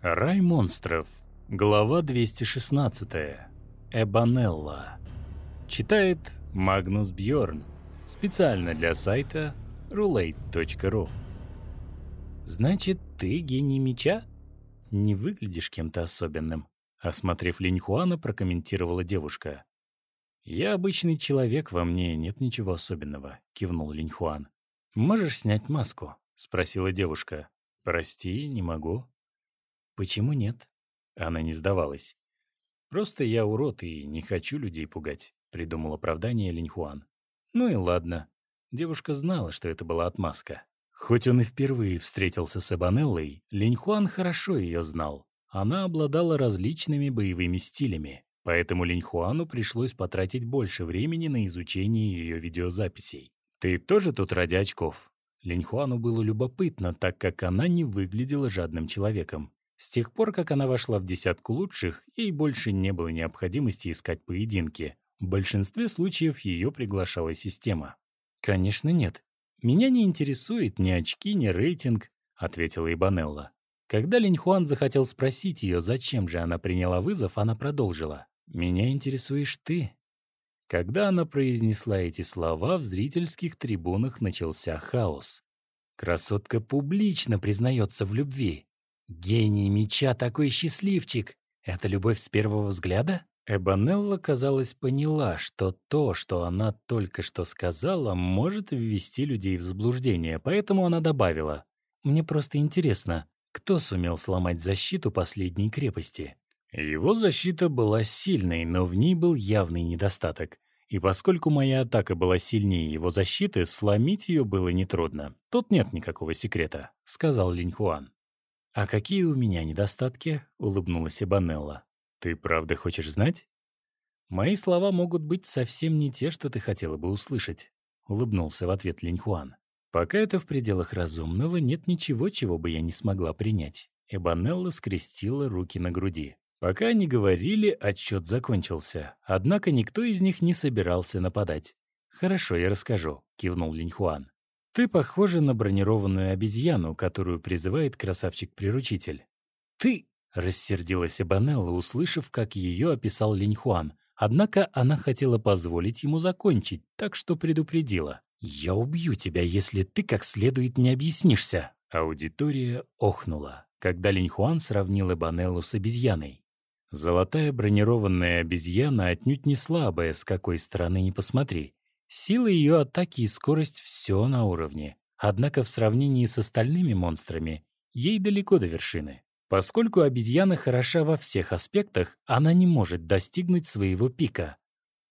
Рай монстров. Глава 216. Эбанелла. Читает Магнус Бьорн. Специально для сайта roulette.ru. «Значит, ты гений меча? Не выглядишь кем-то особенным», осмотрев Линьхуана, прокомментировала девушка. «Я обычный человек, во мне нет ничего особенного», — кивнул Линьхуан. «Можешь снять маску?» — спросила девушка. «Прости, не могу». «Почему нет?» Она не сдавалась. «Просто я урод и не хочу людей пугать», — придумал оправдание Линьхуан. «Ну и ладно». Девушка знала, что это была отмазка. Хоть он и впервые встретился с Эбанеллой, Линьхуан хорошо ее знал. Она обладала различными боевыми стилями, поэтому Линьхуану пришлось потратить больше времени на изучение ее видеозаписей. «Ты тоже тут ради очков?» Линьхуану было любопытно, так как она не выглядела жадным человеком. С тех пор, как она вошла в десятку лучших, ей больше не было необходимости искать поединки. В большинстве случаев ее приглашала система. «Конечно нет. Меня не интересует ни очки, ни рейтинг», — ответила Ибанелла. Когда Линьхуан захотел спросить ее, зачем же она приняла вызов, она продолжила. «Меня интересуешь ты». Когда она произнесла эти слова, в зрительских трибунах начался хаос. Красотка публично признается в любви. Гений меча такой счастливчик. Это любовь с первого взгляда? Эбанелла, казалось, поняла, что то, что она только что сказала, может ввести людей в заблуждение, поэтому она добавила. «Мне просто интересно, кто сумел сломать защиту последней крепости?» Его защита была сильной, но в ней был явный недостаток. И поскольку моя атака была сильнее его защиты, сломить ее было нетрудно. Тут нет никакого секрета, — сказал Линьхуан. «А какие у меня недостатки?» — улыбнулась Эбанелла. «Ты правда хочешь знать?» «Мои слова могут быть совсем не те, что ты хотела бы услышать», — улыбнулся в ответ Линьхуан. «Пока это в пределах разумного, нет ничего, чего бы я не смогла принять». Эбанелла скрестила руки на груди. Пока они говорили, отчет закончился, однако никто из них не собирался нападать. «Хорошо, я расскажу», — кивнул Линьхуан. Ты похожа на бронированную обезьяну, которую призывает красавчик-приручитель. Ты, рассердилась Эбанелла, услышав, как ее описал Линьхуан. Однако она хотела позволить ему закончить, так что предупредила. «Я убью тебя, если ты как следует не объяснишься». Аудитория охнула, когда Линьхуан сравнил Эбанеллу с обезьяной. Золотая бронированная обезьяна отнюдь не слабая, с какой стороны ни посмотри. Сила ее атаки и скорость — все на уровне. Однако в сравнении с остальными монстрами ей далеко до вершины. Поскольку обезьяна хороша во всех аспектах, она не может достигнуть своего пика.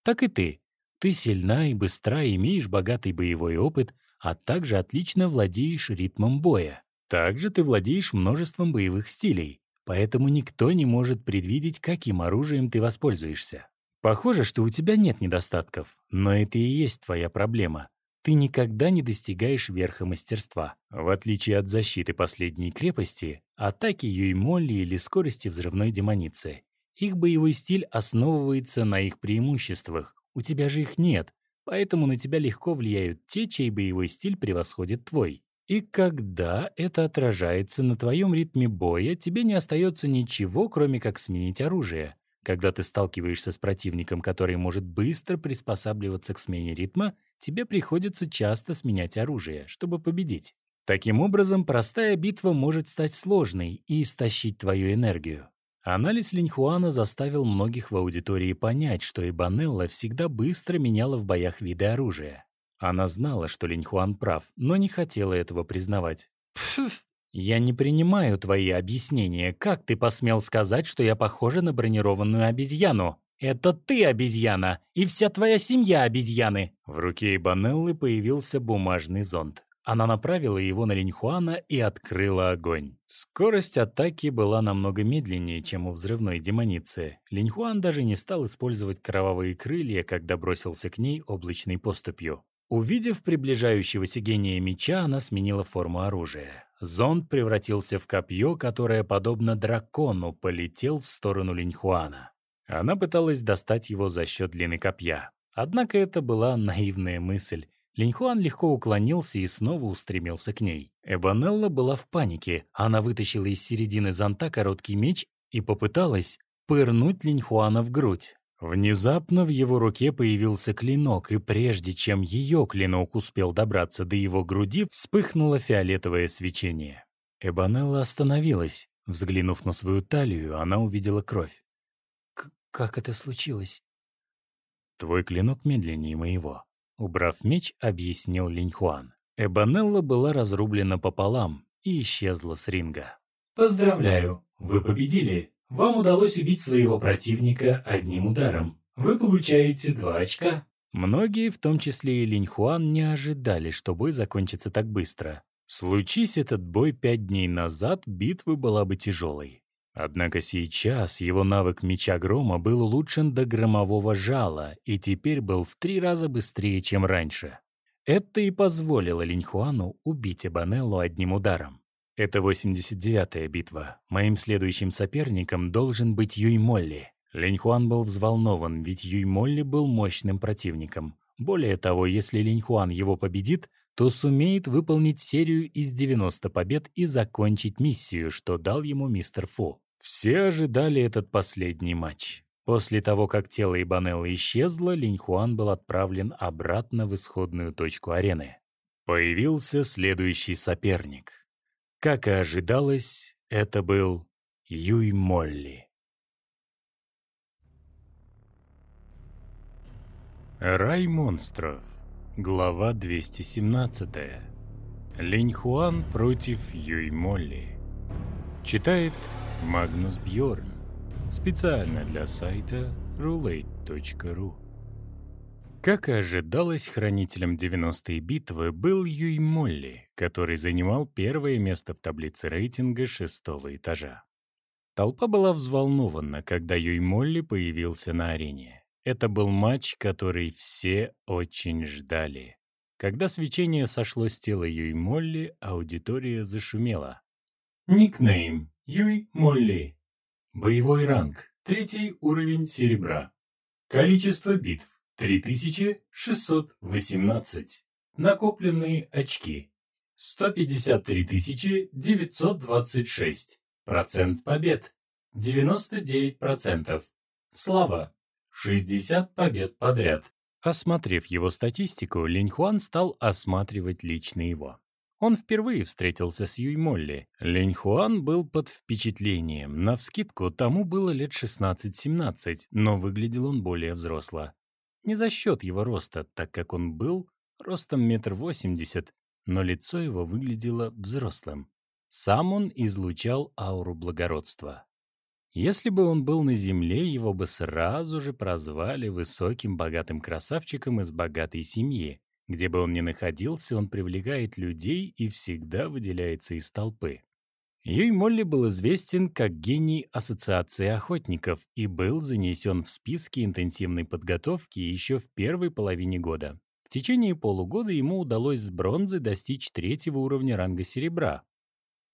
Так и ты. Ты сильна и быстра, имеешь богатый боевой опыт, а также отлично владеешь ритмом боя. Также ты владеешь множеством боевых стилей, поэтому никто не может предвидеть, каким оружием ты воспользуешься. Похоже, что у тебя нет недостатков, но это и есть твоя проблема. Ты никогда не достигаешь верха мастерства. В отличие от защиты последней крепости, атаки Юймолли или скорости взрывной демоницы. Их боевой стиль основывается на их преимуществах. У тебя же их нет, поэтому на тебя легко влияют те, чей боевой стиль превосходит твой. И когда это отражается на твоем ритме боя, тебе не остается ничего, кроме как сменить оружие. Когда ты сталкиваешься с противником, который может быстро приспосабливаться к смене ритма, тебе приходится часто сменять оружие, чтобы победить. Таким образом, простая битва может стать сложной и истощить твою энергию. Анализ Линьхуана заставил многих в аудитории понять, что Ибанелла всегда быстро меняла в боях виды оружия. Она знала, что Линьхуан прав, но не хотела этого признавать. «Пф, я не принимаю твои объяснения. Как ты посмел сказать, что я похожа на бронированную обезьяну? Это ты обезьяна, и вся твоя семья обезьяны!» В руке Ибанеллы появился бумажный зонт. Она направила его на Линьхуана и открыла огонь. Скорость атаки была намного медленнее, чем у взрывной демоницы. Линьхуан даже не стал использовать кровавые крылья, когда бросился к ней облачной поступью. Увидев приближающегося гения меча, она сменила форму оружия. Зонд превратился в копье, которое, подобно дракону, полетел в сторону Линьхуана. Она пыталась достать его за счет длины копья. Однако это была наивная мысль. Линьхуан легко уклонился и снова устремился к ней. Эбонелла была в панике. Она вытащила из середины зонта короткий меч и попыталась пырнуть Линьхуана в грудь. Внезапно в его руке появился клинок, и прежде чем ее клинок успел добраться до его груди, вспыхнуло фиолетовое свечение. Эбонелла остановилась. Взглянув на свою талию, она увидела кровь. «Как это случилось?» «Твой клинок медленнее моего», Убрав меч, объяснил Линьхуан. Эбонелла была разрублена пополам и исчезла с ринга. Поздравляю, вы победили. Вам удалось убить своего противника одним ударом. Вы получаете два очка. Многие, в том числе и Линьхуан, не ожидали, что бой закончится так быстро. Случись этот бой пять дней назад, битва была бы тяжелой. Однако сейчас его навык меча грома был улучшен до громового жала и теперь был в три раза быстрее, чем раньше. Это и позволило Линьхуану убить Эбанеллу одним ударом. Это 89-я битва. Моим следующим соперником должен быть Юй Молли. Линьхуан был взволнован, ведь Юй Молли был мощным противником. Более того, если Линьхуан его победит, то сумеет выполнить серию из 90 побед и закончить миссию, что дал ему мистер Фу. Все ожидали этот последний матч. После того, как тело Ибанеллы исчезло, Линьхуан был отправлен обратно в исходную точку арены. Появился следующий соперник. Как и ожидалось, это был Юй Молли. Рай монстров. Глава 217. Линьхуан против Юй Молли. Читает Магнус Бьорн. Специально для сайта roulette.ru. Как и ожидалось, хранителем 90-й битвы был Юй Молли, который занимал первое место в таблице рейтинга шестого этажа. Толпа была взволнована, когда Юй Молли появился на арене. Это был матч, который все очень ждали. Когда свечение сошло с тела Юй Молли, аудитория зашумела. Никнейм Юй Молли. Боевой ранг. Третий уровень серебра. Количество битв. 3618. Накопленные очки. 153 926. Процент побед. 99%. Слава. 60 побед подряд. Осмотрев его статистику, Линьхуан стал осматривать лично его. Он впервые встретился с Юй Молли. Лень Хуан был под впечатлением. Навскидку тому было лет 16-17, но выглядел он более взросло. Не за счет его роста, так как он был ростом метр восемьдесят, но лицо его выглядело взрослым. Сам он излучал ауру благородства. Если бы он был на земле, его бы сразу же прозвали высоким богатым красавчиком из богатой семьи. Где бы он ни находился, он привлекает людей и всегда выделяется из толпы. Юй Молли был известен как гений Ассоциации охотников и был занесен в списки интенсивной подготовки еще в первой половине года. В течение полугода ему удалось с бронзы достичь третьего уровня ранга серебра.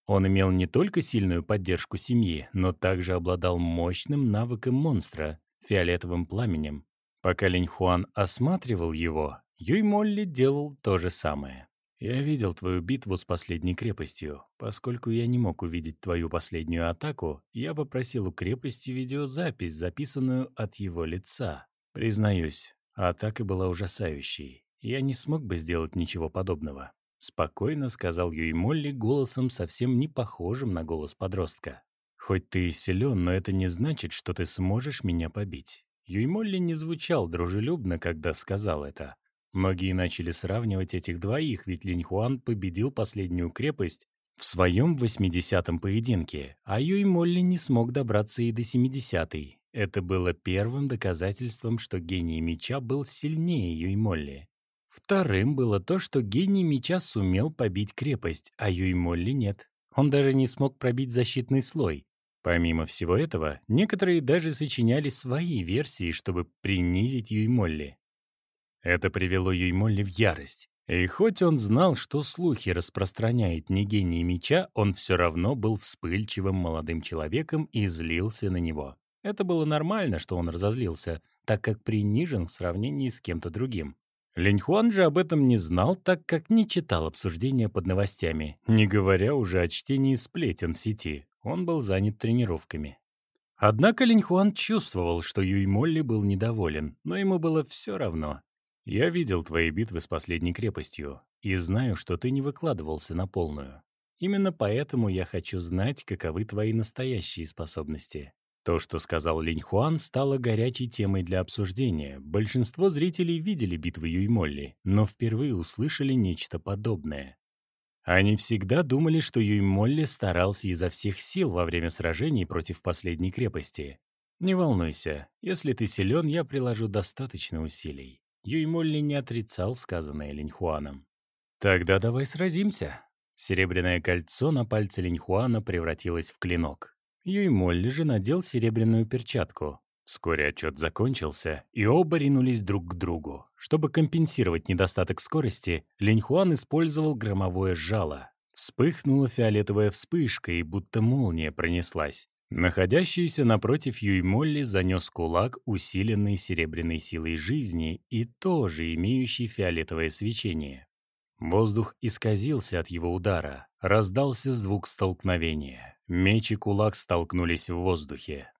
Он имел не только сильную поддержку семьи, но также обладал мощным навыком монстра — фиолетовым пламенем. Пока Линь Хуан осматривал его, Юй Молли делал то же самое. «Я видел твою битву с последней крепостью. Поскольку я не мог увидеть твою последнюю атаку, я попросил у крепости видеозапись, записанную от его лица. Признаюсь, атака была ужасающей. Я не смог бы сделать ничего подобного. спокойно сказал Юй Молли голосом совсем не похожим на голос подростка. «Хоть ты и силен, но это не значит, что ты сможешь меня побить». Юй Молли не звучал дружелюбно, когда сказал это. Многие начали сравнивать этих двоих, ведь Линь Хуан победил последнюю крепость в своем 80-м поединке, а Юй Молли не смог добраться и до 70-й. Это было первым доказательством, что гений меча был сильнее Юй Молли. Вторым было то, что гений меча сумел побить крепость, а Юй Молли нет. Он даже не смог пробить защитный слой. Помимо всего этого, некоторые даже сочиняли свои версии, чтобы принизить Юй Молли. Это привело Юй Молли в ярость. И хоть он знал, что слухи распространяет не гений меча, он все равно был вспыльчивым молодым человеком и злился на него. Это было нормально, что он разозлился, так как принижен в сравнении с кем-то другим. Линьхуан же об этом не знал, так как не читал обсуждения под новостями, не говоря уже о чтении сплетен в сети. Он был занят тренировками. Однако Линьхуан чувствовал, что Юй Молли был недоволен, но ему было все равно. «Я видел твои битвы с последней крепостью и знаю, что ты не выкладывался на полную. Именно поэтому я хочу знать, каковы твои настоящие способности. То, что сказал Линь Хуан, стало горячей темой для обсуждения. Большинство зрителей видели битвы Юймолли, но впервые услышали нечто подобное. Они всегда думали, что Юймолли старался изо всех сил во время сражений против последней крепости. «Не волнуйся, если ты силен, я приложу достаточно усилий». Юймолли не отрицал сказанное Линьхуаном. «Тогда давай сразимся». Серебряное кольцо на пальце Линьхуана превратилось в клинок. Юй Молли же надел серебряную перчатку. Вскоре отчет закончился, и оба ринулись друг к другу. Чтобы компенсировать недостаток скорости, Линьхуан использовал громовое жало. Вспыхнула фиолетовая вспышка, и будто молния пронеслась. Находящийся напротив Юй Молли занес кулак, усиленный серебряной силой жизни и тоже имеющий фиолетовое свечение. Воздух исказился от его удара, раздался звук столкновения. Меч и кулак столкнулись в воздухе.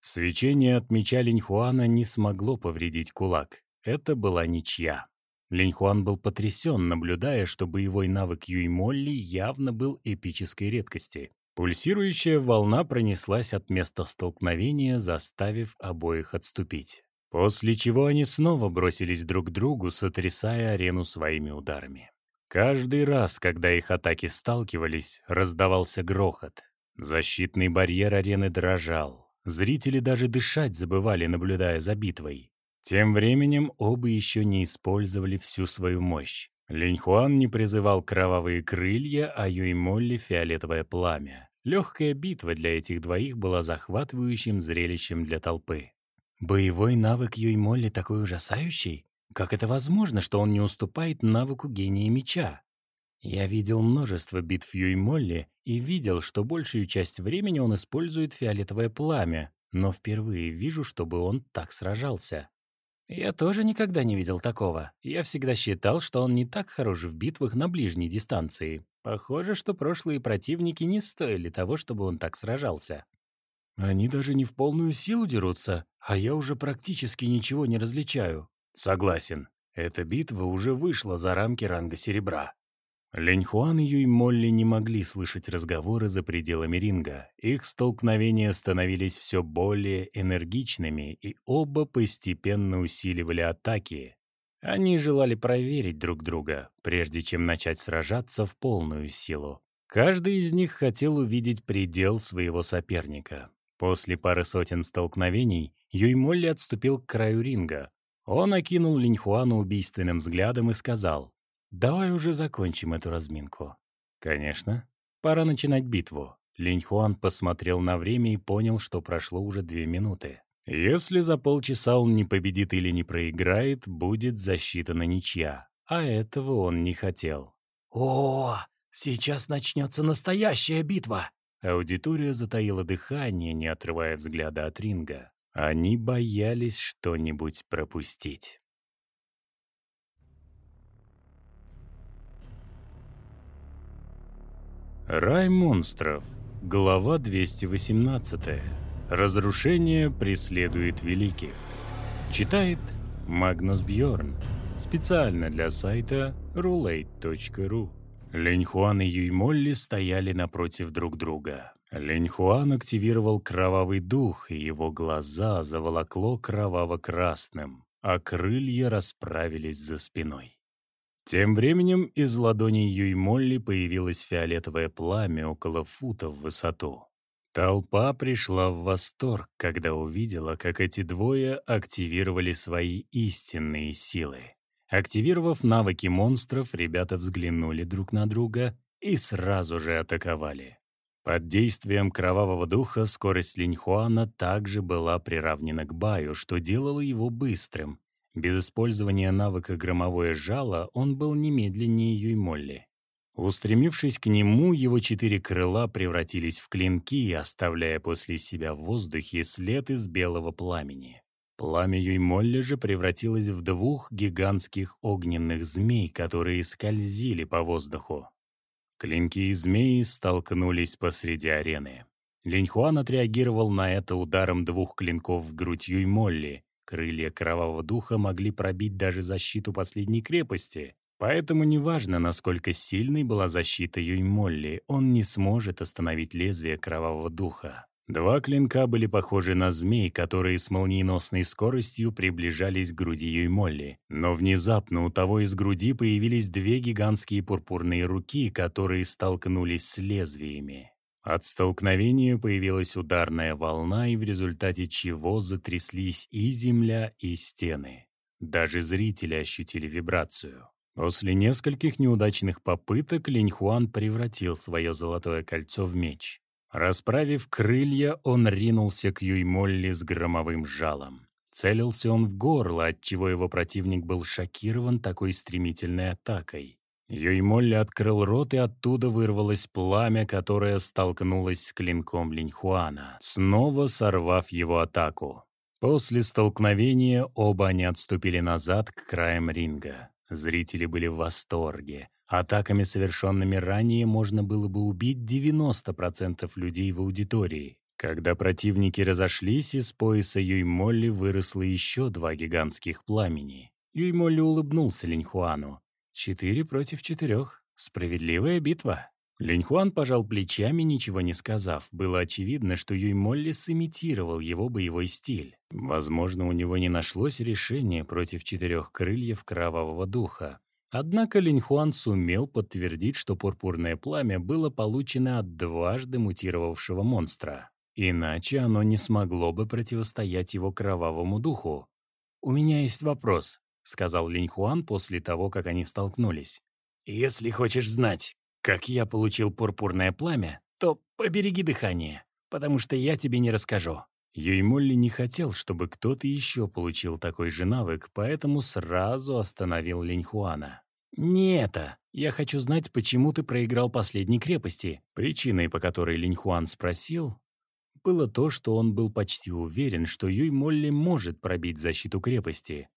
Свечение от меча Линьхуана не смогло повредить кулак. Это была ничья. Линьхуан был потрясен, наблюдая, что боевой навык Юй Молли явно был эпической редкости. Пульсирующая волна пронеслась от места столкновения, заставив обоих отступить. После чего они снова бросились друг к другу, сотрясая арену своими ударами. Каждый раз, когда их атаки сталкивались, раздавался грохот. Защитный барьер арены дрожал. Зрители даже дышать забывали, наблюдая за битвой. Тем временем оба еще не использовали всю свою мощь. Линьхуан не призывал кровавые крылья, а Юймолли — фиолетовое пламя. Легкая битва для этих двоих была захватывающим зрелищем для толпы. Боевой навык Юймолли такой ужасающий? Как это возможно, что он не уступает навыку гения меча? Я видел множество битв Юй Молли и видел, что большую часть времени он использует фиолетовое пламя, но впервые вижу, чтобы он так сражался. Я тоже никогда не видел такого. Я всегда считал, что он не так хорош в битвах на ближней дистанции. Похоже, что прошлые противники не стоили того, чтобы он так сражался. Они даже не в полную силу дерутся, а я уже практически ничего не различаю. Согласен, эта битва уже вышла за рамки ранга серебра. Леньхуан и Юй Молли не могли слышать разговоры за пределами ринга. Их столкновения становились все более энергичными, и оба постепенно усиливали атаки. Они желали проверить друг друга, прежде чем начать сражаться в полную силу. Каждый из них хотел увидеть предел своего соперника. После пары сотен столкновений Юй Молли отступил к краю ринга. Он окинул Линьхуана убийственным взглядом и сказал, Давай уже закончим эту разминку. Конечно. Пора начинать битву. Линь Хуан посмотрел на время и понял, что прошло уже две минуты. Если за полчаса он не победит или не проиграет, будет засчитана ничья. А этого он не хотел. «О, сейчас начнется настоящая битва!» Аудитория затаила дыхание, не отрывая взгляда от ринга. Они боялись что-нибудь пропустить. Рай монстров. Глава 218. Разрушение преследует великих. Читает Магнус Бьорн. Специально для сайта roulette.ru. Леньхуан и Юймолли стояли напротив друг друга. Леньхуан активировал кровавый дух, и его глаза заволокло кроваво-красным, а крылья расправились за спиной. Тем временем из ладони Юймолли появилось фиолетовое пламя около фута в высоту. Толпа пришла в восторг, когда увидела, как эти двое активировали свои истинные силы. Активировав навыки монстров, ребята взглянули друг на друга и сразу же атаковали. Под действием кровавого духа скорость Линьхуана также была приравнена к Баю, что делало его быстрым. Без использования навыка «Громовое жало» он был немедленнее Юймолли. Устремившись к нему, его четыре крыла превратились в клинки, оставляя после себя в воздухе след из белого пламени. Пламя Юймолли же превратилось в двух гигантских огненных змей, которые скользили по воздуху. Клинки и змеи столкнулись посреди арены. Линьхуан отреагировал на это ударом двух клинков в грудь Юймолли. Крылья Кровавого Духа могли пробить даже защиту последней крепости. Поэтому неважно, насколько сильной была защита Юймолли, он не сможет остановить лезвие Кровавого Духа. Два клинка были похожи на змей, которые с молниеносной скоростью приближались к груди Юймолли. Но внезапно у того из груди появились две гигантские пурпурные руки, которые столкнулись с лезвиями. От столкновения появилась ударная волна, и в результате чего затряслись и земля, и стены. Даже зрители ощутили вибрацию. После нескольких неудачных попыток Линьхуан превратил свое золотое кольцо в меч. Расправив крылья, он ринулся к Юймолли с громовым жалом. Целился он в горло, отчего его противник был шокирован такой стремительной атакой. Юймолли открыл рот, и оттуда вырвалось пламя, которое столкнулось с клинком Линьхуана, снова сорвав его атаку. После столкновения оба они отступили назад к краям ринга. Зрители были в восторге. Атаками, совершенными ранее, можно было бы убить 90% людей в аудитории. Когда противники разошлись, из пояса Юймолли выросло еще два гигантских пламени. Юймолли улыбнулся Линьхуану. «Четыре против четырех. Справедливая битва». Линьхуан пожал плечами, ничего не сказав. Было очевидно, что Юймолли сымитировал его боевой стиль. Возможно, у него не нашлось решения против четырех крыльев кровавого духа. Однако Линьхуан сумел подтвердить, что пурпурное пламя было получено от дважды мутировавшего монстра. Иначе оно не смогло бы противостоять его кровавому духу. «У меня есть вопрос», — сказал Линьхуан после того, как они столкнулись. «Если хочешь знать, как я получил пурпурное пламя, то побереги дыхание, потому что я тебе не расскажу». Юймолли не хотел, чтобы кто-то еще получил такой же навык, поэтому сразу остановил Линьхуана. «Не это. Я хочу знать, почему ты проиграл последней крепости». Причиной, по которой Линьхуан спросил, было то, что он был почти уверен, что Юймолли может пробить защиту крепости.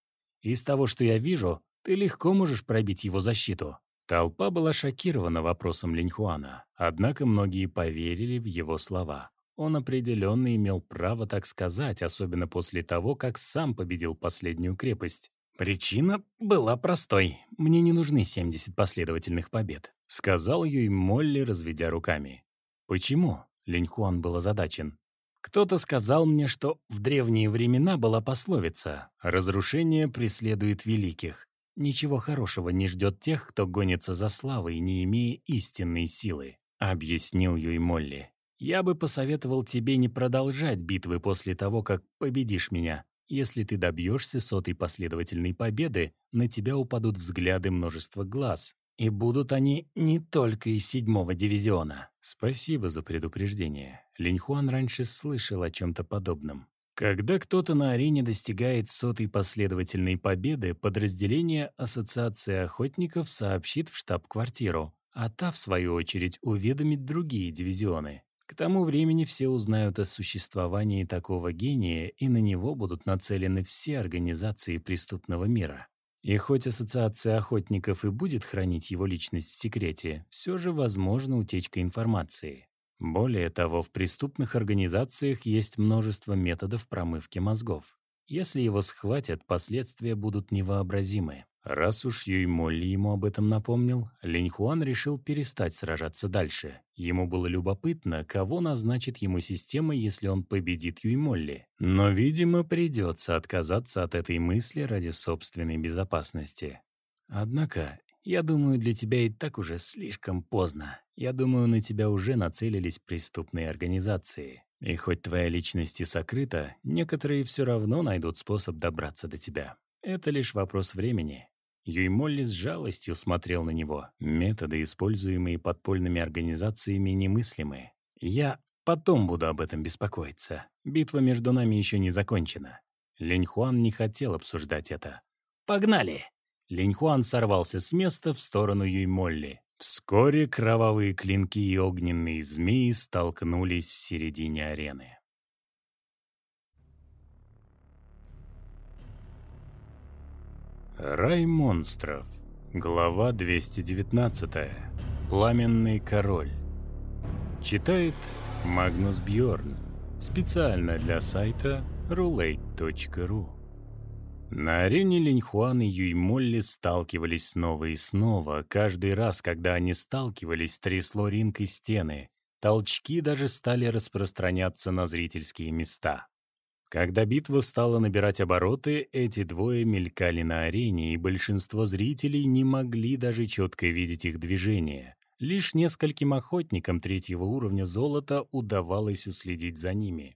«Из того, что я вижу, ты легко можешь пробить его защиту». Толпа была шокирована вопросом Линьхуана, однако многие поверили в его слова. Он определенно имел право так сказать, особенно после того, как сам победил последнюю крепость. Причина была простой. Мне не нужны 70 последовательных побед, сказал ей Молли, разведя руками. Почему? Линьхуан был озадачен. Кто-то сказал мне, что в древние времена была пословица «Разрушение преследует великих». Ничего хорошего не ждет тех, кто гонится за славой, не имея истинной силы, объяснил ей Молли. Я бы посоветовал тебе не продолжать битвы после того, как победишь меня. Если ты добьешься сотой последовательной победы, на тебя упадут взгляды множества глаз. И будут они не только из седьмого дивизиона. Спасибо за предупреждение. Линьхуан раньше слышал о чем-то подобном. Когда кто-то на арене достигает сотой последовательной победы, подразделение Ассоциации охотников сообщит в штаб-квартиру, а та, в свою очередь, уведомит другие дивизионы. К тому времени все узнают о существовании такого гения, и на него будут нацелены все организации преступного мира. И хоть Ассоциация охотников и будет хранить его личность в секрете, все же возможна утечка информации. Более того, в преступных организациях есть множество методов промывки мозгов. Если его схватят, последствия будут невообразимы. Раз уж Юй Молли ему об этом напомнил, Линь Хуан решил перестать сражаться дальше. Ему было любопытно, кого назначит ему система, если он победит Юй Молли. Но, видимо, придется отказаться от этой мысли ради собственной безопасности. Однако, я думаю, для тебя и так уже слишком поздно. Я думаю, на тебя уже нацелились преступные организации. И хоть твоя личность и сокрыта, некоторые все равно найдут способ добраться до тебя. Это лишь вопрос времени. Юй Молли с жалостью смотрел на него. Методы, используемые подпольными организациями, немыслимы. Я потом буду об этом беспокоиться. Битва между нами еще не закончена. Линь Хуан не хотел обсуждать это. «Погнали!» Линь Хуан сорвался с места в сторону Юй Молли. Вскоре кровавые клинки и огненные змеи столкнулись в середине арены. Рай монстров. Глава 219. Пламенный король. Читает Магнус Бьорн. Специально для сайта roulette.ru. На арене Линьхуан и Юймолли сталкивались снова и снова. Каждый раз, когда они сталкивались, трясло ринг и стены. Толчки даже стали распространяться на зрительские места. Когда битва стала набирать обороты, эти двое мелькали на арене, и большинство зрителей не могли даже четко видеть их движения. Лишь нескольким охотникам третьего уровня золота удавалось уследить за ними.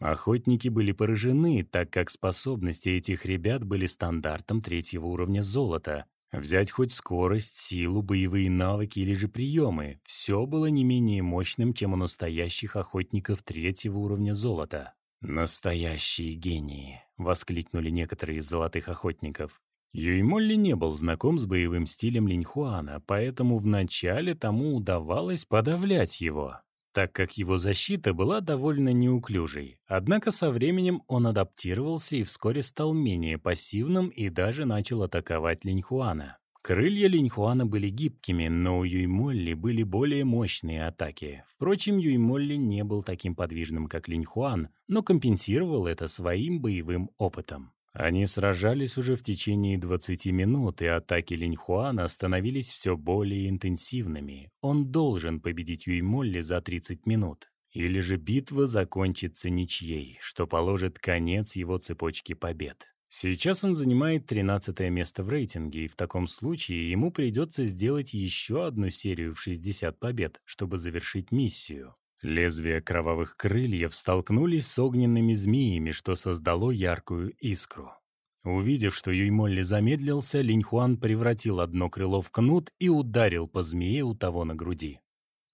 Охотники были поражены, так как способности этих ребят были стандартом третьего уровня золота. Взять хоть скорость, силу, боевые навыки или же приемы – все было не менее мощным, чем у настоящих охотников третьего уровня золота. «Настоящие гении!» — воскликнули некоторые из золотых охотников. Юймолли не был знаком с боевым стилем Линьхуана, поэтому вначале тому удавалось подавлять его, так как его защита была довольно неуклюжей. Однако со временем он адаптировался и вскоре стал менее пассивным и даже начал атаковать Линьхуана. Крылья Линьхуана были гибкими, но у Юймолли были более мощные атаки. Впрочем, Юймолли не был таким подвижным, как Линьхуан, но компенсировал это своим боевым опытом. Они сражались уже в течение 20 минут, и атаки Линьхуана становились все более интенсивными. Он должен победить Юймолли за 30 минут. Или же битва закончится ничьей, что положит конец его цепочке побед. Сейчас он занимает 13 место в рейтинге, и в таком случае ему придется сделать еще одну серию в 60 побед, чтобы завершить миссию. Лезвия кровавых крыльев столкнулись с огненными змеями, что создало яркую искру. Увидев, что Юймолли замедлился, Линьхуан превратил одно крыло в кнут и ударил по змее у того на груди.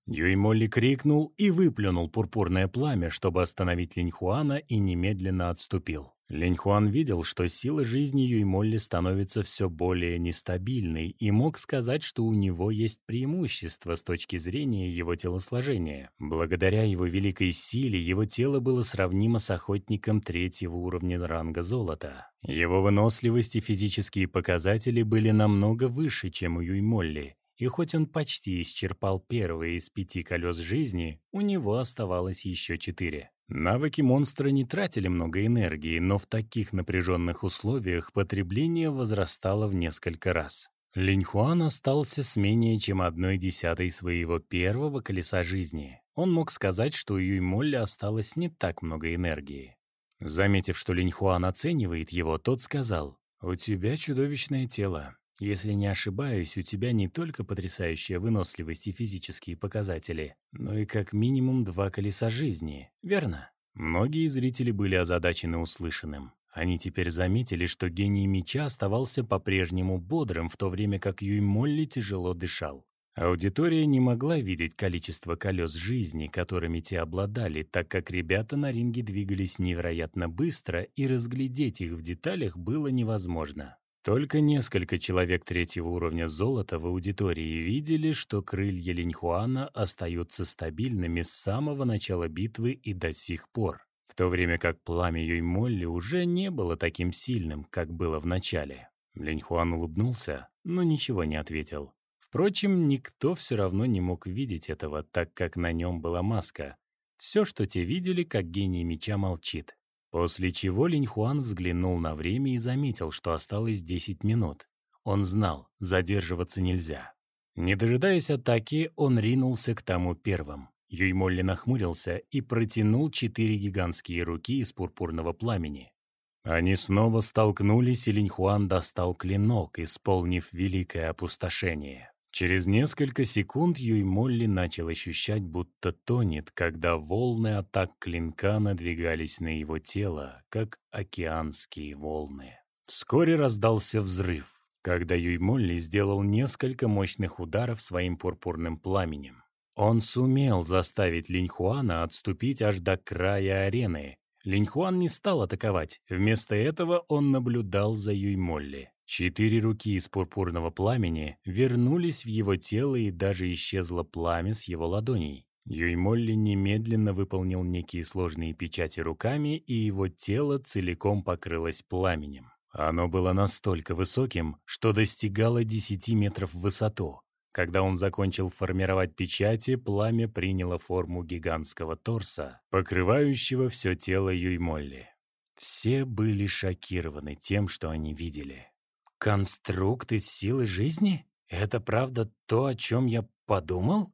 Юймолли крикнул и выплюнул пурпурное пламя, чтобы остановить Линьхуана, и немедленно отступил. Линьхуан видел, что сила жизни Юймолли становится все более нестабильной и мог сказать, что у него есть преимущество с точки зрения его телосложения. Благодаря его великой силе его тело было сравнимо с охотником третьего уровня ранга золота. Его выносливость и физические показатели были намного выше, чем у Юймолли, и хоть он почти исчерпал первые из пяти колес жизни, у него оставалось еще четыре. Навыки монстра не тратили много энергии, но в таких напряженных условиях потребление возрастало в несколько раз. Линьхуан остался с менее чем одной десятой своего первого колеса жизни. Он мог сказать, что у Юймолли осталось не так много энергии. Заметив, что Линьхуан оценивает его, тот сказал, «У тебя чудовищное тело. Если не ошибаюсь, у тебя не только потрясающая выносливость и физические показатели, но и как минимум два колеса жизни, верно? Многие зрители были озадачены услышанным. Они теперь заметили, что гений меча оставался по-прежнему бодрым, в то время как Юй Молли тяжело дышал. Аудитория не могла видеть количество колес жизни, которыми те обладали, так как ребята на ринге двигались невероятно быстро, и разглядеть их в деталях было невозможно. Только несколько человек третьего уровня золота в аудитории видели, что крылья Линьхуана остаются стабильными с самого начала битвы и до сих пор, в то время как пламя Юймолли уже не было таким сильным, как было в начале. Линьхуан улыбнулся, но ничего не ответил. Впрочем, никто все равно не мог видеть этого, так как на нем была маска. Все, что те видели, как гений меча молчит. После чего Линь Хуан взглянул на время и заметил, что осталось 10 минут. Он знал, задерживаться нельзя. Не дожидаясь атаки, он ринулся к тому первым. Юймолли нахмурился и протянул четыре гигантские руки из пурпурного пламени. Они снова столкнулись, и Линьхуан достал клинок, исполнив великое опустошение. Через несколько секунд Юймолли начал ощущать, будто тонет, когда волны атак клинка надвигались на его тело, как океанские волны. Вскоре раздался взрыв, когда Юймолли сделал несколько мощных ударов своим пурпурным пламенем. Он сумел заставить Линьхуана отступить аж до края арены. Линьхуан не стал атаковать, вместо этого он наблюдал за Юймолли. Четыре руки из пурпурного пламени вернулись в его тело и даже исчезло пламя с его ладоней. Юймолли немедленно выполнил некие сложные печати руками, и его тело целиком покрылось пламенем. Оно было настолько высоким, что достигало 10 метров в высоту. Когда он закончил формировать печати, пламя приняло форму гигантского торса, покрывающего все тело Юймолли. Все были шокированы тем, что они видели. «Конструкт из силы жизни? Это правда то, о чем я подумал?»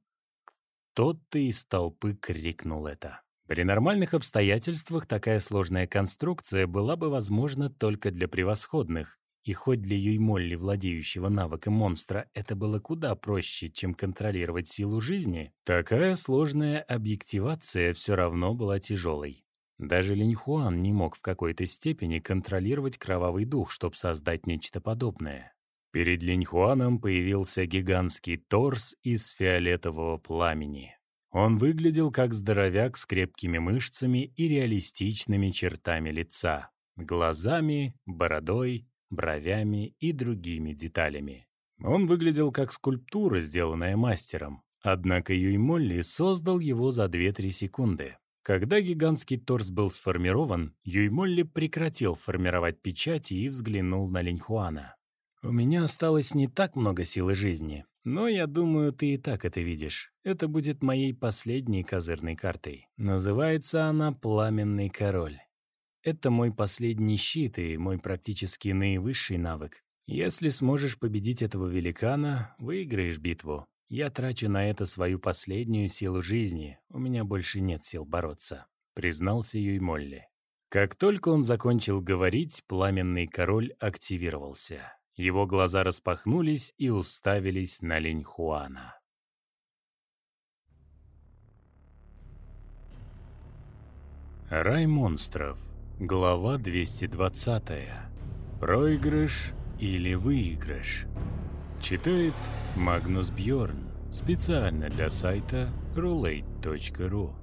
Кто-то из толпы крикнул это. При нормальных обстоятельствах такая сложная конструкция была бы возможна только для превосходных, и хоть для Юймолли, владеющего навыком монстра, это было куда проще, чем контролировать силу жизни, такая сложная объективация все равно была тяжелой. Даже Линьхуан не мог в какой-то степени контролировать кровавый дух, чтобы создать нечто подобное. Перед Линьхуаном появился гигантский торс из фиолетового пламени. Он выглядел как здоровяк с крепкими мышцами и реалистичными чертами лица, глазами, бородой бровями и другими деталями. Он выглядел как скульптура, сделанная мастером. Однако Юймолли создал его за 2-3 секунды. Когда гигантский торс был сформирован, Юймолли прекратил формировать печати и взглянул на Линьхуана. «У меня осталось не так много силы жизни, но я думаю, ты и так это видишь. Это будет моей последней козырной картой. Называется она «Пламенный король». Это мой последний щит и мой практически наивысший навык. Если сможешь победить этого великана, выиграешь битву. Я трачу на это свою последнюю силу жизни, у меня больше нет сил бороться», — признался Юймолли. Как только он закончил говорить, пламенный король активировался. Его глаза распахнулись и уставились на Линь Хуана. Рай монстров Глава 220. Проигрыш или выигрыш. Читает Магнус Бьорн. Специально для сайта roulette.ru.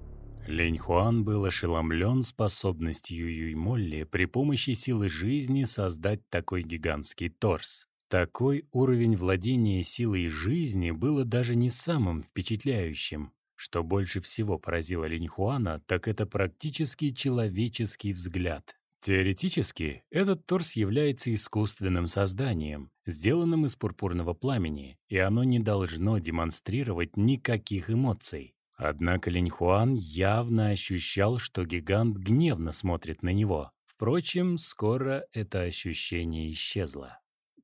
Лень Хуан был ошеломлен способностью Юй Молли при помощи силы жизни создать такой гигантский торс. Такой уровень владения силой жизни было даже не самым впечатляющим. Что больше всего поразило Линьхуана, так это практически человеческий взгляд. Теоретически, этот торс является искусственным созданием, сделанным из пурпурного пламени, и оно не должно демонстрировать никаких эмоций. Однако Линьхуан явно ощущал, что гигант гневно смотрит на него. Впрочем, скоро это ощущение исчезло.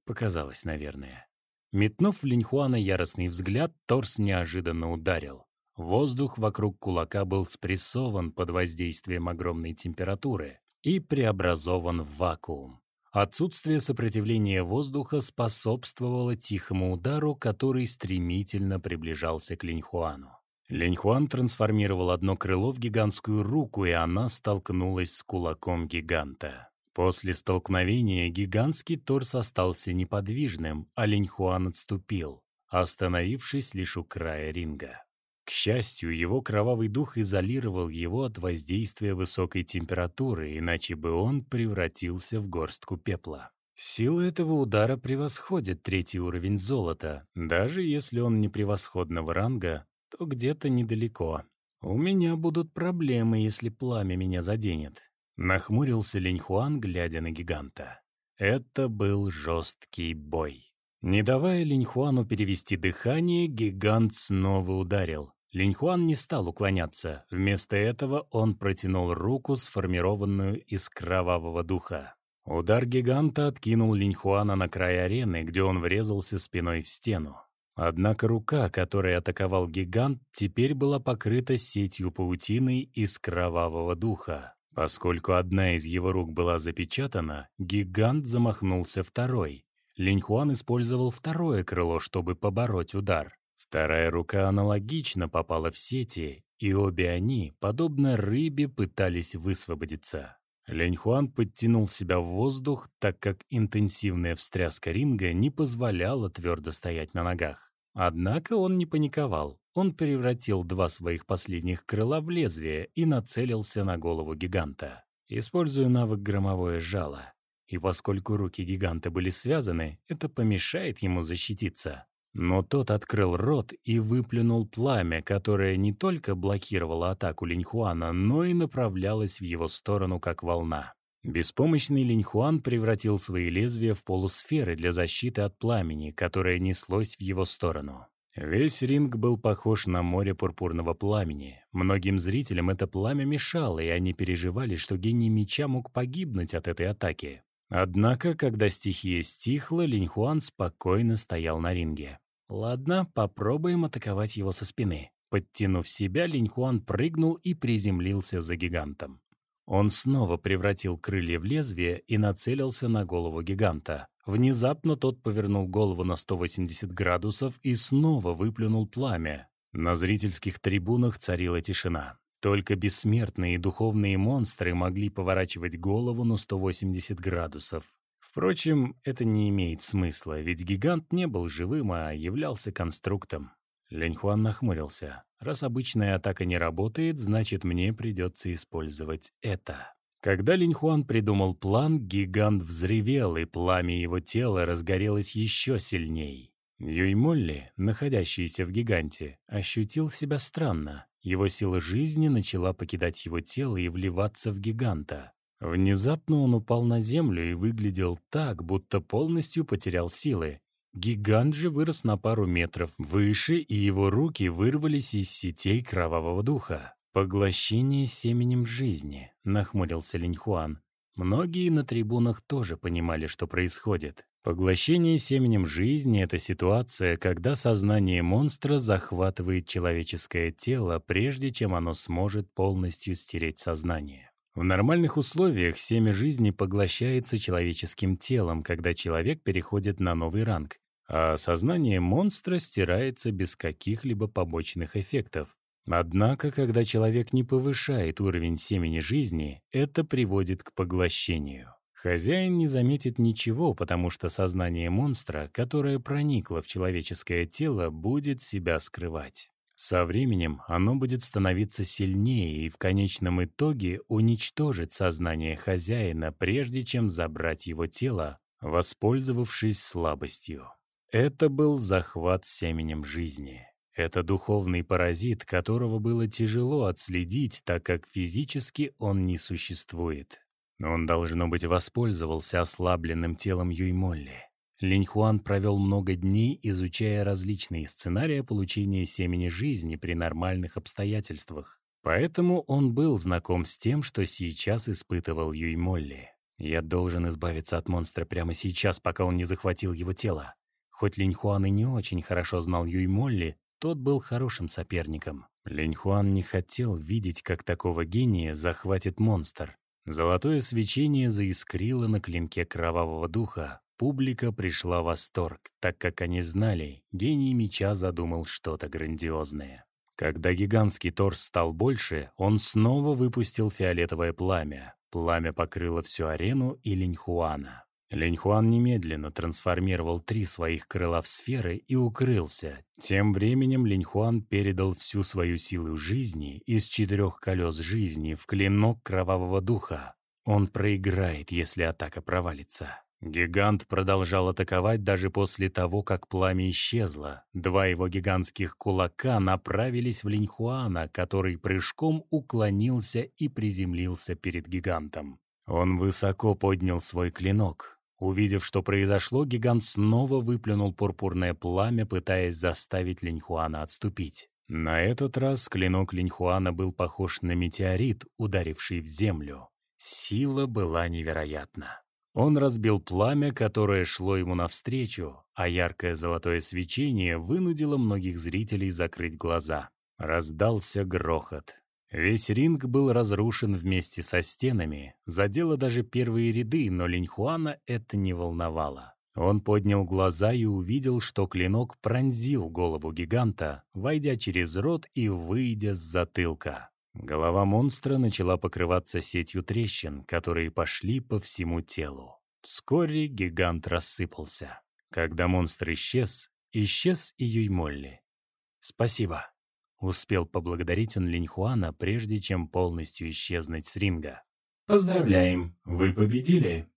Показалось, наверное. Метнув в Линьхуана яростный взгляд, торс неожиданно ударил. Воздух вокруг кулака был спрессован под воздействием огромной температуры и преобразован в вакуум. Отсутствие сопротивления воздуха способствовало тихому удару, который стремительно приближался к Линьхуану. Линьхуан трансформировал одно крыло в гигантскую руку, и она столкнулась с кулаком гиганта. После столкновения гигантский торс остался неподвижным, а Линьхуан отступил, остановившись лишь у края ринга. К счастью, его кровавый дух изолировал его от воздействия высокой температуры, иначе бы он превратился в горстку пепла. Сила этого удара превосходит третий уровень золота. Даже если он не превосходного ранга, то где-то недалеко. У меня будут проблемы, если пламя меня заденет. Нахмурился Линьхуан, глядя на гиганта. Это был жесткий бой. Не давая Линьхуану перевести дыхание, гигант снова ударил. Линьхуан не стал уклоняться. Вместо этого он протянул руку, сформированную из кровавого духа. Удар гиганта откинул Линьхуана на край арены, где он врезался спиной в стену. Однако рука, которой атаковал гигант, теперь была покрыта сетью паутины из кровавого духа. Поскольку одна из его рук была запечатана, гигант замахнулся второй. Линьхуан использовал второе крыло, чтобы побороть удар. Вторая рука аналогично попала в сети, и обе они, подобно рыбе, пытались высвободиться. Ляньхуан подтянул себя в воздух, так как интенсивная встряска ринга не позволяла твердо стоять на ногах. Однако он не паниковал. Он превратил два своих последних крыла в лезвие и нацелился на голову гиганта, используя навык громовое жало. И поскольку руки гиганта были связаны, это помешает ему защититься. Но тот открыл рот и выплюнул пламя, которое не только блокировало атаку Линьхуана, но и направлялось в его сторону как волна. Беспомощный Линьхуан превратил свои лезвия в полусферы для защиты от пламени, которое неслось в его сторону. Весь ринг был похож на море пурпурного пламени. Многим зрителям это пламя мешало, и они переживали, что гений меча мог погибнуть от этой атаки. Однако, когда стихия стихла, Линьхуан спокойно стоял на ринге. Ладно, попробуем атаковать его со спины. Подтянув себя, Линьхуан прыгнул и приземлился за гигантом. Он снова превратил крылья в лезвие и нацелился на голову гиганта. Внезапно тот повернул голову на 180 градусов и снова выплюнул пламя. На зрительских трибунах царила тишина. Только бессмертные духовные монстры могли поворачивать голову на 180 градусов. Впрочем, это не имеет смысла, ведь гигант не был живым, а являлся конструктом. Леньхуан нахмурился. Раз обычная атака не работает, значит, мне придется использовать это. Когда Линьхуан придумал план, гигант взревел, и пламя его тела разгорелось еще сильней. Юймолли, находящийся в гиганте, ощутил себя странно. Его сила жизни начала покидать его тело и вливаться в гиганта. Внезапно он упал на землю и выглядел так, будто полностью потерял силы. Гигант же вырос на пару метров выше, и его руки вырвались из сетей кровавого духа. «Поглощение семенем жизни», — нахмурился Линьхуан. Многие на трибунах тоже понимали, что происходит. Поглощение семенем жизни — это ситуация, когда сознание монстра захватывает человеческое тело, прежде чем оно сможет полностью стереть сознание. В нормальных условиях семя жизни поглощается человеческим телом, когда человек переходит на новый ранг, а сознание монстра стирается без каких-либо побочных эффектов. Однако, когда человек не повышает уровень семени жизни, это приводит к поглощению. Хозяин не заметит ничего, потому что сознание монстра, которое проникло в человеческое тело, будет себя скрывать. Со временем оно будет становиться сильнее и в конечном итоге уничтожит сознание хозяина, прежде чем забрать его тело, воспользовавшись слабостью. Это был захват семенем жизни. Это духовный паразит, которого было тяжело отследить, так как физически он не существует. Он, должно быть, воспользовался ослабленным телом Юймолли. Линьхуан провел много дней, изучая различные сценарии получения семени жизни при нормальных обстоятельствах. Поэтому он был знаком с тем, что сейчас испытывал Юй Молли. «Я должен избавиться от монстра прямо сейчас, пока он не захватил его тело». Хоть Линьхуан и не очень хорошо знал Юй Молли, тот был хорошим соперником. Линьхуан не хотел видеть, как такого гения захватит монстр. Золотое свечение заискрило на клинке кровавого духа, Публика пришла в восторг, так как они знали, гений меча задумал что-то грандиозное. Когда гигантский торс стал больше, он снова выпустил фиолетовое пламя. Пламя покрыло всю арену и Линьхуана. Линьхуан немедленно трансформировал три своих крыла в сферы и укрылся. Тем временем Линьхуан передал всю свою силу жизни из четырех колес жизни в клинок кровавого духа. Он проиграет, если атака провалится. Гигант продолжал атаковать даже после того, как пламя исчезло. Два его гигантских кулака направились в Линьхуана, который прыжком уклонился и приземлился перед гигантом. Он высоко поднял свой клинок. Увидев, что произошло, гигант снова выплюнул пурпурное пламя, пытаясь заставить Линьхуана отступить. На этот раз клинок Линьхуана был похож на метеорит, ударивший в землю. Сила была невероятна. Он разбил пламя, которое шло ему навстречу, а яркое золотое свечение вынудило многих зрителей закрыть глаза. Раздался грохот. Весь ринг был разрушен вместе со стенами, задело даже первые ряды, но Линьхуана это не волновало. Он поднял глаза и увидел, что клинок пронзил голову гиганта, войдя через рот и выйдя с затылка. Голова монстра начала покрываться сетью трещин, которые пошли по всему телу. Вскоре гигант рассыпался. Когда монстр исчез, исчез и Юймолли. «Спасибо», Успел поблагодарить он Линьхуана, прежде чем полностью исчезнуть с ринга. «Поздравляем, вы победили!»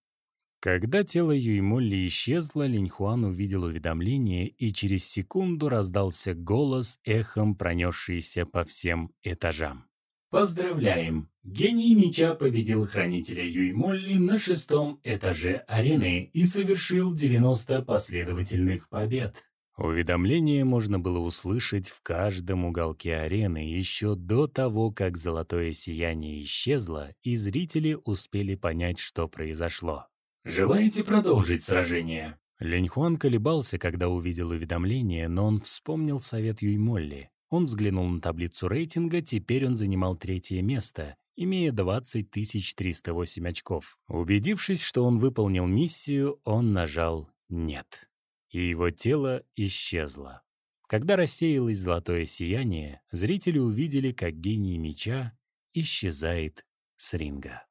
Когда тело Юймолли исчезло, Линьхуан увидел уведомление, и через секунду раздался голос, эхом пронесшийся по всем этажам. Поздравляем! Гений меча победил хранителя Юймолли на шестом этаже арены и совершил 90 последовательных побед. Уведомление можно было услышать в каждом уголке арены еще до того, как золотое сияние исчезло, и зрители успели понять, что произошло. «Желаете продолжить сражение?» Леньхуан колебался, когда увидел уведомление, но он вспомнил совет Юймолли. Он взглянул на таблицу рейтинга, теперь он занимал третье место, имея 20 308 очков. Убедившись, что он выполнил миссию, он нажал «Нет» и его тело исчезло. Когда рассеялось золотое сияние, зрители увидели, как гений меча исчезает с ринга.